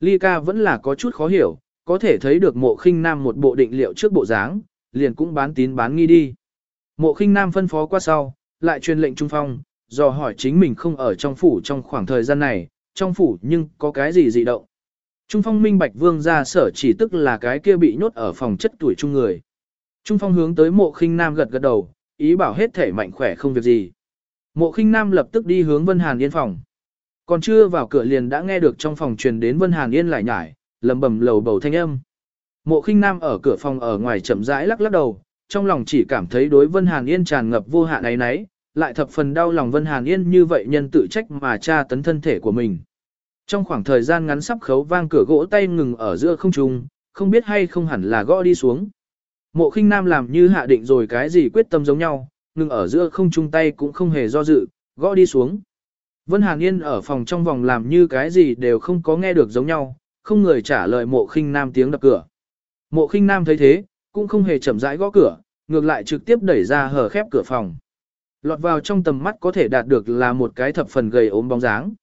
Ly ca vẫn là có chút khó hiểu, có thể thấy được mộ khinh nam một bộ định liệu trước bộ dáng, liền cũng bán tín bán nghi đi. Mộ khinh nam phân phó qua sau, lại truyền lệnh trung phong, dò hỏi chính mình không ở trong phủ trong khoảng thời gian này, trong phủ nhưng có cái gì dị động. Trung phong minh bạch vương ra sở chỉ tức là cái kia bị nhốt ở phòng chất tuổi trung người. Trung phong hướng tới mộ khinh nam gật gật đầu, ý bảo hết thể mạnh khỏe không việc gì. Mộ khinh nam lập tức đi hướng Vân Hàn Yên phòng. Còn chưa vào cửa liền đã nghe được trong phòng truyền đến Vân Hàn Yên lại nhải, lầm bầm lầu bầu thanh âm. Mộ khinh nam ở cửa phòng ở ngoài chậm rãi lắc lắc đầu, trong lòng chỉ cảm thấy đối Vân Hàn Yên tràn ngập vô hạn ấy nấy, lại thập phần đau lòng Vân Hàn Yên như vậy nhân tự trách mà tra tấn thân thể của mình. Trong khoảng thời gian ngắn sắp khấu vang cửa gỗ tay ngừng ở giữa không trung, không biết hay không hẳn là gõ đi xuống. Mộ khinh nam làm như hạ định rồi cái gì quyết tâm giống nhau, ngừng ở giữa không trung tay cũng không hề do dự, gõ đi xuống. Vân Hàn Yên ở phòng trong vòng làm như cái gì đều không có nghe được giống nhau, không người trả lời mộ khinh nam tiếng đập cửa. Mộ khinh nam thấy thế, cũng không hề chậm rãi gõ cửa, ngược lại trực tiếp đẩy ra hở khép cửa phòng. Lọt vào trong tầm mắt có thể đạt được là một cái thập phần gầy ốm bóng dáng.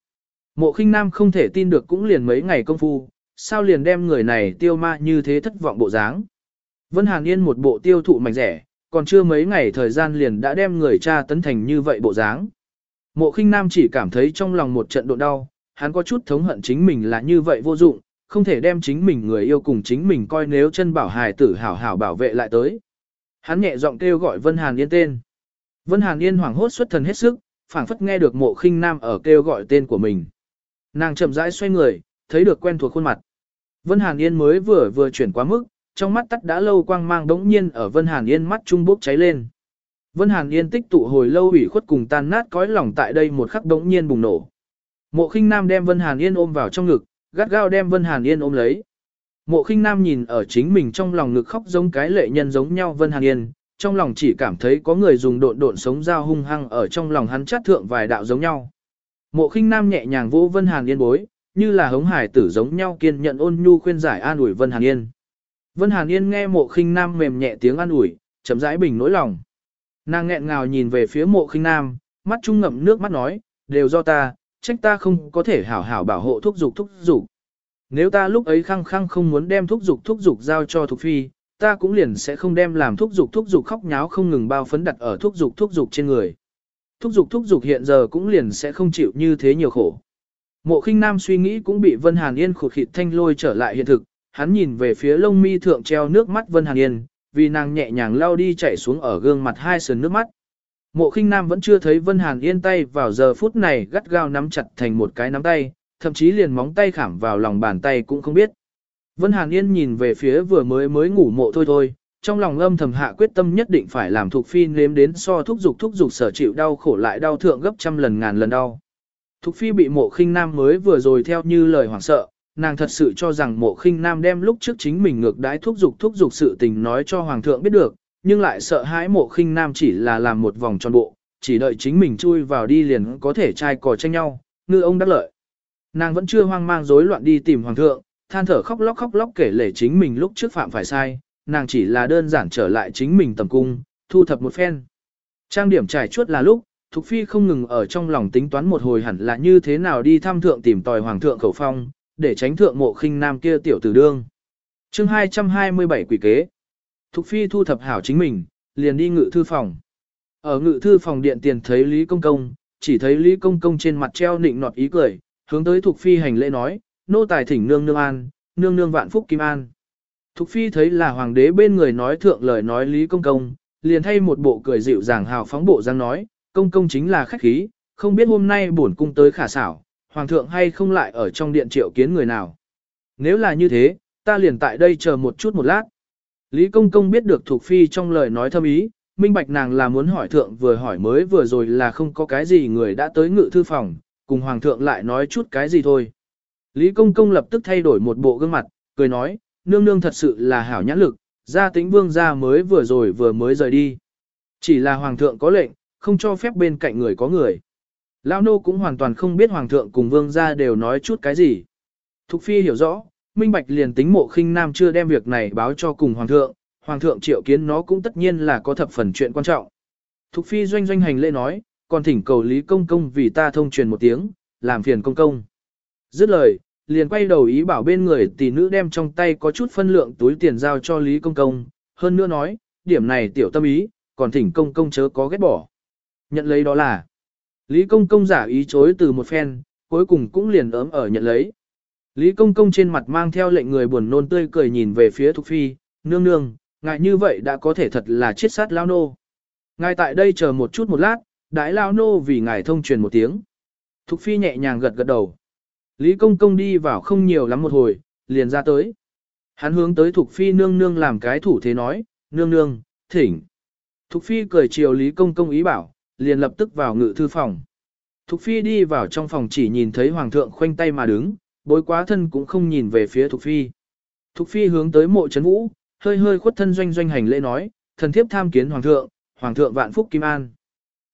Mộ khinh nam không thể tin được cũng liền mấy ngày công phu, sao liền đem người này tiêu ma như thế thất vọng bộ dáng. Vân Hàn Yên một bộ tiêu thụ mảnh rẻ, còn chưa mấy ngày thời gian liền đã đem người cha tấn thành như vậy bộ dáng. Mộ khinh nam chỉ cảm thấy trong lòng một trận độ đau, hắn có chút thống hận chính mình là như vậy vô dụng, không thể đem chính mình người yêu cùng chính mình coi nếu chân bảo hài tử hảo hảo bảo vệ lại tới. Hắn nhẹ giọng kêu gọi Vân Hàn Yên tên. Vân Hàn Yên hoảng hốt xuất thần hết sức, phảng phất nghe được mộ khinh nam ở kêu gọi tên của mình. Nàng chậm rãi xoay người, thấy được quen thuộc khuôn mặt. Vân Hàn Yên mới vừa vừa chuyển quá mức, trong mắt tắt đã lâu quang mang đống nhiên ở Vân Hàn Yên mắt trung bốc cháy lên. Vân Hàn Yên tích tụ hồi lâu ủy khuất cùng tan nát cõi lòng tại đây một khắc đống nhiên bùng nổ. Mộ khinh nam đem Vân Hàn Yên ôm vào trong ngực, gắt gao đem Vân Hàn Yên ôm lấy. Mộ khinh nam nhìn ở chính mình trong lòng ngực khóc giống cái lệ nhân giống nhau Vân Hàn Yên, trong lòng chỉ cảm thấy có người dùng độn độn sống dao hung hăng ở trong lòng hắn chát thượng vài đạo giống nhau. Mộ khinh nam nhẹ nhàng vỗ Vân Hàn Yên bối, như là hống hải tử giống nhau kiên nhận ôn nhu khuyên giải an ủi Vân Hàn Yên. Vân Hàn Yên nghe mộ khinh nam mềm nhẹ tiếng an ủi, chấm rãi bình nỗi lòng. Nàng nghẹn ngào nhìn về phía mộ khinh nam, mắt trung ngậm nước mắt nói, đều do ta, trách ta không có thể hảo hảo bảo hộ thuốc dục thuốc dục. Nếu ta lúc ấy khăng khăng không muốn đem thuốc dục thuốc dục giao cho Thục Phi, ta cũng liền sẽ không đem làm thuốc dục thuốc dục khóc nháo không ngừng bao phấn đặt ở thuốc dục thuốc dục trên người. Thuốc dục thuốc dục hiện giờ cũng liền sẽ không chịu như thế nhiều khổ. Mộ khinh nam suy nghĩ cũng bị Vân Hàn Yên khụt khịt thanh lôi trở lại hiện thực, hắn nhìn về phía lông mi thượng treo nước mắt Vân Hàn Yên, vì nàng nhẹ nhàng lao đi chảy xuống ở gương mặt hai sườn nước mắt. Mộ khinh nam vẫn chưa thấy Vân Hàn Yên tay vào giờ phút này gắt gao nắm chặt thành một cái nắm tay, thậm chí liền móng tay khảm vào lòng bàn tay cũng không biết. Vân Hàn Yên nhìn về phía vừa mới mới ngủ mộ thôi thôi, trong lòng âm thầm hạ quyết tâm nhất định phải làm Thục phi nếm đến so thúc dục thúc dục sở chịu đau khổ lại đau thượng gấp trăm lần ngàn lần đau. Thục phi bị mộ khinh nam mới vừa rồi theo như lời hoảng sợ, nàng thật sự cho rằng mộ khinh nam đem lúc trước chính mình ngược đãi thúc dục thúc dục sự tình nói cho hoàng thượng biết được, nhưng lại sợ hãi mộ khinh nam chỉ là làm một vòng tròn bộ, chỉ đợi chính mình chui vào đi liền có thể trai cò tranh nhau, ngư ông đắc lợi. Nàng vẫn chưa hoang mang rối loạn đi tìm hoàng thượng, than thở khóc lóc khóc lóc kể lể chính mình lúc trước phạm phải sai, nàng chỉ là đơn giản trở lại chính mình tầm cung, thu thập một phen. Trang điểm trải chuốt là lúc, Thục Phi không ngừng ở trong lòng tính toán một hồi hẳn là như thế nào đi thăm thượng tìm tòi hoàng thượng khẩu phong, để tránh thượng mộ khinh nam kia tiểu tử đương. chương 227 quỷ kế. Thục Phi thu thập hảo chính mình, liền đi ngự thư phòng. Ở ngự thư phòng điện tiền thấy Lý Công Công, chỉ thấy Lý Công Công trên mặt treo nịnh nọt ý cười, hướng tới Thục Phi hành lễ nói, nô tài thỉnh nương nương an, nương nương vạn phúc kim an. Thục Phi thấy là hoàng đế bên người nói thượng lời nói Lý Công Công, liền thay một bộ cười dịu dàng hào phóng bộ giang nói, công công chính là khách khí, không biết hôm nay bổn cung tới khả xảo, hoàng thượng hay không lại ở trong điện triệu kiến người nào. Nếu là như thế, ta liền tại đây chờ một chút một lát. Lý công công biết được Thục phi trong lời nói thâm ý, minh bạch nàng là muốn hỏi thượng vừa hỏi mới vừa rồi là không có cái gì người đã tới ngự thư phòng, cùng hoàng thượng lại nói chút cái gì thôi. Lý công công lập tức thay đổi một bộ gương mặt, cười nói, nương nương thật sự là hảo nhãn lực, gia tĩnh vương gia mới vừa rồi vừa mới rời đi. Chỉ là hoàng thượng có lệnh, không cho phép bên cạnh người có người. Lão nô cũng hoàn toàn không biết hoàng thượng cùng vương gia đều nói chút cái gì. Thục phi hiểu rõ, minh bạch liền tính mộ khinh nam chưa đem việc này báo cho cùng hoàng thượng, hoàng thượng triệu kiến nó cũng tất nhiên là có thập phần chuyện quan trọng. Thục phi doanh doanh hành lễ nói, còn thỉnh cầu Lý Công Công vì ta thông truyền một tiếng, làm phiền công công. Dứt lời, liền quay đầu ý bảo bên người tỷ nữ đem trong tay có chút phân lượng túi tiền giao cho Lý Công Công, hơn nữa nói, điểm này tiểu tâm ý, còn thỉnh công công chớ có ghét bỏ. Nhận lấy đó là, Lý Công Công giả ý chối từ một phen, cuối cùng cũng liền ấm ở nhận lấy. Lý Công Công trên mặt mang theo lệnh người buồn nôn tươi cười nhìn về phía Thục Phi, nương nương, ngài như vậy đã có thể thật là chết sát lao nô. Ngài tại đây chờ một chút một lát, đãi lao nô vì ngài thông truyền một tiếng. Thục Phi nhẹ nhàng gật gật đầu. Lý Công Công đi vào không nhiều lắm một hồi, liền ra tới. Hắn hướng tới Thục Phi nương nương làm cái thủ thế nói, nương nương, thỉnh. Thục Phi cười chiều Lý Công Công ý bảo, liền lập tức vào ngự thư phòng. Thục Phi đi vào trong phòng chỉ nhìn thấy Hoàng thượng khoanh tay mà đứng, bối quá thân cũng không nhìn về phía Thục Phi. Thục Phi hướng tới mộ chấn vũ, hơi hơi khuất thân doanh doanh hành lễ nói, thần thiếp tham kiến Hoàng thượng, Hoàng thượng vạn phúc kim an.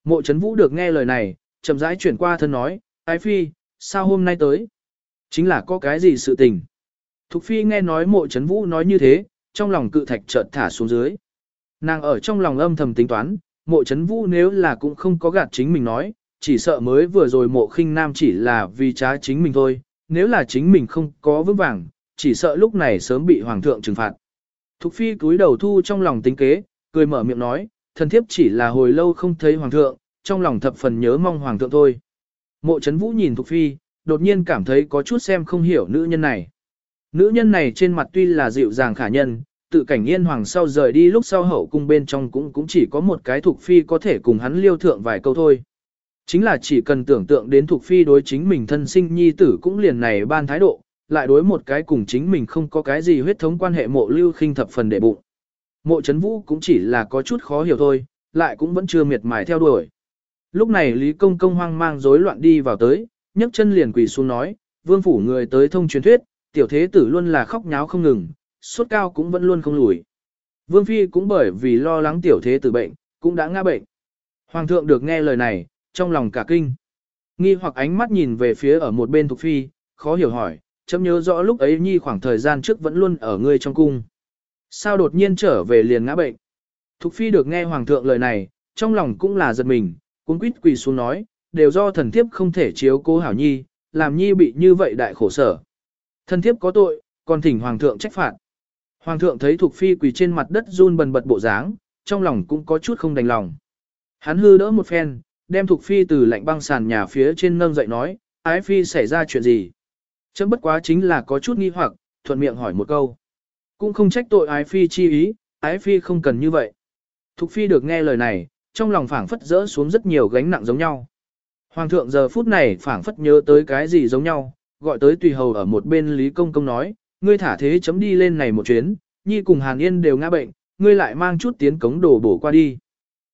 Mộ chấn vũ được nghe lời này, chậm rãi chuyển qua thân nói, Ái Phi, sao hôm nay tới? Chính là có cái gì sự tình? Thục Phi nghe nói mộ chấn vũ nói như thế, trong lòng cự thạch chợt thả xuống dưới. Nàng ở trong lòng âm thầm tính toán, mộ chấn vũ nếu là cũng không có gạt chính mình nói, chỉ sợ mới vừa rồi mộ khinh nam chỉ là vì trá chính mình thôi, nếu là chính mình không có vững vàng, chỉ sợ lúc này sớm bị hoàng thượng trừng phạt. Thục phi cúi đầu thu trong lòng tính kế, cười mở miệng nói, thần thiếp chỉ là hồi lâu không thấy hoàng thượng, trong lòng thập phần nhớ mong hoàng thượng thôi. Mộ chấn vũ nhìn Thục phi, đột nhiên cảm thấy có chút xem không hiểu nữ nhân này. Nữ nhân này trên mặt tuy là dịu dàng khả nhân, tự cảnh yên hoàng sau rời đi lúc sau hậu cung bên trong cũng cũng chỉ có một cái thuộc phi có thể cùng hắn liêu thượng vài câu thôi. Chính là chỉ cần tưởng tượng đến thuộc phi đối chính mình thân sinh nhi tử cũng liền này ban thái độ, lại đối một cái cùng chính mình không có cái gì huyết thống quan hệ mộ lưu khinh thập phần đệ bụng. Mộ chấn vũ cũng chỉ là có chút khó hiểu thôi, lại cũng vẫn chưa miệt mài theo đuổi. Lúc này Lý Công Công hoang mang rối loạn đi vào tới, nhấc chân liền quỳ xuống nói, vương phủ người tới thông truyền thuyết, tiểu thế tử luôn là khóc nháo không ngừng, sốt cao cũng vẫn luôn không lùi. Vương Phi cũng bởi vì lo lắng tiểu thế tử bệnh, cũng đã ngã bệnh. Hoàng thượng được nghe lời này, trong lòng cả kinh. Nghi hoặc ánh mắt nhìn về phía ở một bên Thục Phi, khó hiểu hỏi, chấm nhớ rõ lúc ấy Nhi khoảng thời gian trước vẫn luôn ở ngươi trong cung. Sao đột nhiên trở về liền ngã bệnh? Thục Phi được nghe Hoàng thượng lời này, trong lòng cũng là giật mình, cuốn quýt quỳ xuống nói, đều do thần thiếp không thể chiếu cố hảo Nhi, làm Nhi bị như vậy đại khổ sở. Thần thiếp có tội, còn thỉnh Hoàng thượng trách phạt. Hoàng thượng thấy Thục Phi quỳ trên mặt đất run bần bật bộ dáng, trong lòng cũng có chút không đành lòng. Hắn hư đỡ một phen, đem Thục Phi từ lạnh băng sàn nhà phía trên nâng dậy nói, Ái Phi xảy ra chuyện gì? Chấm bất quá chính là có chút nghi hoặc, thuận miệng hỏi một câu. Cũng không trách tội Ái Phi chi ý, Ái Phi không cần như vậy. Thục Phi được nghe lời này, trong lòng phảng phất rỡ xuống rất nhiều gánh nặng giống nhau. Hoàng thượng giờ phút này phảng phất nhớ tới cái gì giống nhau, gọi tới tùy hầu ở một bên Lý Công Công nói, ngươi thả thế chấm đi lên này một chuyến, nhi cùng Hàn Yên đều ngã bệnh, ngươi lại mang chút tiến cống đổ bổ qua đi.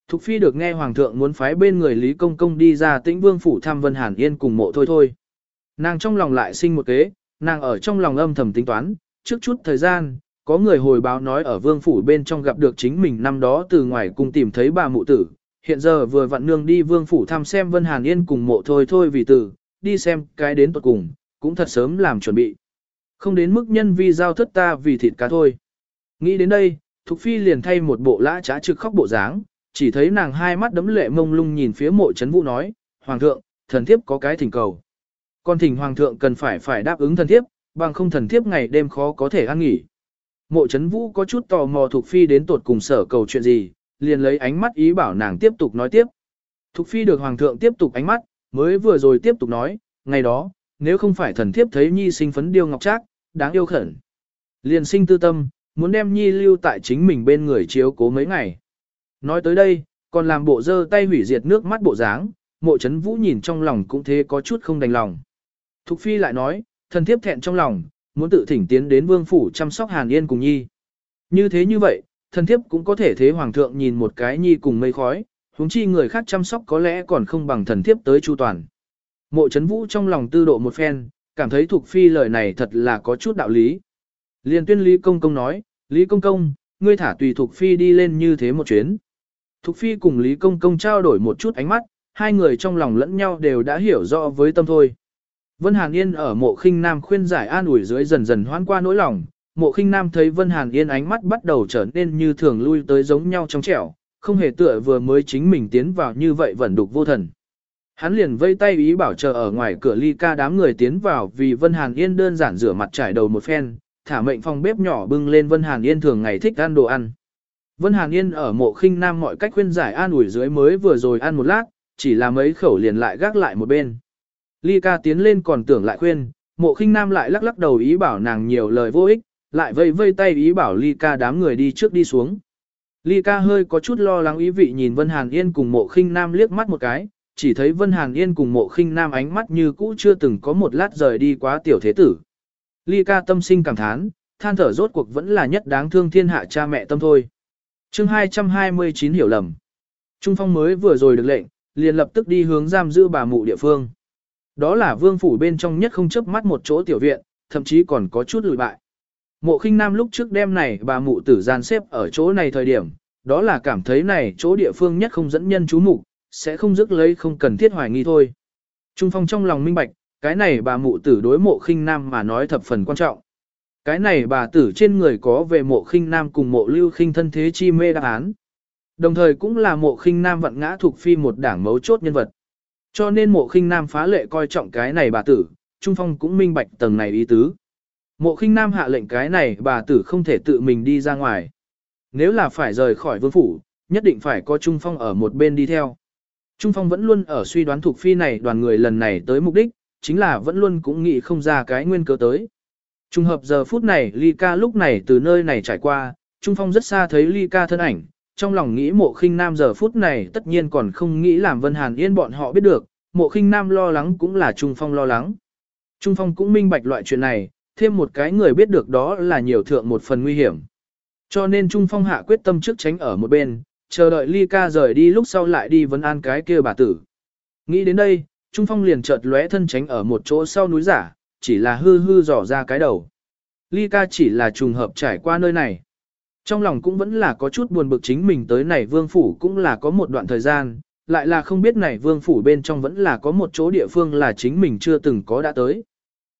Thục Phi được nghe Hoàng thượng muốn phái bên người Lý Công Công đi ra tĩnh vương phủ thăm Vân Hàn Yên cùng mộ thôi thôi. Nàng trong lòng lại sinh một kế, nàng ở trong lòng âm thầm tính toán, trước chút thời gian, có người hồi báo nói ở vương phủ bên trong gặp được chính mình năm đó từ ngoài cùng tìm thấy bà mụ tử. Hiện giờ vừa vặn nương đi vương phủ thăm xem Vân Hàn Yên cùng mộ thôi thôi vì tử, đi xem cái đến tuật cùng, cũng thật sớm làm chuẩn bị. Không đến mức nhân vi giao thất ta vì thịt cá thôi. Nghĩ đến đây, Thục Phi liền thay một bộ lã trá trực khóc bộ dáng, chỉ thấy nàng hai mắt đấm lệ mông lung nhìn phía mộ chấn vũ nói, Hoàng thượng, thần thiếp có cái thỉnh cầu. Con thỉnh Hoàng thượng cần phải phải đáp ứng thần thiếp, bằng không thần thiếp ngày đêm khó có thể ăn nghỉ. Mộ chấn vũ có chút tò mò Thục Phi đến tột cùng sở cầu chuyện gì, liền lấy ánh mắt ý bảo nàng tiếp tục nói tiếp. Thục Phi được Hoàng thượng tiếp tục ánh mắt, mới vừa rồi tiếp tục nói, ngày đó, nếu không phải thần thiếp thấy nhi sinh phấn điêu ngọc trác, đáng yêu khẩn. Liền sinh tư tâm, muốn đem nhi lưu tại chính mình bên người chiếu cố mấy ngày. Nói tới đây, còn làm bộ dơ tay hủy diệt nước mắt bộ dáng, mộ chấn vũ nhìn trong lòng cũng thế có chút không đành lòng. Thục phi lại nói, thần thiếp thẹn trong lòng, muốn tự thỉnh tiến đến vương phủ chăm sóc hàn yên cùng nhi. Như thế như vậy, thần thiếp cũng có thể thế hoàng thượng nhìn một cái nhi cùng mây khói, huống chi người khác chăm sóc có lẽ còn không bằng thần thiếp tới chu toàn. Mộ chấn vũ trong lòng tư độ một phen, cảm thấy Thục Phi lời này thật là có chút đạo lý. liền tuyên Lý Công Công nói, Lý Công Công, ngươi thả tùy Thục Phi đi lên như thế một chuyến. Thục Phi cùng Lý Công Công trao đổi một chút ánh mắt, hai người trong lòng lẫn nhau đều đã hiểu rõ với tâm thôi. Vân Hàn Yên ở mộ khinh nam khuyên giải an ủi dưới dần dần hoan qua nỗi lòng, mộ khinh nam thấy Vân Hàn Yên ánh mắt bắt đầu trở nên như thường lui tới giống nhau trong trẻo, không hề tựa vừa mới chính mình tiến vào như vậy vẫn đục vô thần. Hắn liền vây tay ý bảo chờ ở ngoài cửa ly ca đám người tiến vào vì Vân Hàn Yên đơn giản rửa mặt trải đầu một phen, thả mệnh phòng bếp nhỏ bưng lên Vân Hàn Yên thường ngày thích ăn đồ ăn. Vân Hàn Yên ở mộ khinh nam mọi cách khuyên giải an ủi dưới mới vừa rồi ăn một lát, chỉ là mấy khẩu liền lại gác lại một bên. Ly ca tiến lên còn tưởng lại khuyên, mộ khinh nam lại lắc lắc đầu ý bảo nàng nhiều lời vô ích, lại vây vây tay ý bảo Ly ca đám người đi trước đi xuống. Ly ca hơi có chút lo lắng ý vị nhìn Vân Hàn Yên cùng mộ khinh nam liếc mắt một cái, chỉ thấy Vân Hàn Yên cùng mộ khinh nam ánh mắt như cũ chưa từng có một lát rời đi quá tiểu thế tử. Ly ca tâm sinh cảm thán, than thở rốt cuộc vẫn là nhất đáng thương thiên hạ cha mẹ tâm thôi. chương 229 hiểu lầm. Trung Phong mới vừa rồi được lệnh, liền lập tức đi hướng giam giữ bà mụ địa phương. Đó là vương phủ bên trong nhất không chấp mắt một chỗ tiểu viện, thậm chí còn có chút lùi bại. Mộ khinh nam lúc trước đêm này bà mụ tử gian xếp ở chỗ này thời điểm, đó là cảm thấy này chỗ địa phương nhất không dẫn nhân chú mục sẽ không dứt lấy không cần thiết hoài nghi thôi. Trung Phong trong lòng minh bạch, cái này bà mụ tử đối mộ khinh nam mà nói thập phần quan trọng. Cái này bà tử trên người có về mộ khinh nam cùng mộ lưu khinh thân thế chi mê đáp án. Đồng thời cũng là mộ khinh nam vận ngã thuộc phi một đảng mấu chốt nhân vật. Cho nên mộ khinh nam phá lệ coi trọng cái này bà tử, Trung Phong cũng minh bạch tầng này ý tứ. Mộ khinh nam hạ lệnh cái này bà tử không thể tự mình đi ra ngoài. Nếu là phải rời khỏi vương phủ, nhất định phải có Trung Phong ở một bên đi theo. Trung Phong vẫn luôn ở suy đoán thuộc phi này đoàn người lần này tới mục đích, chính là vẫn luôn cũng nghĩ không ra cái nguyên cớ tới. trùng hợp giờ phút này Ly ca lúc này từ nơi này trải qua, Trung Phong rất xa thấy Ly ca thân ảnh, trong lòng nghĩ mộ khinh nam giờ phút này tất nhiên còn không nghĩ làm Vân Hàn Yên bọn họ biết được, mộ khinh nam lo lắng cũng là Trung Phong lo lắng. Trung Phong cũng minh bạch loại chuyện này, thêm một cái người biết được đó là nhiều thượng một phần nguy hiểm. Cho nên Trung Phong hạ quyết tâm trước tránh ở một bên, chờ đợi ly ca rời đi lúc sau lại đi vấn an cái kia bà tử. Nghĩ đến đây, Trung Phong liền chợt lóe thân tránh ở một chỗ sau núi giả, chỉ là hư hư dò ra cái đầu. Ly ca chỉ là trùng hợp trải qua nơi này. Trong lòng cũng vẫn là có chút buồn bực chính mình tới này vương phủ cũng là có một đoạn thời gian, lại là không biết này vương phủ bên trong vẫn là có một chỗ địa phương là chính mình chưa từng có đã tới.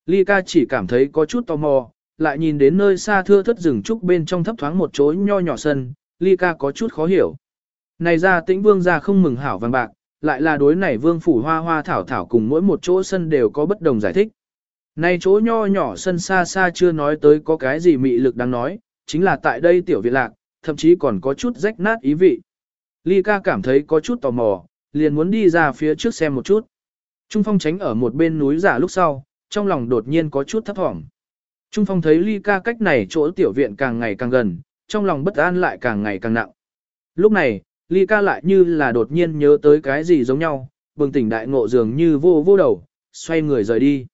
Ly ca chỉ cảm thấy có chút tò mò, lại nhìn đến nơi xa thưa thất rừng trúc bên trong thấp thoáng một chỗ nho nhỏ sân, Ly ca có chút khó hiểu. Này ra tĩnh vương ra không mừng hảo vàng bạc, lại là đối này vương phủ hoa hoa thảo thảo cùng mỗi một chỗ sân đều có bất đồng giải thích. Này chỗ nho nhỏ sân xa xa chưa nói tới có cái gì mị lực đáng nói, chính là tại đây tiểu viện lạc, thậm chí còn có chút rách nát ý vị. Ly ca cảm thấy có chút tò mò, liền muốn đi ra phía trước xem một chút. Trung Phong tránh ở một bên núi giả lúc sau, trong lòng đột nhiên có chút thấp thỏm. Trung Phong thấy Ly ca cách này chỗ tiểu viện càng ngày càng gần, trong lòng bất an lại càng ngày càng nặng. Lúc này, Ly ca lại như là đột nhiên nhớ tới cái gì giống nhau, bừng tỉnh đại ngộ dường như vô vô đầu, xoay người rời đi.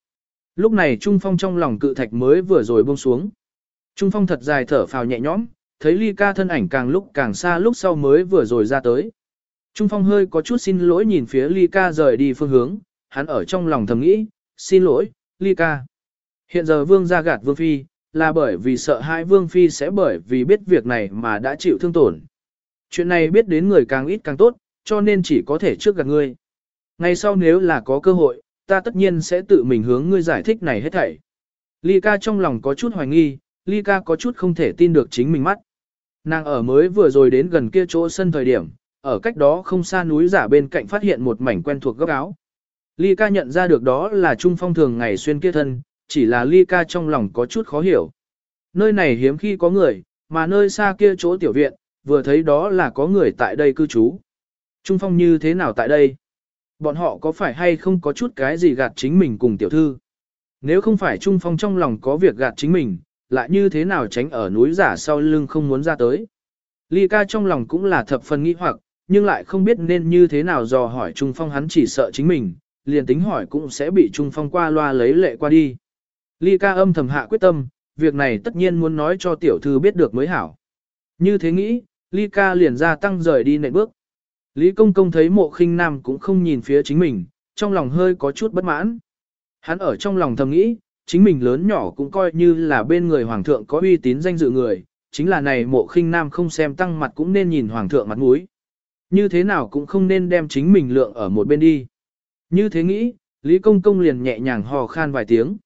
Lúc này Trung Phong trong lòng cự thạch mới vừa rồi buông xuống. Trung Phong thật dài thở phào nhẹ nhõm, thấy Ly ca thân ảnh càng lúc càng xa lúc sau mới vừa rồi ra tới. Trung Phong hơi có chút xin lỗi nhìn phía Ly ca rời đi phương hướng, hắn ở trong lòng thầm nghĩ, xin lỗi, Ly ca. Hiện giờ vương ra gạt vương phi, là bởi vì sợ hai vương phi sẽ bởi vì biết việc này mà đã chịu thương tổn. Chuyện này biết đến người càng ít càng tốt, cho nên chỉ có thể trước gặp ngươi. Ngày sau nếu là có cơ hội, ta tất nhiên sẽ tự mình hướng ngươi giải thích này hết thảy. Ly ca trong lòng có chút hoài nghi, Ly ca có chút không thể tin được chính mình mắt. Nàng ở mới vừa rồi đến gần kia chỗ sân thời điểm, ở cách đó không xa núi giả bên cạnh phát hiện một mảnh quen thuộc góc áo. Ly ca nhận ra được đó là Trung Phong thường ngày xuyên kia thân, chỉ là Ly ca trong lòng có chút khó hiểu. Nơi này hiếm khi có người, mà nơi xa kia chỗ tiểu viện, vừa thấy đó là có người tại đây cư trú. Trung Phong như thế nào tại đây? Bọn họ có phải hay không có chút cái gì gạt chính mình cùng tiểu thư? Nếu không phải Trung Phong trong lòng có việc gạt chính mình, lại như thế nào tránh ở núi giả sau lưng không muốn ra tới? Ly ca trong lòng cũng là thập phần nghi hoặc, nhưng lại không biết nên như thế nào dò hỏi Trung Phong hắn chỉ sợ chính mình, liền tính hỏi cũng sẽ bị Trung Phong qua loa lấy lệ qua đi. Ly ca âm thầm hạ quyết tâm, việc này tất nhiên muốn nói cho tiểu thư biết được mới hảo. Như thế nghĩ, Ly ca liền ra tăng rời đi nệm bước. Lý công công thấy mộ khinh nam cũng không nhìn phía chính mình, trong lòng hơi có chút bất mãn. Hắn ở trong lòng thầm nghĩ, chính mình lớn nhỏ cũng coi như là bên người hoàng thượng có uy tín danh dự người, chính là này mộ khinh nam không xem tăng mặt cũng nên nhìn hoàng thượng mặt mũi. Như thế nào cũng không nên đem chính mình lượng ở một bên đi. Như thế nghĩ, Lý Công Công liền nhẹ nhàng hò khan vài tiếng.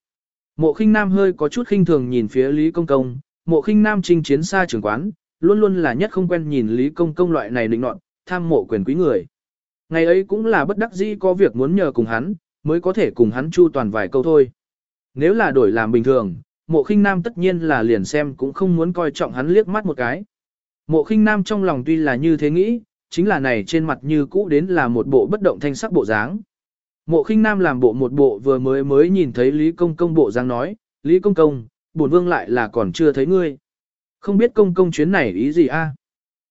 Mộ khinh nam hơi có chút khinh thường nhìn phía Lý Công Công, mộ khinh nam chinh chiến xa trường quán, luôn luôn là nhất không quen nhìn Lý Công Công loại này định nọt, tham mộ quyền quý người. Ngày ấy cũng là bất đắc dĩ có việc muốn nhờ cùng hắn, mới có thể cùng hắn chu toàn vài câu thôi. Nếu là đổi làm bình thường, mộ khinh nam tất nhiên là liền xem cũng không muốn coi trọng hắn liếc mắt một cái. Mộ khinh nam trong lòng tuy là như thế nghĩ, chính là này trên mặt như cũ đến là một bộ bất động thanh sắc bộ dáng. Mộ khinh nam làm bộ một bộ vừa mới mới nhìn thấy Lý Công Công bộ dáng nói, Lý Công Công, bổn vương lại là còn chưa thấy ngươi. Không biết Công Công chuyến này ý gì a?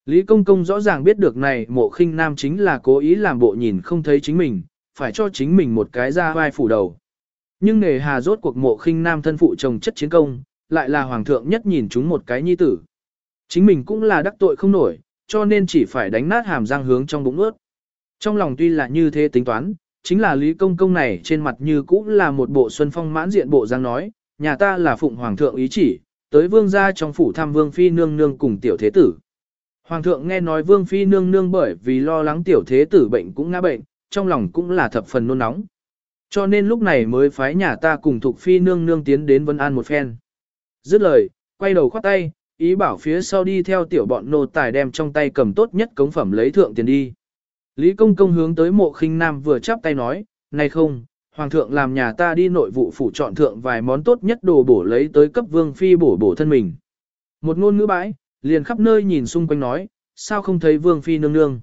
Lý Công Công rõ ràng biết được này mộ khinh nam chính là cố ý làm bộ nhìn không thấy chính mình, phải cho chính mình một cái ra vai phủ đầu. Nhưng nề hà rốt cuộc mộ khinh nam thân phụ chồng chất chiến công, lại là hoàng thượng nhất nhìn chúng một cái nhi tử. Chính mình cũng là đắc tội không nổi, cho nên chỉ phải đánh nát hàm răng hướng trong bụng ướt. Trong lòng tuy là như thế tính toán, chính là Lý Công Công này trên mặt như cũng là một bộ xuân phong mãn diện bộ dáng nói, nhà ta là phụng hoàng thượng ý chỉ, tới vương gia trong phủ thăm vương phi nương nương cùng tiểu thế tử. Hoàng thượng nghe nói vương phi nương nương bởi vì lo lắng tiểu thế tử bệnh cũng ngã bệnh, trong lòng cũng là thập phần nôn nóng. Cho nên lúc này mới phái nhà ta cùng thuộc phi nương nương tiến đến Vân An một phen. Dứt lời, quay đầu khoát tay, ý bảo phía sau đi theo tiểu bọn nô tài đem trong tay cầm tốt nhất cống phẩm lấy thượng tiền đi. Lý công công hướng tới mộ khinh nam vừa chắp tay nói, này không, hoàng thượng làm nhà ta đi nội vụ phủ chọn thượng vài món tốt nhất đồ bổ lấy tới cấp vương phi bổ bổ thân mình. Một ngôn ngữ bãi, liền khắp nơi nhìn xung quanh nói, sao không thấy vương phi nương nương.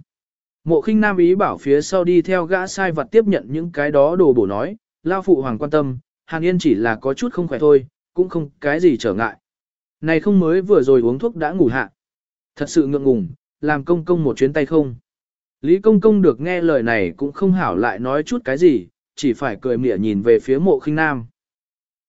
Mộ khinh nam ý bảo phía sau đi theo gã sai vật tiếp nhận những cái đó đồ bổ nói, lao phụ hoàng quan tâm, hàn yên chỉ là có chút không khỏe thôi, cũng không cái gì trở ngại. Này không mới vừa rồi uống thuốc đã ngủ hạ. Thật sự ngượng ngùng, làm công công một chuyến tay không. Lý công công được nghe lời này cũng không hảo lại nói chút cái gì, chỉ phải cười mỉa nhìn về phía mộ khinh nam.